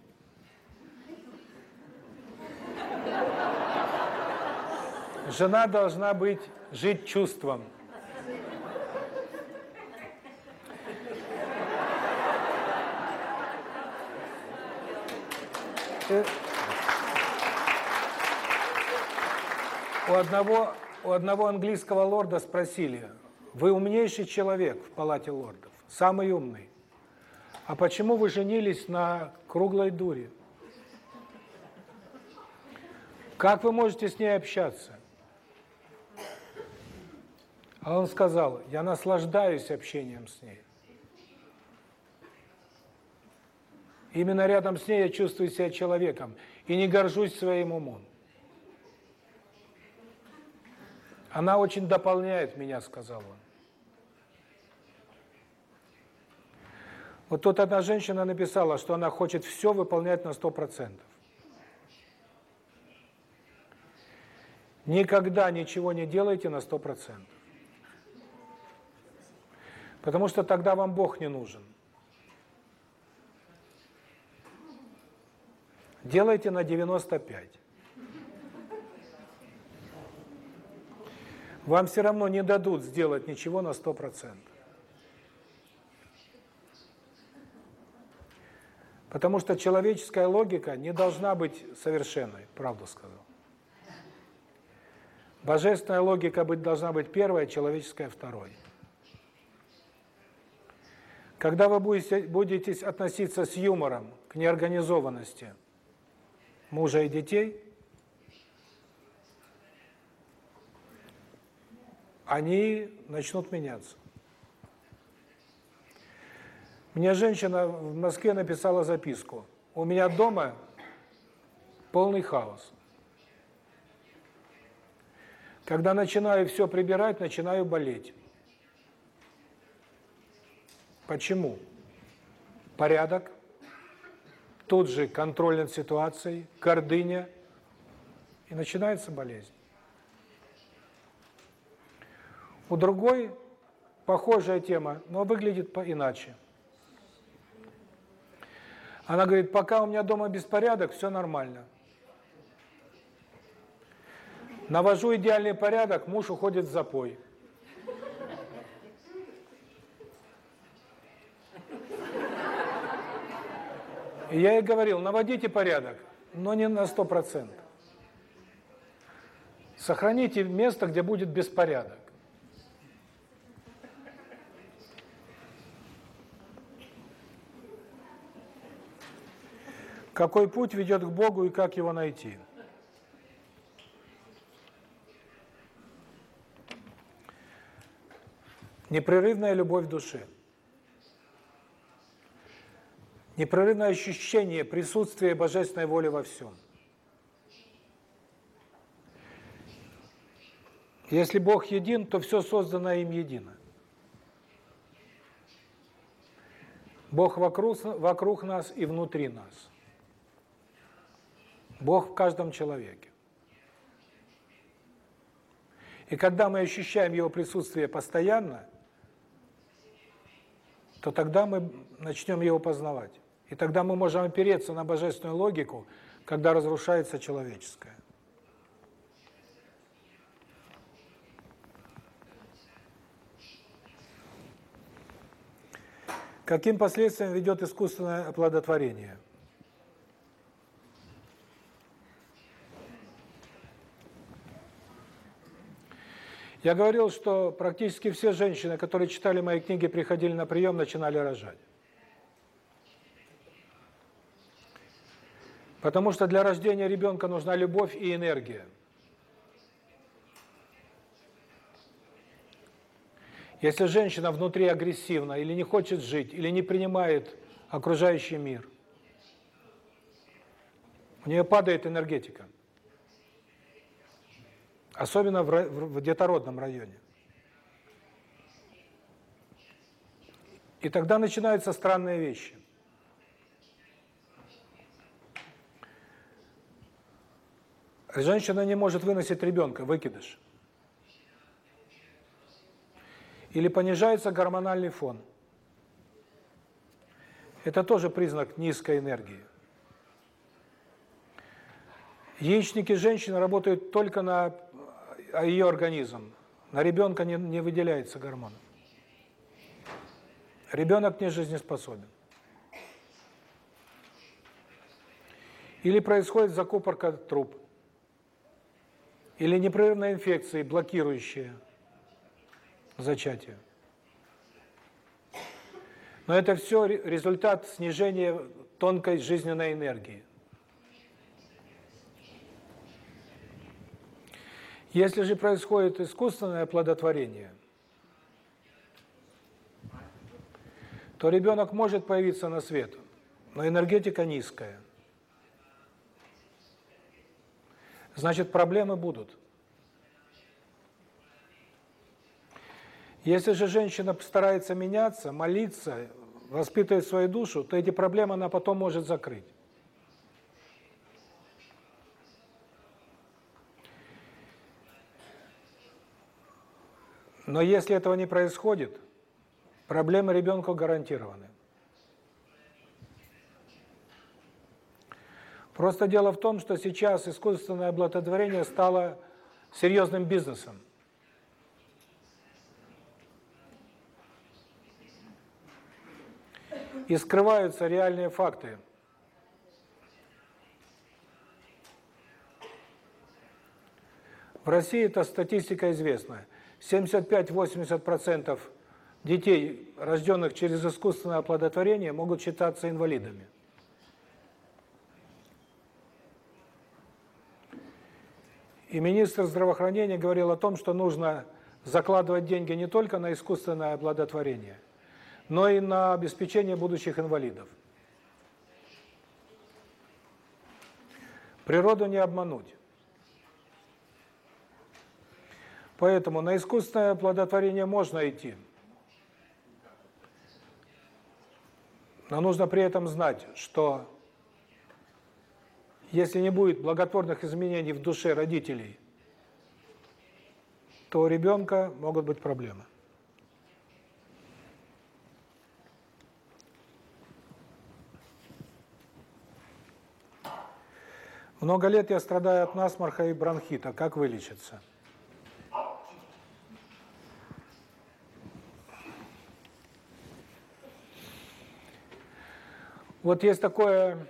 жена должна быть жить чувством. У одного у одного английского лорда спросили: "Вы умнейший человек в палате лордов, самый умный. А почему вы женились на круглой дуре? Как вы можете с ней общаться?" А он сказал: "Я наслаждаюсь общением с ней. Именно рядом с ней я чувствую себя человеком и не горжусь своим умом. Она очень дополняет меня, сказал он. Вот тут одна женщина написала, что она хочет все выполнять на 100%. Никогда ничего не делайте на 100%. Потому что тогда вам Бог не нужен. Делайте на 95. Вам все равно не дадут сделать ничего на 100%. Потому что человеческая логика не должна быть совершенной, правду сказал. Божественная логика быть должна быть первой, человеческая второй. Когда вы будете, будете относиться с юмором к неорганизованности мужа и детей, они начнут меняться. Мне женщина в Москве написала записку. У меня дома полный хаос. Когда начинаю все прибирать, начинаю болеть. Почему? Порядок, тут же контроль над ситуацией, гордыня, и начинается болезнь. У другой похожая тема, но выглядит по иначе. Она говорит, пока у меня дома беспорядок, все нормально. Навожу идеальный порядок, муж уходит в запой. Я ей говорил, наводите порядок, но не на сто процентов. Сохраните место, где будет беспорядок. Какой путь ведет к Богу и как его найти? Непрерывная любовь в душе. Непрерывное ощущение присутствия Божественной воли во всем. Если Бог един, то все создано им едино. Бог вокруг, вокруг нас и внутри нас. Бог в каждом человеке. И когда мы ощущаем Его присутствие постоянно, то тогда мы начнем Его познавать. И тогда мы можем опереться на божественную логику, когда разрушается человеческое. Каким последствиям ведет искусственное оплодотворение? Я говорил, что практически все женщины, которые читали мои книги, приходили на прием, начинали рожать. Потому что для рождения ребенка нужна любовь и энергия. Если женщина внутри агрессивна, или не хочет жить, или не принимает окружающий мир, у нее падает энергетика. Особенно в, детородном районе. И тогда начинаются странные вещи. Женщина не может выносить ребенка, выкидыш. Или понижается гормональный фон. Это тоже признак низкой энергии. Яичники женщины работают только на ее организм. На ребенка не, не выделяется гормон. Ребенок не жизнеспособен. Или происходит закупорка труб. Или непрерывные инфекции, блокирующие зачатие. Но это все результат снижения тонкой жизненной энергии. Если же происходит искусственное оплодотворение, то ребенок может появиться на свет, но энергетика низкая. Значит, проблемы будут. Если же женщина старается меняться, молиться, воспитывать свою душу, то эти проблемы она потом может закрыть. Но если этого не происходит, проблемы ребенку гарантированы. Просто дело в том, что сейчас искусственное благотворение стало серьезным бизнесом. И скрываются реальные факты. В России эта статистика известна. 75-80% детей, рожденных через искусственное оплодотворение, могут считаться инвалидами. И министр здравоохранения говорил о том, что нужно закладывать деньги не только на искусственное оплодотворение, но и на обеспечение будущих инвалидов. Природу не обмануть. Поэтому на искусственное оплодотворение можно идти. Но нужно при этом знать, что если не будет благотворных изменений в душе родителей, то у ребенка могут быть проблемы. Много лет я страдаю от насморка и бронхита. Как вылечиться? Вот есть такое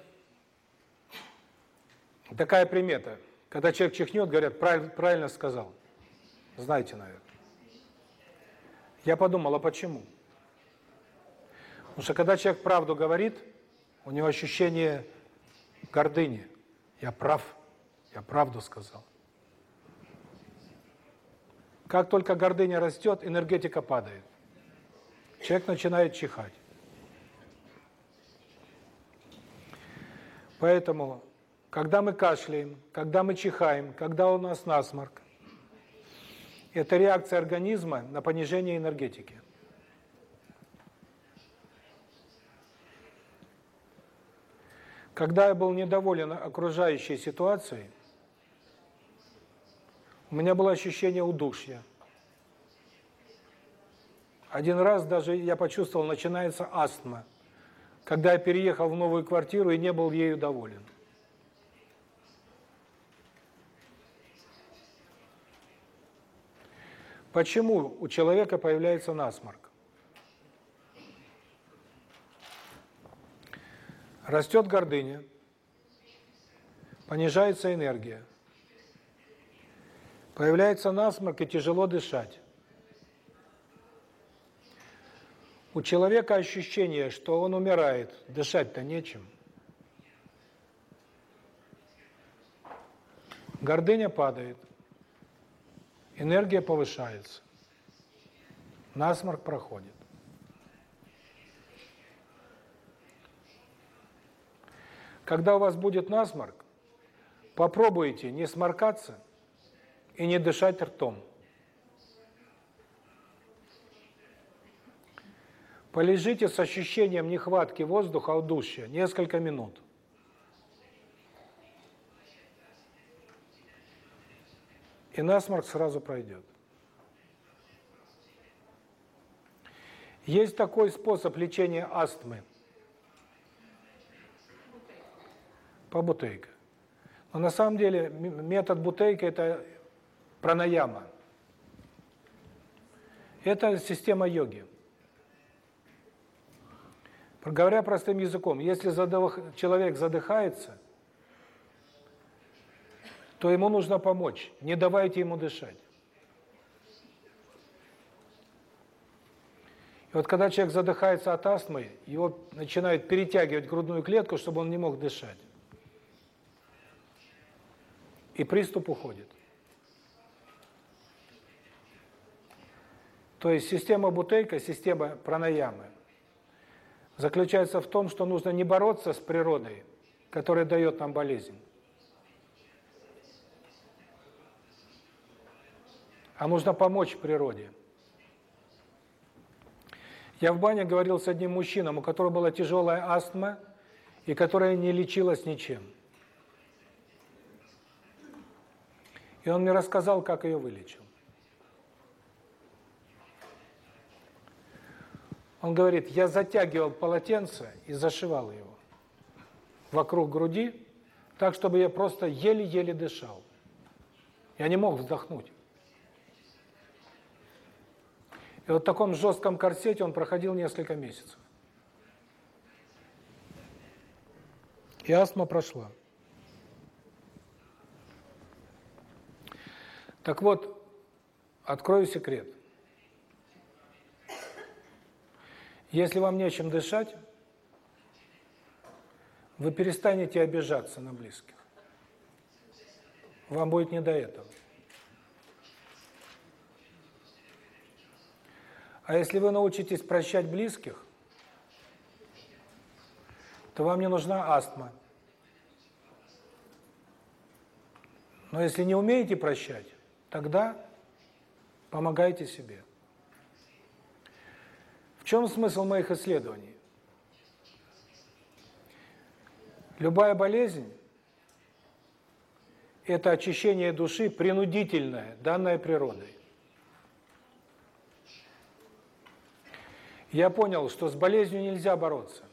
такая примета. Когда человек чихнет, говорят, правильно, сказал. Знаете, наверное. Я подумал, а почему? Потому что когда человек правду говорит, у него ощущение гордыни. Я прав, я правду сказал. Как только гордыня растет, энергетика падает. Человек начинает чихать. Поэтому когда мы кашляем, когда мы чихаем, когда у нас насморк, это реакция организма на понижение энергетики. Когда я был недоволен окружающей ситуацией, у меня было ощущение удушья. Один раз даже я почувствовал, начинается астма, когда я переехал в новую квартиру и не был ею доволен. Почему у человека появляется насморк? Растет гордыня, понижается энергия, появляется насморк и тяжело дышать. У человека ощущение, что он умирает, дышать-то нечем. Гордыня падает. Энергия повышается. Насморк проходит. Когда у вас будет насморк, попробуйте не сморкаться и не дышать ртом. Полежите с ощущением нехватки воздуха, удушья несколько минут. И насморк сразу пройдет. Есть такой способ лечения астмы. По бутейка. Но на самом деле метод бутейка – это пранаяма. Это система йоги. Говоря простым языком, если человек задыхается – то ему нужно помочь. Не давайте ему дышать. И вот когда человек задыхается от астмы, его начинают перетягивать грудную клетку, чтобы он не мог дышать. И приступ уходит. То есть система бутейка, система пранаямы, заключается в том, что нужно не бороться с природой, которая дает нам болезнь, а нужно помочь природе. Я в бане говорил с одним мужчином, у которого была тяжелая астма, и которая не лечилась ничем. И он мне рассказал, как ее вылечил. Он говорит, я затягивал полотенце и зашивал его вокруг груди, так, чтобы я просто еле-еле дышал. Я не мог вздохнуть. И вот в таком жестком корсете он проходил несколько месяцев. И астма прошла. Так вот, открою секрет. Если вам нечем дышать, вы перестанете обижаться на близких. Вам будет не до этого. А если вы научитесь прощать близких, то вам не нужна астма. Но если не умеете прощать, тогда помогайте себе. В чем смысл моих исследований? Любая болезнь – это очищение души принудительное, данное природой. Я понял, что с болезнью нельзя бороться.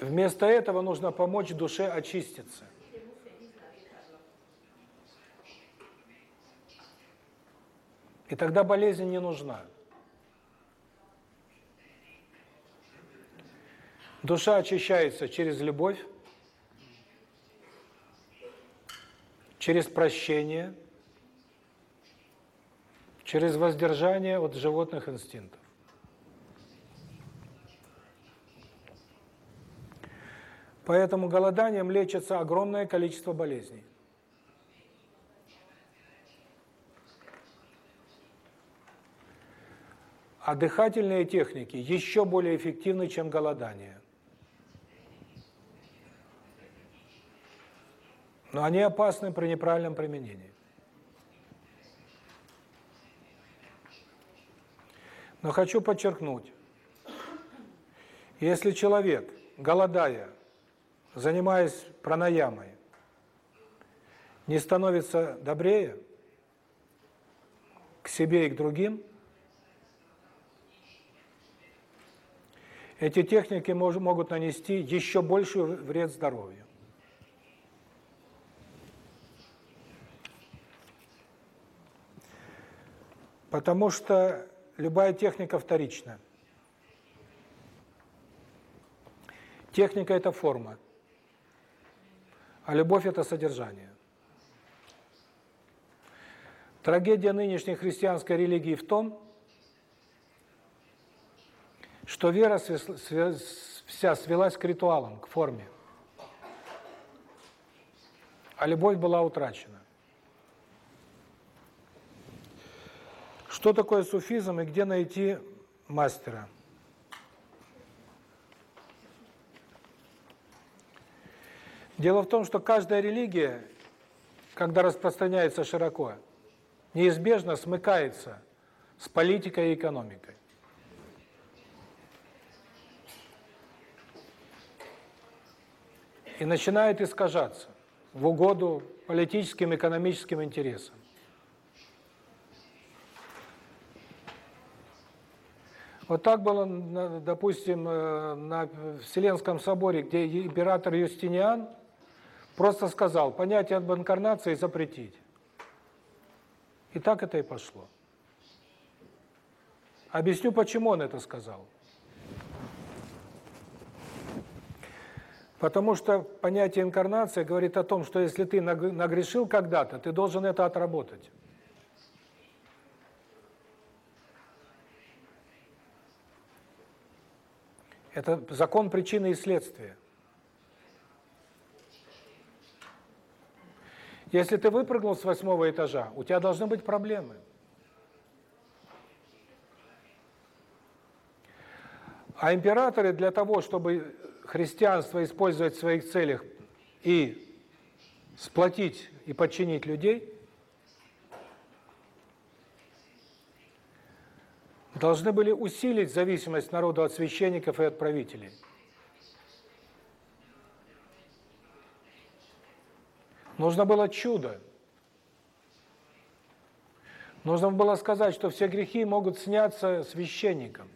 Вместо этого нужно помочь душе очиститься. И тогда болезнь не нужна. Душа очищается через любовь, через прощение, через воздержание от животных инстинктов. Поэтому голоданием лечится огромное количество болезней. А дыхательные техники еще более эффективны, чем голодание. Но они опасны при неправильном применении. Но хочу подчеркнуть, если человек, голодая, занимаясь пранаямой, не становится добрее к себе и к другим, эти техники могут нанести еще больший вред здоровью. Потому что любая техника вторична. Техника – это форма, а любовь – это содержание. Трагедия нынешней христианской религии в том, что вера вся свелась к ритуалам, к форме, а любовь была утрачена. Что такое суфизм и где найти мастера? Дело в том, что каждая религия, когда распространяется широко, неизбежно смыкается с политикой и экономикой. И начинает искажаться в угоду политическим, экономическим интересам. Вот так было, допустим, э, на Вселенском соборе, где император Юстиниан просто сказал, понятие об инкарнации запретить. И так это и пошло. Объясню, почему он это сказал. Потому что понятие инкарнация говорит о том, что если ты нагрешил когда-то, ты должен это отработать. Это закон причины и следствия. Если ты выпрыгнул с восьмого этажа, у тебя должны быть проблемы. А императоры для того, чтобы христианство использовать в своих целях и сплотить и подчинить людей, должны были усилить зависимость народа от священников и от правителей. Нужно было чудо. Нужно было сказать, что все грехи могут сняться священникам.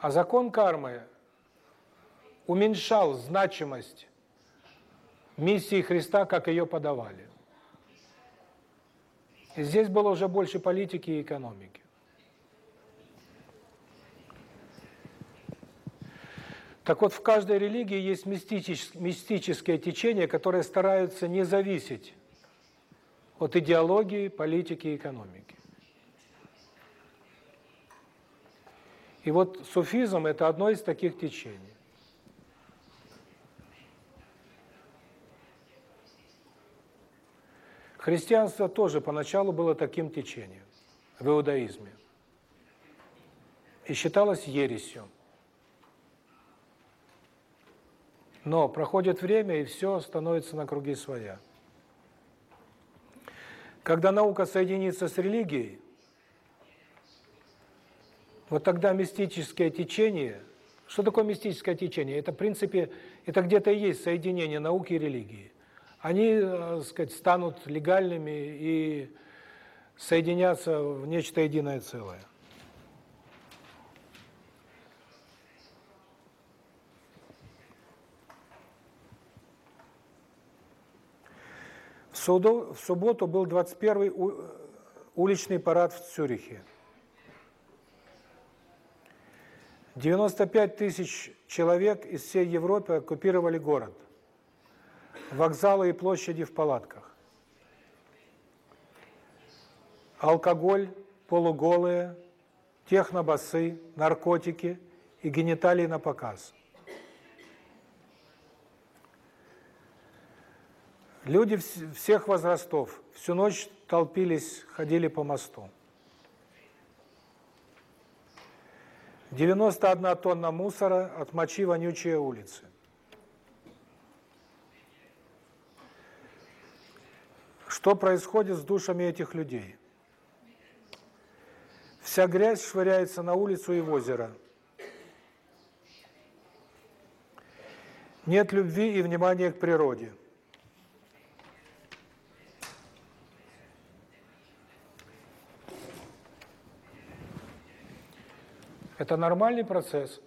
А закон кармы уменьшал значимость миссии Христа, как ее подавали. Здесь было уже больше политики и экономики. Так вот, в каждой религии есть мистическое, мистическое течение, которое стараются не зависеть от идеологии, политики и экономики. И вот суфизм – это одно из таких течений. Христианство тоже поначалу было таким течением в иудаизме. И считалось ересью. Но проходит время, и все становится на круги своя. Когда наука соединится с религией, вот тогда мистическое течение, что такое мистическое течение? Это, в принципе, это где-то и есть соединение науки и религии. Они, так э, сказать, станут легальными и соединятся в нечто единое целое. В субботу был 21-й уличный парад в Цюрихе. 95 тысяч человек из всей Европы оккупировали город. Вокзалы и площади в палатках. Алкоголь, полуголые, технобасы, наркотики и гениталии на показ. Люди всех возрастов всю ночь толпились, ходили по мосту. 91 тонна мусора от мочи вонючие улицы. Что происходит с душами этих людей? Вся грязь швыряется на улицу и в озеро. Нет любви и внимания к природе. Это нормальный процесс.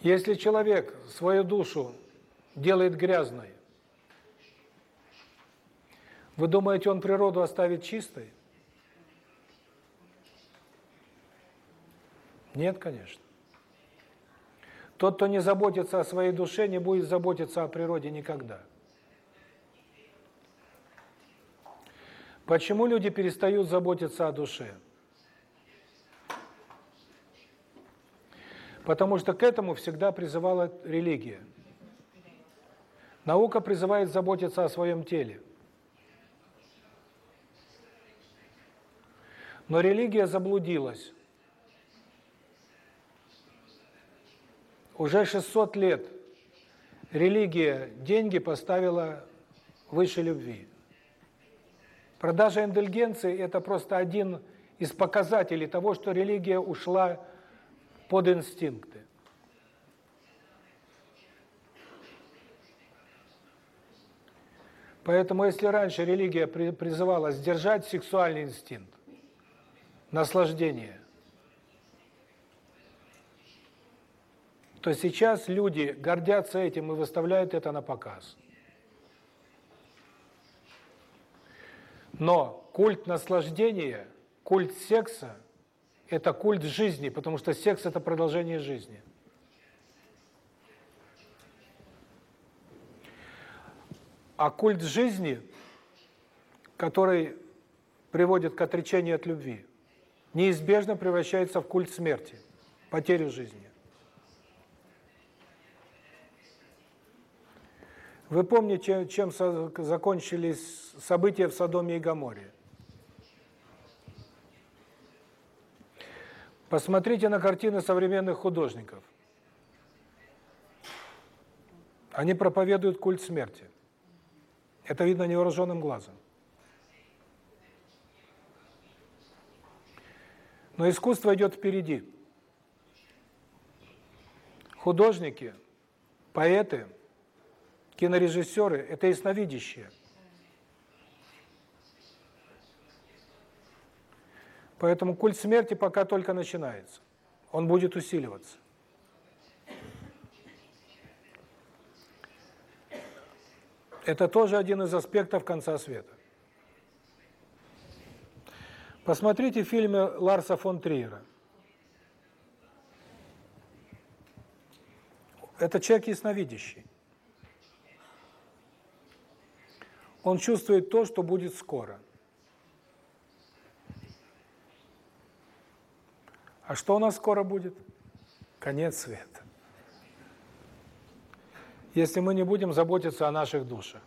Если человек свою душу делает грязной, вы думаете, он природу оставит чистой? Нет, конечно. Тот, кто не заботится о своей душе, не будет заботиться о природе никогда. Почему люди перестают заботиться о душе? Потому что к этому всегда призывала религия. Наука призывает заботиться о своем теле. Но религия заблудилась. Уже 600 лет религия деньги поставила выше любви. Продажа индульгенции – это просто один из показателей того, что религия ушла под инстинкты. Поэтому если раньше религия призывала сдержать сексуальный инстинкт, наслаждение, то сейчас люди гордятся этим и выставляют это на показ. Но культ наслаждения, культ секса – это культ жизни, потому что секс – это продолжение жизни. А культ жизни, который приводит к отречению от любви, неизбежно превращается в культ смерти, потерю жизни. Вы помните, чем закончились события в Содоме и Гоморе? Посмотрите на картины современных художников. Они проповедуют культ смерти. Это видно невооруженным глазом. Но искусство идет впереди. Художники, поэты – кинорежиссеры – это ясновидящие. Поэтому культ смерти пока только начинается. Он будет усиливаться. Это тоже один из аспектов конца света. Посмотрите фильмы Ларса фон Триера. Это человек ясновидящий. Он чувствует то, что будет скоро. А что у нас скоро будет? Конец света. Если мы не будем заботиться о наших душах.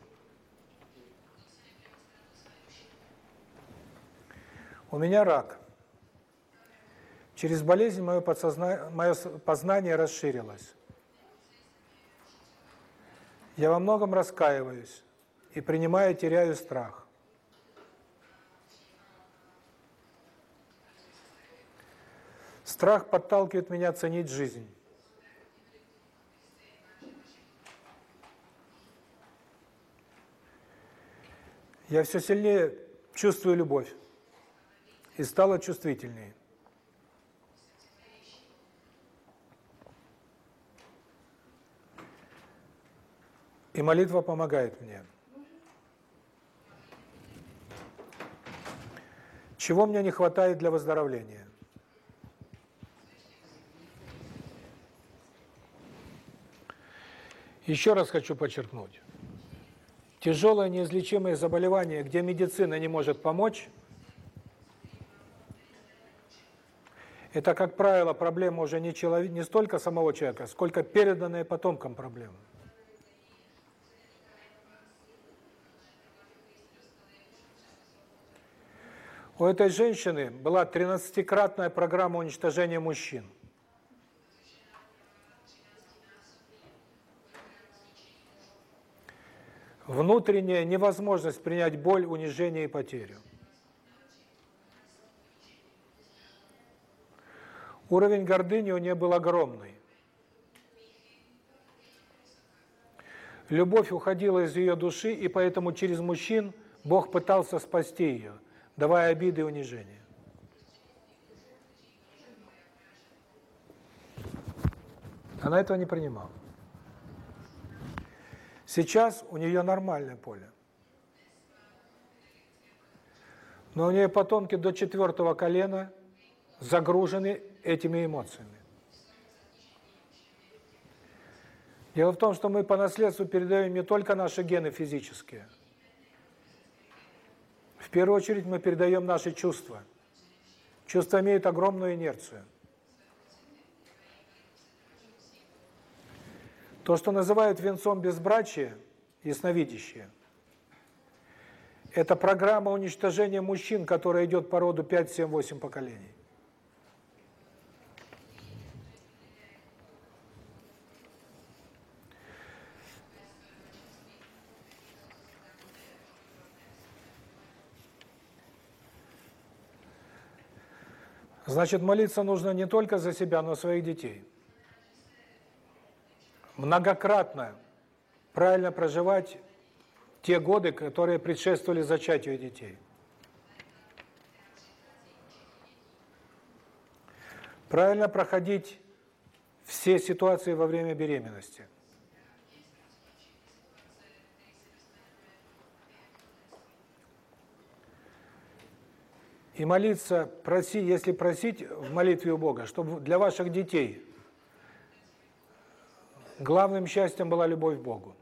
У меня рак. Через болезнь мое, подсозна... мое познание расширилось. Я во многом раскаиваюсь и, принимая, теряю страх. Страх подталкивает меня ценить жизнь. Я все сильнее чувствую любовь и стала чувствительнее. И молитва помогает мне. Чего мне не хватает для выздоровления? Еще раз хочу подчеркнуть. Тяжелое неизлечимое заболевание, где медицина не может помочь, это, как правило, проблема уже не, человек, не столько самого человека, сколько переданная потомкам проблема. У этой женщины была 13-кратная программа уничтожения мужчин. Внутренняя невозможность принять боль, унижение и потерю. Уровень гордыни у нее был огромный. Любовь уходила из ее души, и поэтому через мужчин Бог пытался спасти ее – давая обиды и унижения. Она этого не принимала. Сейчас у нее нормальное поле. Но у нее потомки до четвертого колена загружены этими эмоциями. Дело в том, что мы по наследству передаем не только наши гены физические – в первую очередь мы передаем наши чувства. Чувства имеют огромную инерцию. То, что называют венцом безбрачия, ясновидящие, это программа уничтожения мужчин, которая идет по роду 5, 7, 8 поколений. Значит, молиться нужно не только за себя, но и своих детей. Многократно правильно проживать те годы, которые предшествовали зачатию детей. Правильно проходить все ситуации во время беременности. И молиться, проси, если просить в молитве у Бога, чтобы для ваших детей главным счастьем была любовь к Богу.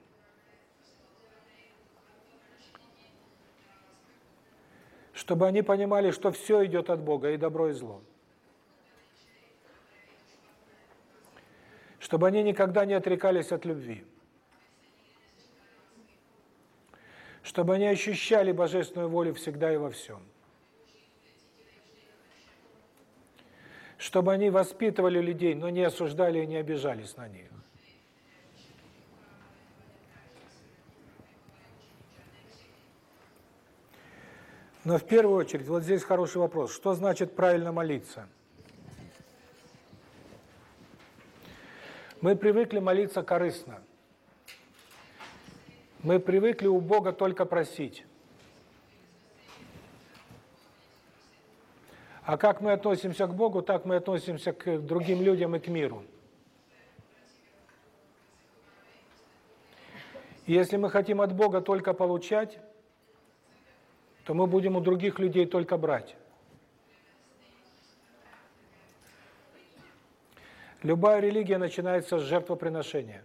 Чтобы они понимали, что все идет от Бога, и добро, и зло. Чтобы они никогда не отрекались от любви. Чтобы они ощущали божественную волю всегда и во всем. чтобы они воспитывали людей, но не осуждали и не обижались на них. Но в первую очередь, вот здесь хороший вопрос, что значит правильно молиться? Мы привыкли молиться корыстно. Мы привыкли у Бога только просить. А как мы относимся к Богу, так мы относимся к другим людям и к миру. Если мы хотим от Бога только получать, то мы будем у других людей только брать. Любая религия начинается с жертвоприношения.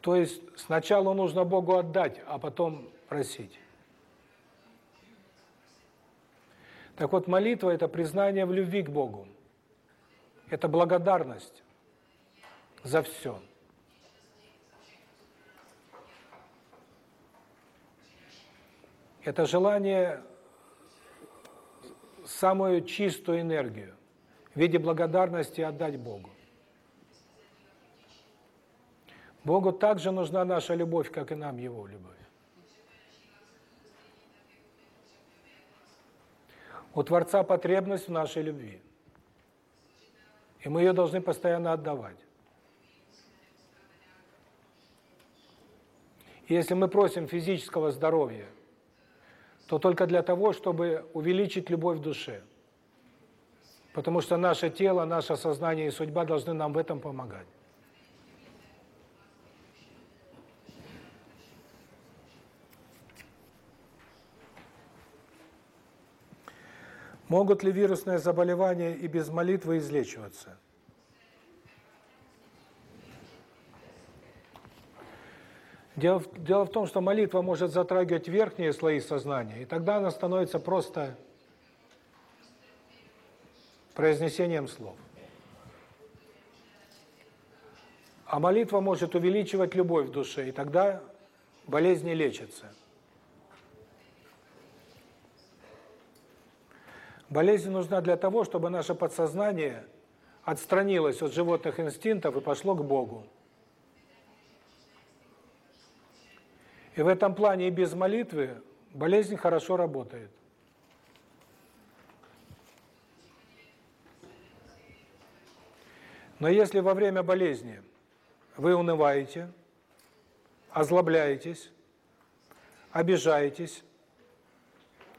То есть сначала нужно Богу отдать, а потом просить. Так вот, молитва – это признание в любви к Богу. Это благодарность за все. Это желание самую чистую энергию в виде благодарности отдать Богу. Богу также нужна наша любовь, как и нам Его любовь. У Творца потребность в нашей любви. И мы ее должны постоянно отдавать. И если мы просим физического здоровья, то только для того, чтобы увеличить любовь в душе. Потому что наше тело, наше сознание и судьба должны нам в этом помогать. Могут ли вирусные заболевания и без молитвы излечиваться? Дело дело в том, что молитва может затрагивать верхние слои сознания, и тогда она становится просто произнесением слов. А молитва может увеличивать любовь в душе, и тогда болезни лечатся. Болезнь нужна для того, чтобы наше подсознание отстранилось от животных инстинктов и пошло к Богу. И в этом плане и без молитвы болезнь хорошо работает. Но если во время болезни вы унываете, озлобляетесь, обижаетесь,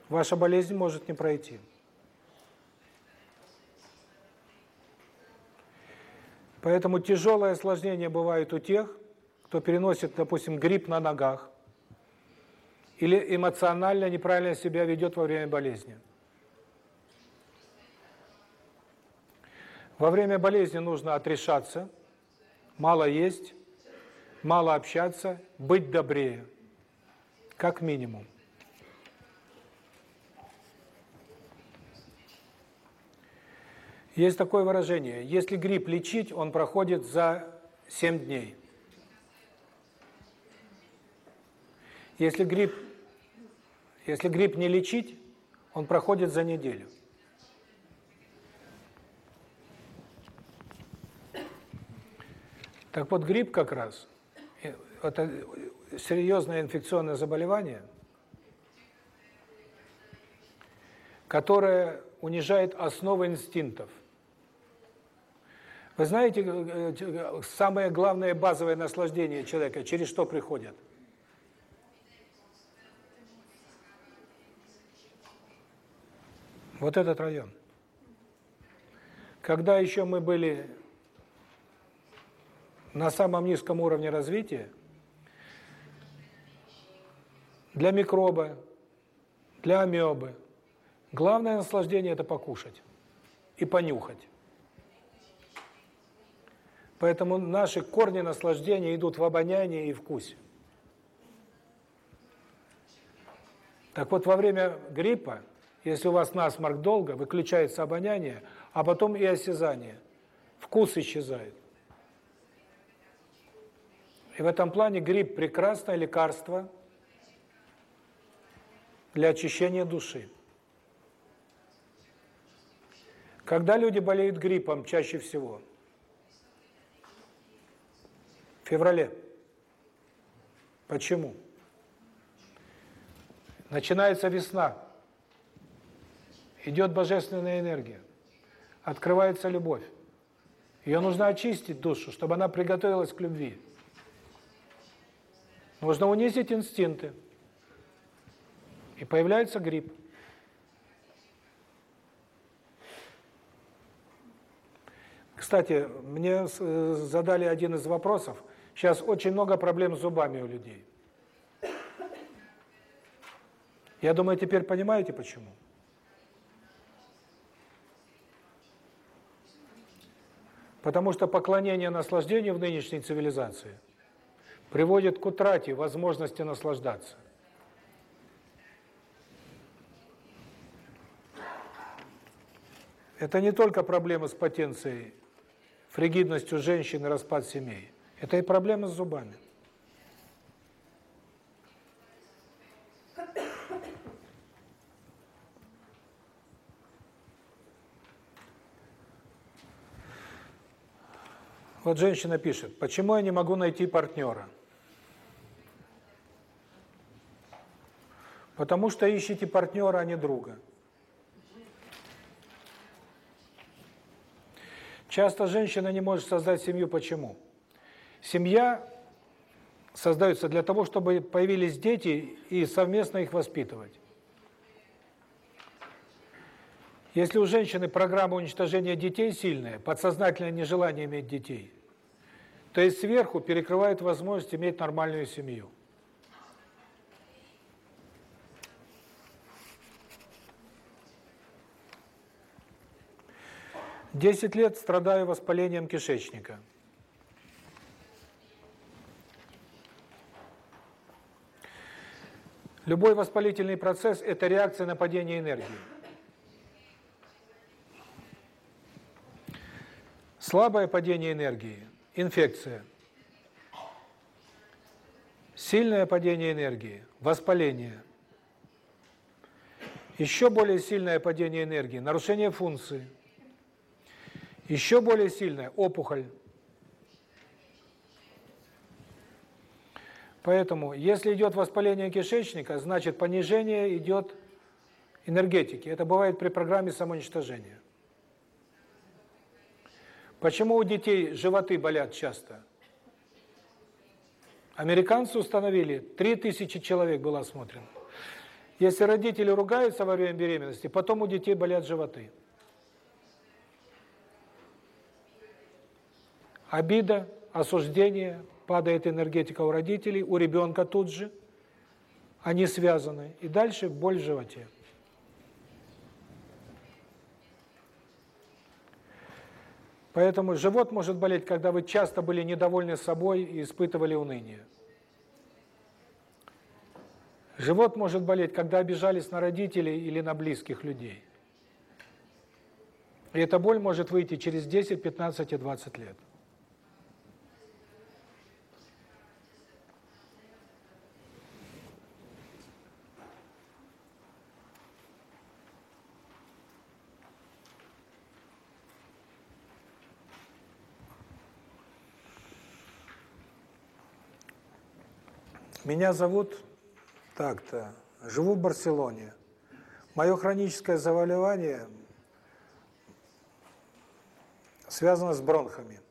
ваша болезнь может не пройти. Поэтому тяжелое осложнение бывает у тех, кто переносит, допустим, грипп на ногах, или эмоционально неправильно себя ведет во время болезни. Во время болезни нужно отрешаться, мало есть, мало общаться, быть добрее, как минимум. Есть такое выражение, если грипп лечить, он проходит за 7 дней. Если грипп если грипп не лечить, он проходит за неделю. Так вот, грипп как раз э, это серьезное инфекционное заболевание, которое унижает основы инстинктов. Вы знаете, э, э, самое главное базовое наслаждение человека, через что приходит? Вот этот район. Когда еще мы были на самом низком уровне развития, для микроба, для амебы, главное наслаждение – это покушать и понюхать. Поэтому наши корни наслаждения идут в обонянии и вкусе. Так вот, во время гриппа если у вас насморк долго, выключается обоняние, а потом и осязание. Вкус исчезает. И в этом плане грипп – прекрасное лекарство для очищения души. Когда люди болеют гриппом чаще всего? В феврале. Почему? Начинается весна идет божественная энергия, открывается любовь. Ее нужно очистить душу, чтобы она приготовилась к любви. Нужно унизить инстинкты. И появляется грипп. Кстати, мне э, задали один из вопросов. Сейчас очень много проблем с зубами у людей. Я думаю, теперь понимаете почему? Потому что поклонение наслаждению в нынешней цивилизации приводит к утрате возможности наслаждаться. Это не только проблемы с потенцией, фригидностью женщин и распад семей. Это и проблемы с зубами. Вот женщина пишет, почему я не могу найти партнера? Потому что ищете партнера, а не друга. Часто женщина не может создать семью. Почему? Семья создается для того, чтобы появились дети и совместно их воспитывать. Если у женщины программа уничтожения детей сильная, подсознательное нежелание иметь детей, то есть сверху перекрывает возможность иметь нормальную семью. Десять лет страдаю воспалением кишечника. Любой воспалительный процесс – это реакция на падение энергии. Слабое падение энергии инфекция. Сильное падение энергии, воспаление. Еще более сильное падение энергии, нарушение функции. Еще более сильное опухоль. Поэтому, если идет воспаление кишечника, значит понижение идет энергетики. Это бывает при программе самоуничтожения. Почему у детей животы болят часто? Американцы установили, 3000 человек было осмотрено. Если родители ругаются во время беременности, потом у детей болят животы. Обида, осуждение, падает энергетика у родителей, у ребенка тут же. Они связаны. И дальше боль в животе. Поэтому живот может болеть, когда вы часто были недовольны собой и испытывали уныние. Живот может болеть, когда обижались на родителей или на близких людей. И эта боль может выйти через 10, 15 и 20 лет. Меня зовут так-то, живу в Барселоне. Мое хроническое заболевание связано с бронхами.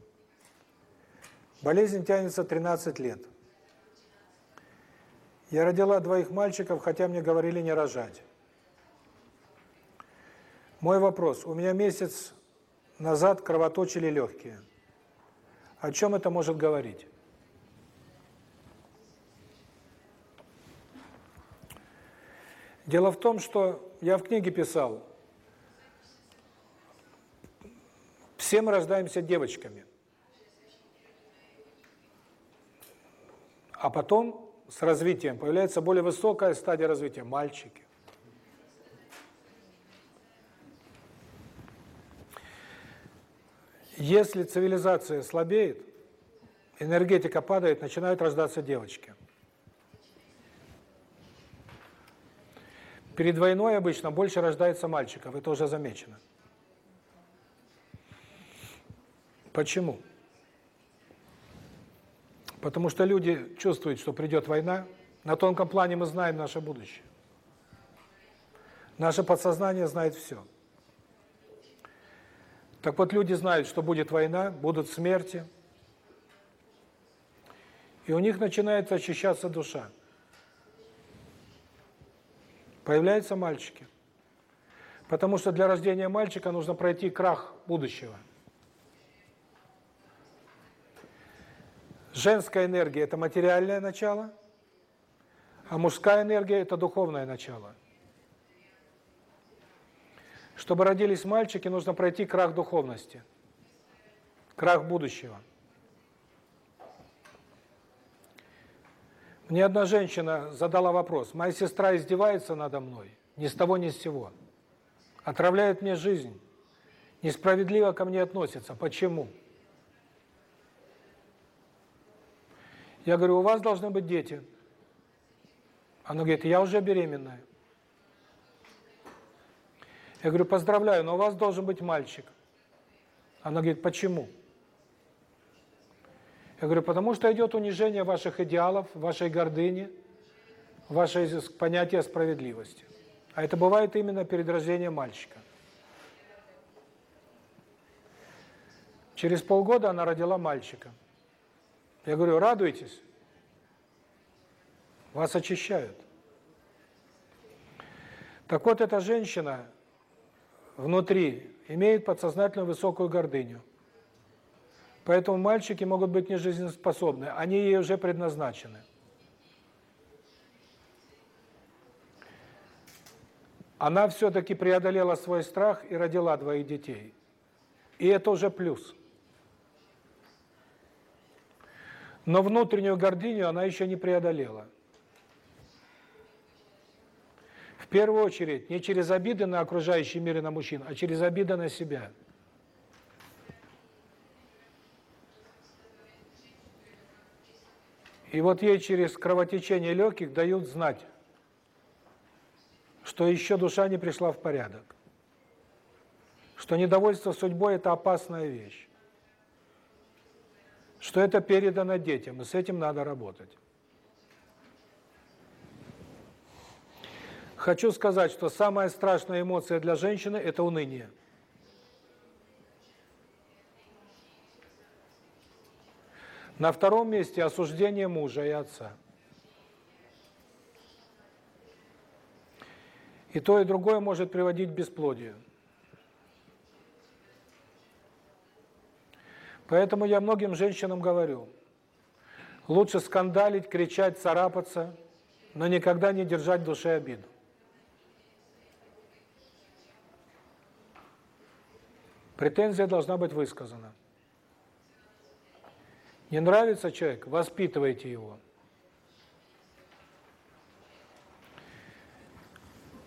Болезнь тянется 13 лет. Я родила двоих мальчиков, хотя мне говорили не рожать. Мой вопрос. У меня месяц назад кровоточили легкие. О чем это может говорить? Дело в том, что я в книге писал, все мы рождаемся девочками. А потом с развитием появляется более высокая стадия развития – мальчики. Если цивилизация слабеет, энергетика падает, начинают рождаться девочки – Перед войной обычно больше рождается мальчиков, это уже замечено. Почему? Потому что люди чувствуют, что придет война. На тонком плане мы знаем наше будущее. Наше подсознание знает все. Так вот, люди знают, что будет война, будут смерти. И у них начинает очищаться душа появляются мальчики. Потому что для рождения мальчика нужно пройти крах будущего. Женская энергия – это материальное начало, а мужская энергия – это духовное начало. Чтобы родились мальчики, нужно пройти крах духовности. Крах будущего. Мне одна женщина задала вопрос. Моя сестра издевается надо мной, ни с того ни с сего. Отравляет мне жизнь. Несправедливо ко мне относится. Почему? Я говорю, у вас должны быть дети. Она говорит, я уже беременная. Я говорю, поздравляю, но у вас должен быть мальчик. Она говорит, почему? Я говорю, потому что идет унижение ваших идеалов, вашей гордыни, ваше понятие справедливости. А это бывает именно перед рождением мальчика. Через полгода она родила мальчика. Я говорю, радуйтесь, вас очищают. Так вот, эта женщина внутри имеет подсознательную высокую гордыню. Поэтому мальчики могут быть не жизнеспособны, они ей уже предназначены. Она все-таки преодолела свой страх и родила двоих детей. И это уже плюс. Но внутреннюю гордыню она еще не преодолела. В первую очередь, не через обиды на окружающий мир и на мужчин, а через обиды на себя – И вот ей через кровотечение легких дают знать, что еще душа не пришла в порядок. Что недовольство судьбой – это опасная вещь. Что это передано детям, и с этим надо работать. Хочу сказать, что самая страшная эмоция для женщины – это уныние. На втором месте осуждение мужа и отца. И то, и другое может приводить к бесплодию. Поэтому я многим женщинам говорю, лучше скандалить, кричать, царапаться, но никогда не держать в душе обиду. Претензия должна быть высказана. Не нравится человек, воспитывайте его.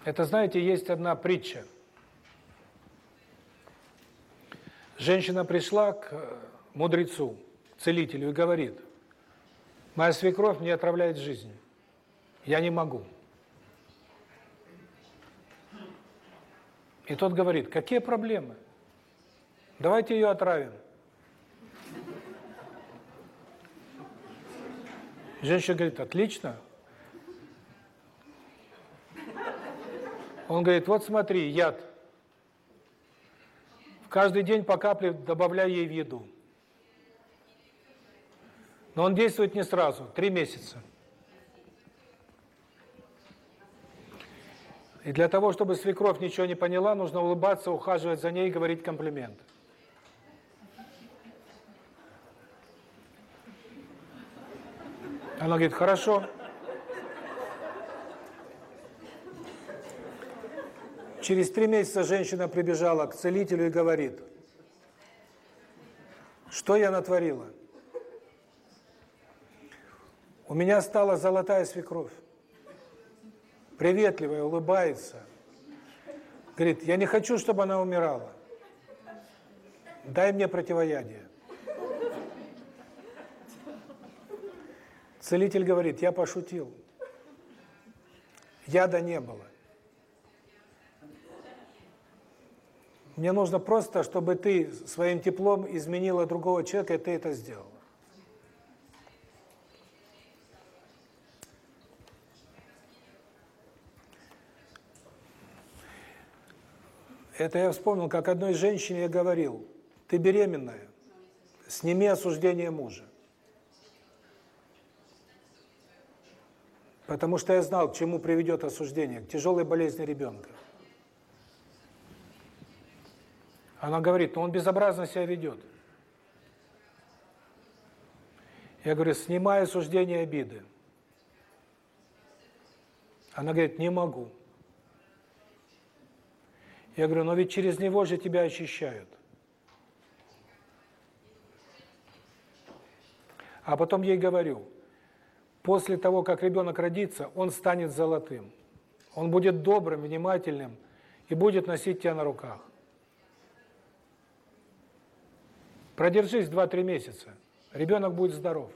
Это, знаете, есть одна притча. Женщина пришла к мудрецу, целителю, и говорит, моя свекровь мне отравляет жизнь, я не могу. И тот говорит, какие проблемы? Давайте ее отравим. Женщина говорит, отлично. Он говорит, вот смотри, яд. В каждый день по капле добавляй ей в еду. Но он действует не сразу, три месяца. И для того, чтобы свекровь ничего не поняла, нужно улыбаться, ухаживать за ней и говорить комплименты. Она говорит, хорошо. Через три месяца женщина прибежала к целителю и говорит, что я натворила? У меня стала золотая свекровь. Приветливая, улыбается. Говорит, я не хочу, чтобы она умирала. Дай мне противоядие. Целитель говорит, я пошутил. Яда не было. Мне нужно просто, чтобы ты своим теплом изменила другого человека, и ты это сделала. Это я вспомнил, как одной женщине я говорил, ты беременная, сними осуждение мужа. Потому что я знал, к чему приведет осуждение, к тяжелой болезни ребенка. Она говорит, ну он безобразно себя ведет. Я говорю, снимай осуждение обиды. Она говорит, не могу. Я говорю, но ведь через него же тебя очищают. А потом ей говорю, после того, как ребенок родится, он станет золотым. Он будет добрым, внимательным и будет носить тебя на руках. Продержись 2-3 месяца, ребенок будет здоров.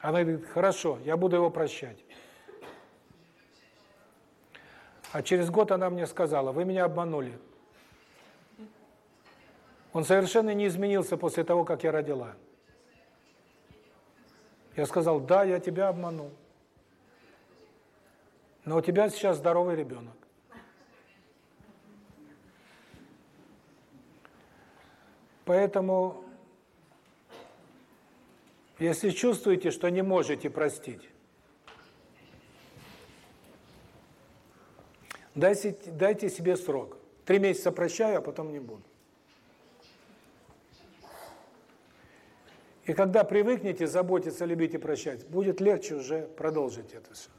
Она говорит, хорошо, я буду его прощать. А через год она мне сказала, вы меня обманули. Он совершенно не изменился после того, как я родила. Я сказал, да, я тебя обманул. Но у тебя сейчас здоровый ребенок. Поэтому, если чувствуете, что не можете простить, дайте, дайте себе срок. Три месяца прощаю, а потом не буду. И когда привыкнете заботиться, любить и прощать, будет легче уже продолжить это все.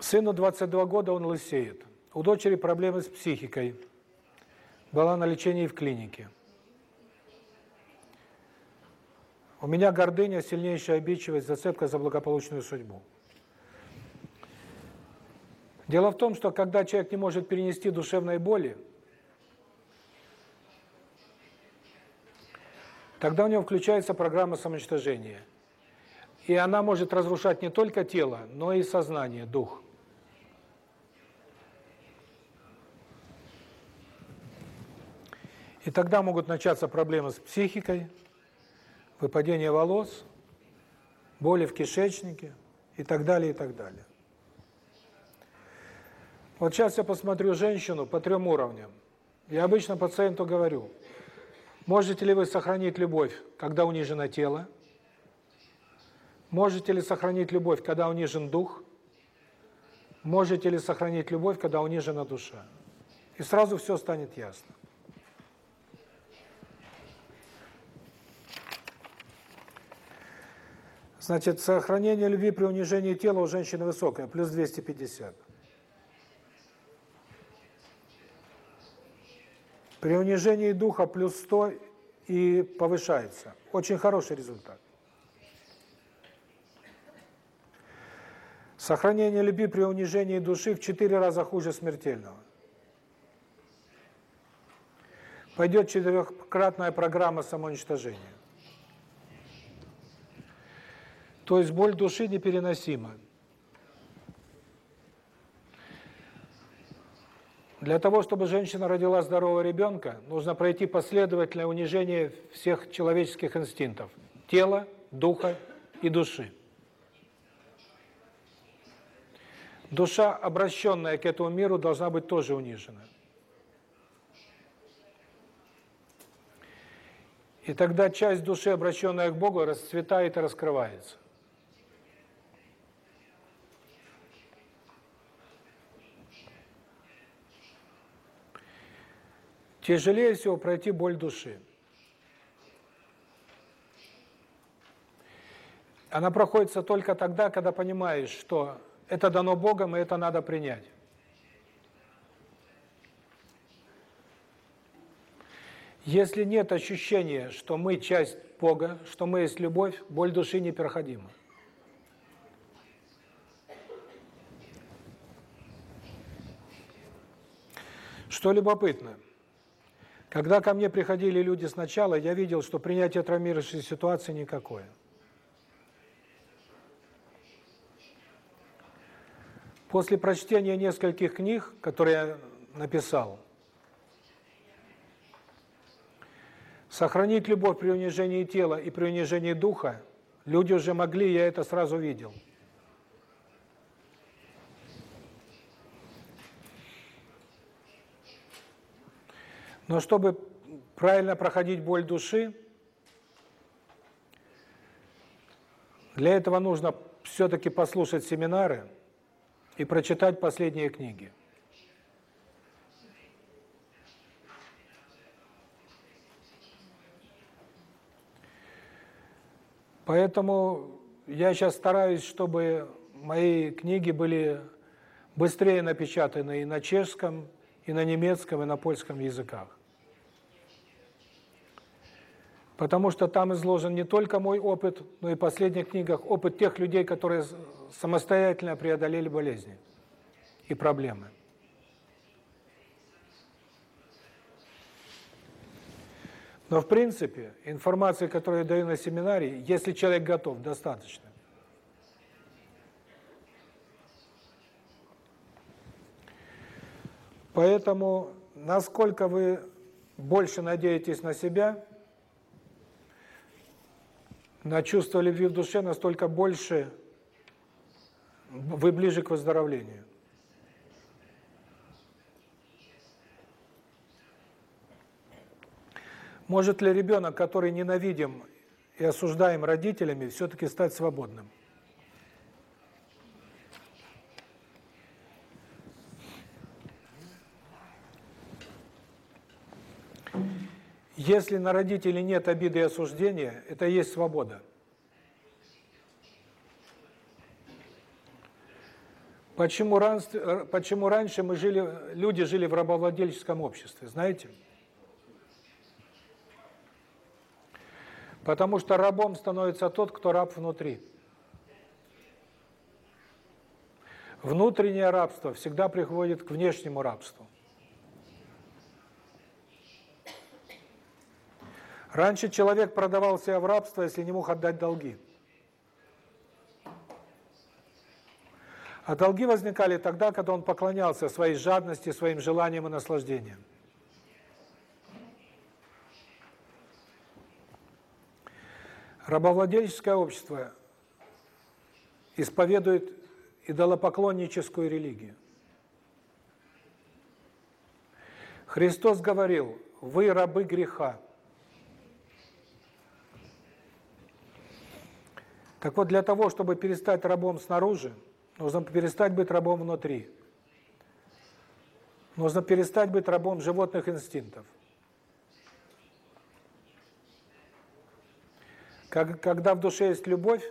Сыну 22 года, он лысеет. У дочери проблемы с психикой. Была на лечении в клинике. У меня гордыня, сильнейшая обидчивость, зацепка за благополучную судьбу. Дело в том, что когда человек не может перенести душевной боли, тогда у него включается программа самоуничтожения. И она может разрушать не только тело, но и сознание, дух. И тогда могут начаться проблемы с психикой, выпадение волос, боли в кишечнике и так далее, и так далее. Вот сейчас я посмотрю женщину по трем уровням. Я обычно пациенту говорю, можете ли вы сохранить любовь, когда унижено тело? Можете ли сохранить любовь, когда унижен дух? Можете ли сохранить любовь, когда унижена душа? И сразу все станет ясно. Значит, сохранение любви при унижении тела у женщины высокое, плюс 250. При унижении духа плюс 100 и повышается. Очень хороший результат. Сохранение любви при унижении души в 4 раза хуже смертельного. Пойдет четырехкратная программа самоуничтожения. То есть боль души непереносима. Для того, чтобы женщина родила здорового ребенка, нужно пройти последовательное унижение всех человеческих инстинктов – тела, духа и души. Душа, обращенная к этому миру, должна быть тоже унижена. И тогда часть души, обращенная к Богу, расцветает и раскрывается. Тяжелее всего пройти боль души. Она проходится только тогда, когда понимаешь, что это дано Богом, и это надо принять. Если нет ощущения, что мы часть Бога, что мы есть любовь, боль души непроходима. Что любопытно – когда ко мне приходили люди сначала, я видел, что принятие травмирующей ситуации никакое. После прочтения нескольких книг, которые я написал, сохранить любовь при унижении тела и при унижении духа, люди уже могли, я это сразу видел. Но чтобы правильно проходить боль души, для этого нужно все-таки послушать семинары и прочитать последние книги. Поэтому я сейчас стараюсь, чтобы мои книги были быстрее напечатаны и на чешском, и на немецком, и на польском языках. Потому что там изложен не только мой опыт, но и в последних книгах опыт тех людей, которые самостоятельно преодолели болезни и проблемы. Но в принципе, информации, которую я даю на семинаре, если человек готов, достаточно. Поэтому, насколько вы больше надеетесь на себя, на чувство любви в душе, настолько больше вы ближе к выздоровлению. Может ли ребенок, который ненавидим и осуждаем родителями, все-таки стать свободным? Если на родителей нет обиды и осуждения, это и есть свобода. Почему раньше, почему раньше мы жили, люди жили в рабовладельческом обществе, знаете? Потому что рабом становится тот, кто раб внутри. Внутреннее рабство всегда приходит к внешнему рабству. Раньше человек продавал себя в рабство, если не мог отдать долги. А долги возникали тогда, когда он поклонялся своей жадности, своим желаниям и наслаждениям. Рабовладельческое общество исповедует идолопоклонническую религию. Христос говорил, вы рабы греха. Так вот, для того, чтобы перестать рабом снаружи, нужно перестать быть рабом внутри. Нужно перестать быть рабом животных инстинктов. Когда в душе есть любовь,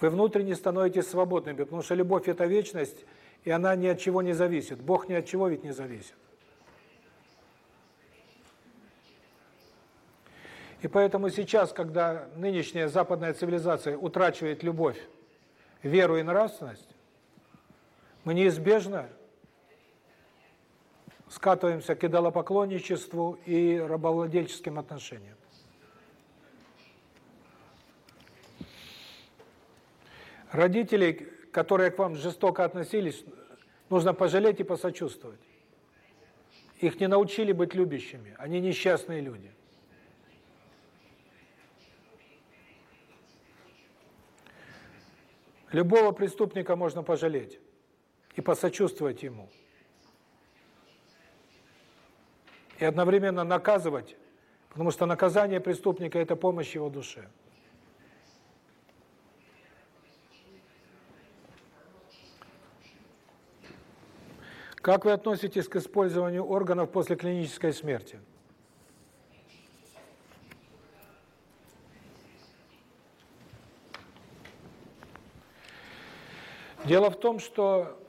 вы внутренне становитесь свободными, потому что любовь – это вечность, и она ни от чего не зависит. Бог ни от чего ведь не зависит. И поэтому сейчас, когда нынешняя западная цивилизация утрачивает любовь, веру и нравственность, мы неизбежно скатываемся к идолопоклонничеству и рабовладельческим отношениям. Родителей, которые к вам жестоко относились, нужно пожалеть и посочувствовать. Их не научили быть любящими, они несчастные люди. Любого преступника можно пожалеть и посочувствовать ему. И одновременно наказывать, потому что наказание преступника – это помощь его душе. Как вы относитесь к использованию органов после клинической смерти? Дело в том, что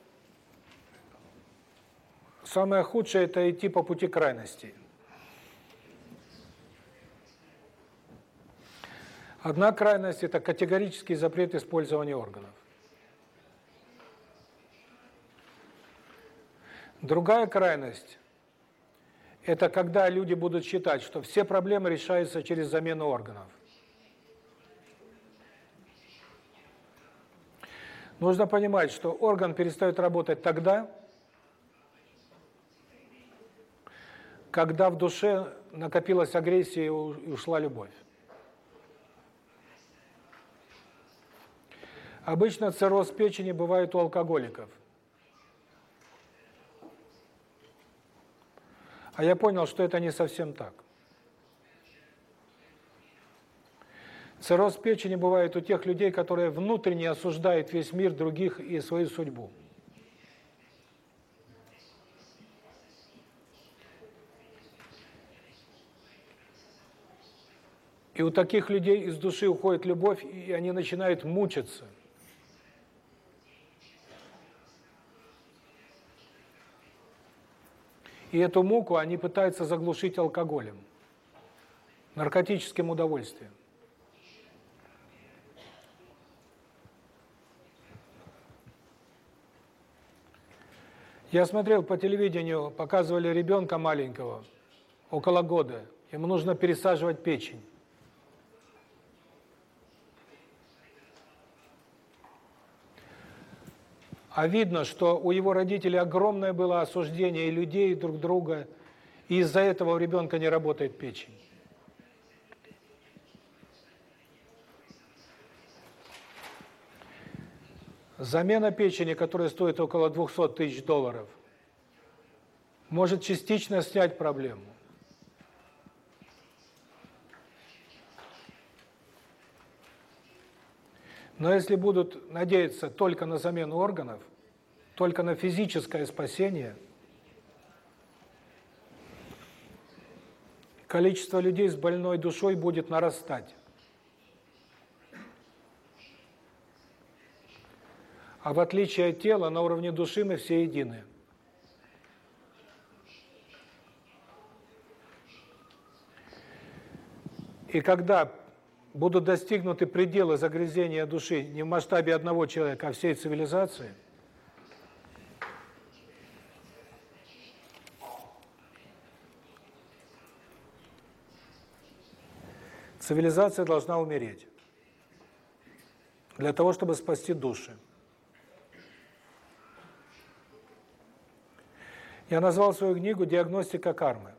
самое худшее – это идти по пути крайностей. Одна крайность – это категорический запрет использования органов. Другая крайность – это когда люди будут считать, что все проблемы решаются через замену органов. Нужно понимать, что орган перестает работать тогда, когда в душе накопилась агрессия и ушла любовь. Обычно цирроз печени бывает у алкоголиков. А я понял, что это не совсем так. Цирроз печени бывает у тех людей, которые внутренне осуждают весь мир, других и свою судьбу. И у таких людей из души уходит любовь, и они начинают мучиться. И эту муку они пытаются заглушить алкоголем, наркотическим удовольствием. Я смотрел по телевидению, показывали ребенка маленького, около года. Ему нужно пересаживать печень. А видно, что у его родителей огромное было осуждение и людей, и друг друга, и из-за этого у ребенка не работает печень. Замена печени, которая стоит около 200 тысяч долларов, может частично снять проблему. Но если будут надеяться только на замену органов, только на физическое спасение, количество людей с больной душой будет нарастать. А в отличие от тела, на уровне души мы все едины. И когда будут достигнуты пределы загрязнения души не в масштабе одного человека, а всей цивилизации, цивилизация должна умереть для того, чтобы спасти души. Я назвал свою книгу «Диагностика кармы».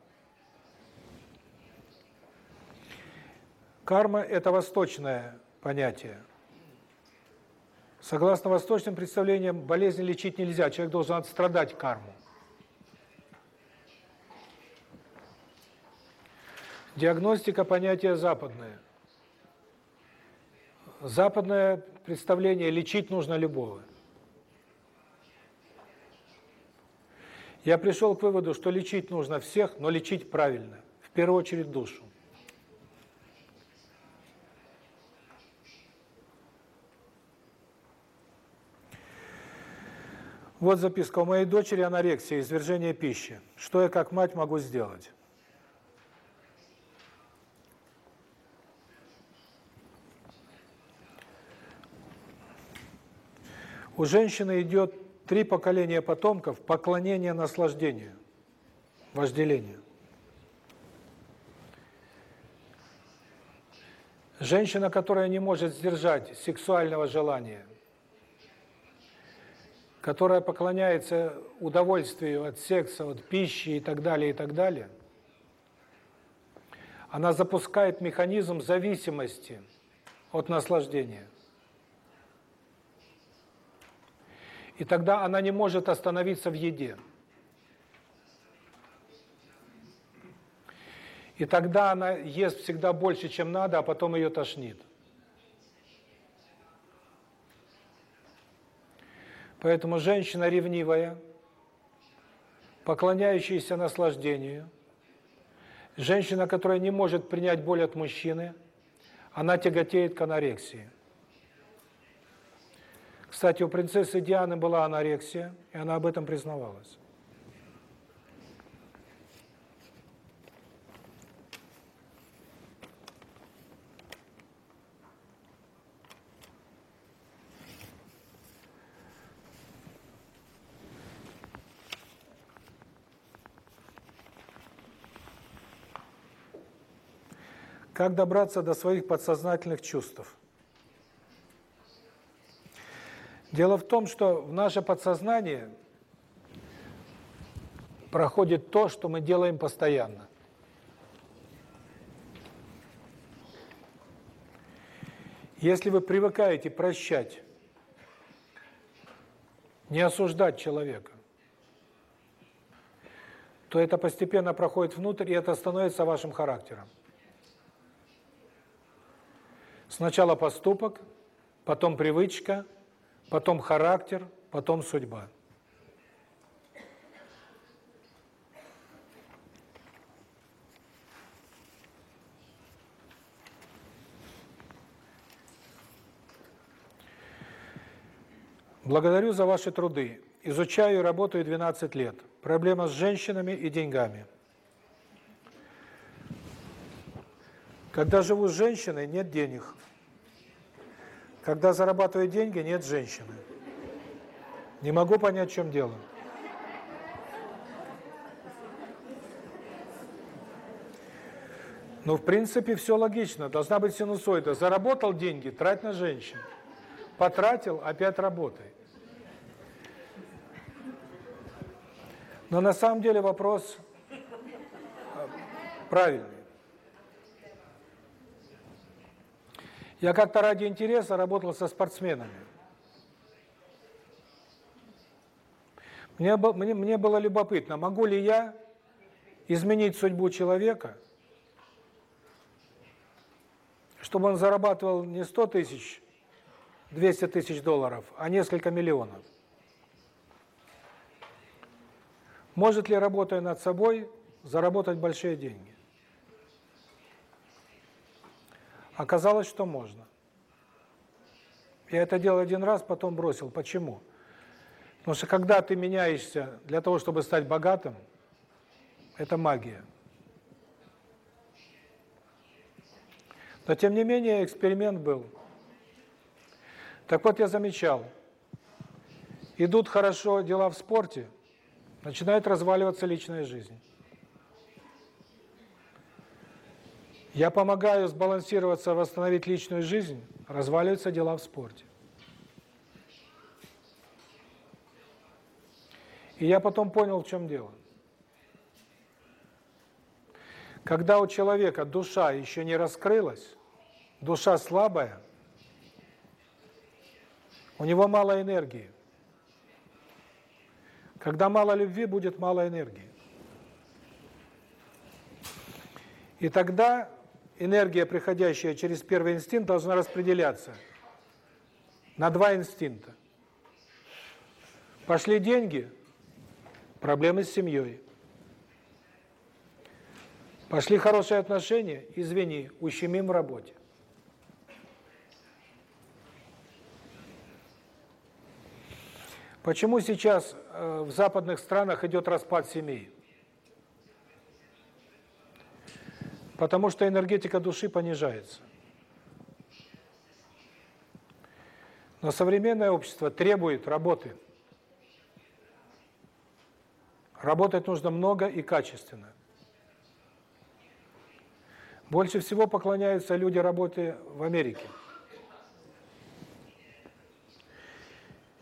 Карма – это восточное понятие. Согласно восточным представлениям, болезнь лечить нельзя, человек должен отстрадать карму. Диагностика – понятие западное. Западное представление – лечить нужно любого. Я пришел к выводу, что лечить нужно всех, но лечить правильно. В первую очередь душу. Вот записка. У моей дочери анорексия, извержение пищи. Что я как мать могу сделать? У женщины идет Три поколения потомков – поклонение наслаждению, вожделению. Женщина, которая не может сдержать сексуального желания, которая поклоняется удовольствию от секса, от пищи и так далее, и так далее, она запускает механизм зависимости от наслаждения. И тогда она не может остановиться в еде. И тогда она ест всегда больше, чем надо, а потом ее тошнит. Поэтому женщина ревнивая, поклоняющаяся наслаждению, женщина, которая не может принять боль от мужчины, она тяготеет к анорексии. Кстати, у принцессы Дианы была анорексия, и она об этом признавалась. Как добраться до своих подсознательных чувств? Дело в том, что в наше подсознание проходит то, что мы делаем постоянно. Если вы привыкаете прощать, не осуждать человека, то это постепенно проходит внутрь, и это становится вашим характером. Сначала поступок, потом привычка – потом характер, потом судьба. Благодарю за ваши труды. Изучаю и работаю 12 лет. Проблема с женщинами и деньгами. Когда живу с женщиной, нет денег. Когда зарабатываю деньги, нет женщины. Не могу понять, в чем дело. Ну, в принципе, все логично. Должна быть синусоида. Заработал деньги, трать на женщин. Потратил, опять работай. Но на самом деле вопрос э, правильный. Я как-то ради интереса работал со спортсменами. Мне, мне, мне было любопытно, могу ли я изменить судьбу человека – чтобы он зарабатывал не 100 тысяч, 200 тысяч долларов, а несколько миллионов. Может ли, работая над собой, заработать большие деньги? Оказалось, что можно. Я это делал один раз, потом бросил. Почему? Потому что когда ты меняешься для того, чтобы стать богатым, это магия. Но тем не менее эксперимент был. Так вот я замечал, идут хорошо дела в спорте, начинает разваливаться личная жизнь. Я помогаю сбалансироваться, восстановить личную жизнь, разваливаются дела в спорте. И я потом понял, в чем дело. Когда у человека душа еще не раскрылась, душа слабая, у него мало энергии. Когда мало любви, будет мало энергии. И тогда энергия, приходящая через первый инстинкт, должна распределяться на два инстинкта. Пошли деньги, проблемы с семьей. Пошли хорошие отношения, извини, ущемим в работе. Почему сейчас э, в западных странах идет распад семей? Потому что энергетика души понижается. Но современное общество требует работы. Работать нужно много и качественно. Больше всего поклоняются люди работе в Америке.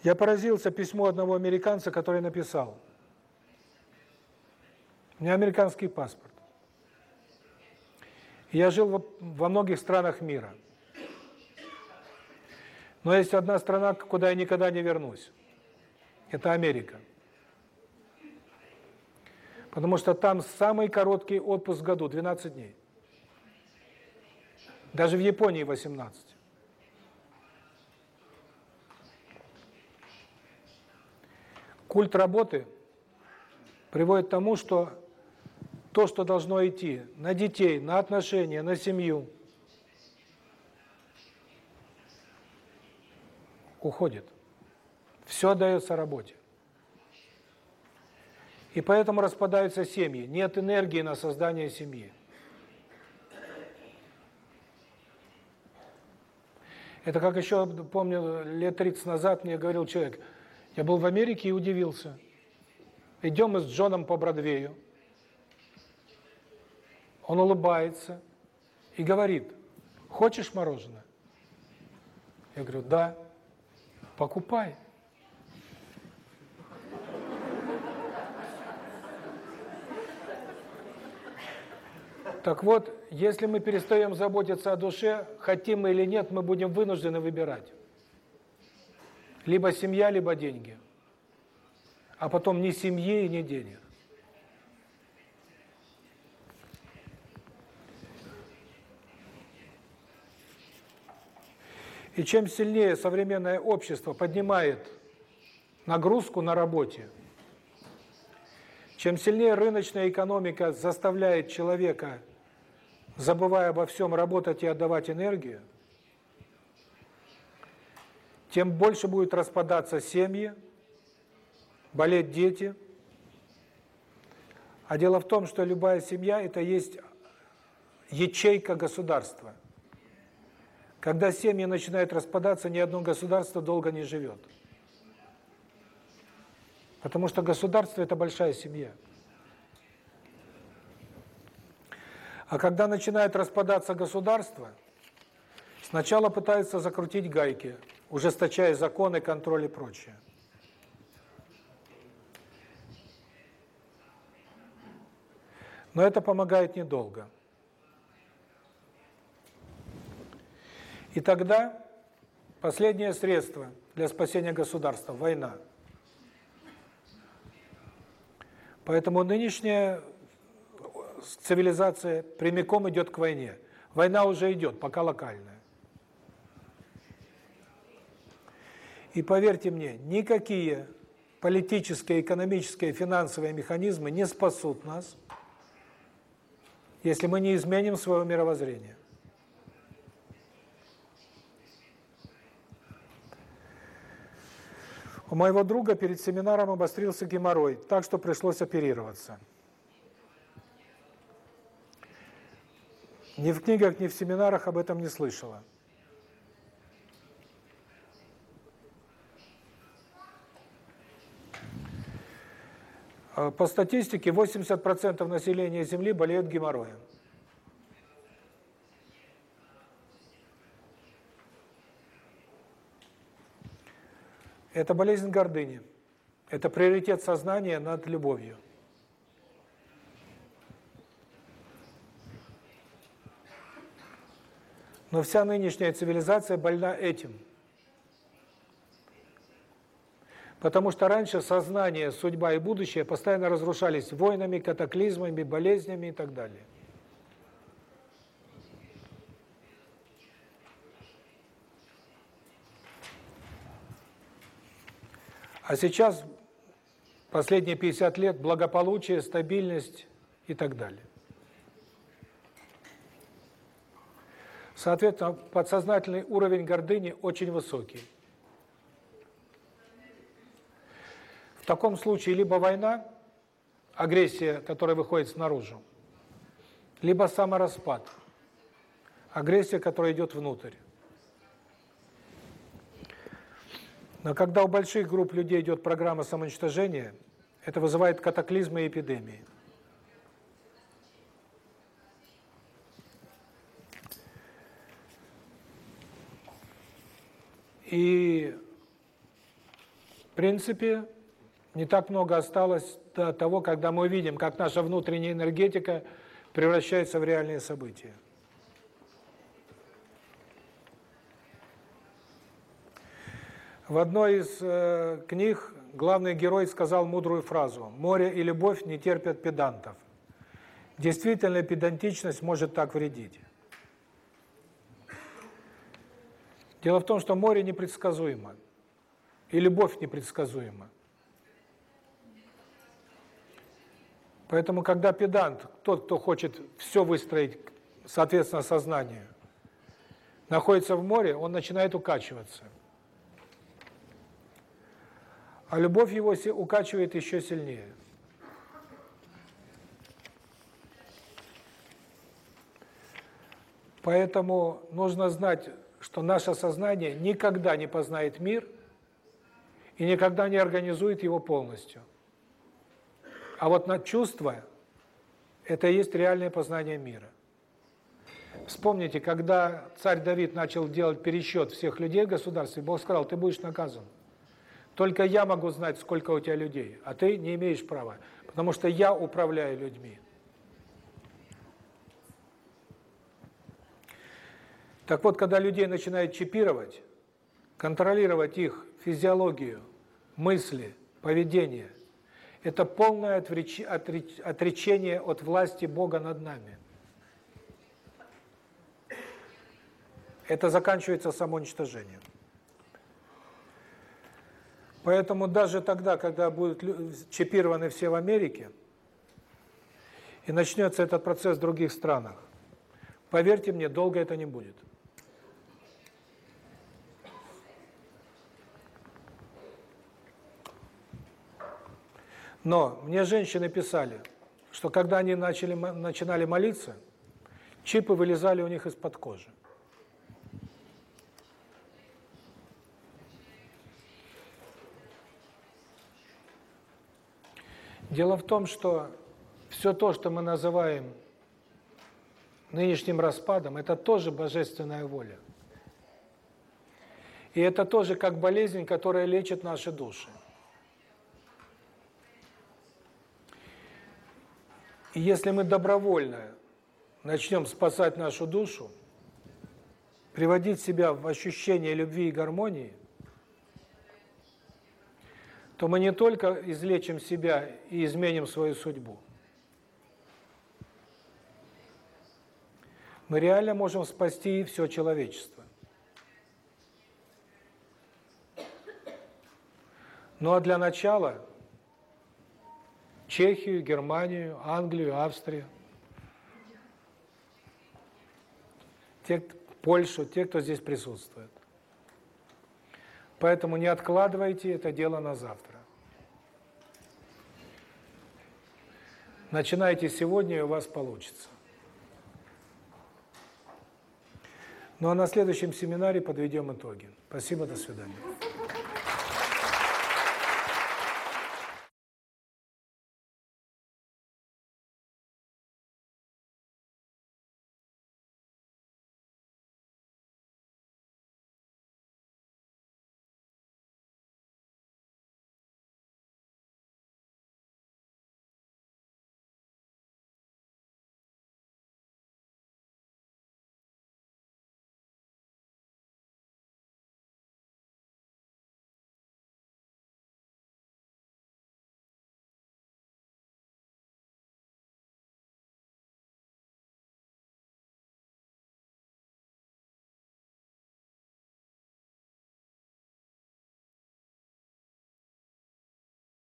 Я поразился письму одного американца, который написал. У меня американский паспорт. Я жил во многих странах мира. Но есть одна страна, куда я никогда не вернусь. Это Америка. Потому что там самый короткий отпуск в году 12 дней. Даже в Японии 18. Культ работы приводит к тому, что то, что должно идти на детей, на отношения, на семью, уходит. Все отдается работе. И поэтому распадаются семьи. Нет энергии на создание семьи. Это как еще, помню, лет 30 назад мне говорил человек – я был в Америке и удивился. Идем мы с Джоном по Бродвею. Он улыбается и говорит, хочешь мороженое? Я говорю, да. Покупай. Так вот, если мы перестаем заботиться о душе, хотим мы или нет, мы будем вынуждены выбирать. Либо семья, либо деньги. А потом ни семьи ни денег. И чем сильнее современное общество поднимает нагрузку на работе, чем сильнее рыночная экономика заставляет человека, забывая обо всем, работать и отдавать энергию, тем больше будет распадаться семьи, болеть дети. А дело в том, что любая семья – это есть ячейка государства. Когда семьи начинают распадаться, ни одно государство долго не живет. Потому что государство – это большая семья. А когда начинает распадаться государство, сначала пытаются закрутить гайки, ужесточая законы, контроль и прочее. Но это помогает недолго. И тогда последнее средство для спасения государства – война. Поэтому нынешняя цивилизация прямиком идет к войне. Война уже идет, пока локальная. И поверьте мне, никакие политические, экономические, финансовые механизмы не спасут нас, если мы не изменим своего мировоззрения. У моего друга перед семинаром обострился геморрой, так что пришлось оперироваться. Ни в книгах, ни в семинарах об этом не слышала. А по статистике 80% населения Земли болеют геморроем. Это болезнь гордыни. Это приоритет сознания над любовью. Но вся нынешняя цивилизация больна этим. Потому что раньше сознание, судьба и будущее постоянно разрушались войнами, катаклизмами, болезнями и так далее. А сейчас, последние 50 лет, благополучие, стабильность и так далее. Соответственно, подсознательный уровень гордыни очень высокий. В таком случае либо война, агрессия, которая выходит снаружи, либо самораспад, агрессия, которая идет внутрь. Но когда у больших групп людей идет программа самоуничтожения, это вызывает катаклизмы и эпидемии. И, в принципе, не так много осталось до того, когда мы видим, как наша внутренняя энергетика превращается в реальные события. В одной из э, книг главный герой сказал мудрую фразу «Море и любовь не терпят педантов». Действительно, педантичность может так вредить. Дело в том, что море непредсказуемо, и любовь непредсказуема. Поэтому, когда педант, тот, кто хочет все выстроить, соответственно, сознанию, находится в море, он начинает укачиваться – а любовь его укачивает еще сильнее. Поэтому нужно знать, что наше сознание никогда не познает мир и никогда не организует его полностью. А вот на чувства – это и есть реальное познание мира. Вспомните, когда царь Давид начал делать пересчет всех людей в государстве, Бог сказал, ты будешь наказан. Только я могу знать, сколько у тебя людей, а ты не имеешь права, потому что я управляю людьми. Так вот, когда людей начинают чипировать, контролировать их физиологию, мысли, поведение, это полное отречение от власти Бога над нами. Это заканчивается самоуничтожением. Поэтому даже тогда, когда будут чипированы все в Америке, и начнется этот процесс в других странах, поверьте мне, долго это не будет. Но мне женщины писали, что когда они начали начинали молиться, чипы вылезали у них из-под кожи. Дело в том, что все то, что мы называем нынешним распадом, это тоже божественная воля. И это тоже как болезнь, которая лечит наши души. И если мы добровольно начнем спасать нашу душу, приводить себя в ощущение любви и гармонии, то мы не только излечим себя и изменим свою судьбу, мы реально можем спасти все человечество. Ну а для начала Чехию, Германию, Англию, Австрию, те, Польшу, те, кто здесь присутствует. Поэтому не откладывайте это дело на завтра. Начинайте сегодня, и у вас получится. Ну а на следующем семинаре подведем итоги. Спасибо, до свидания.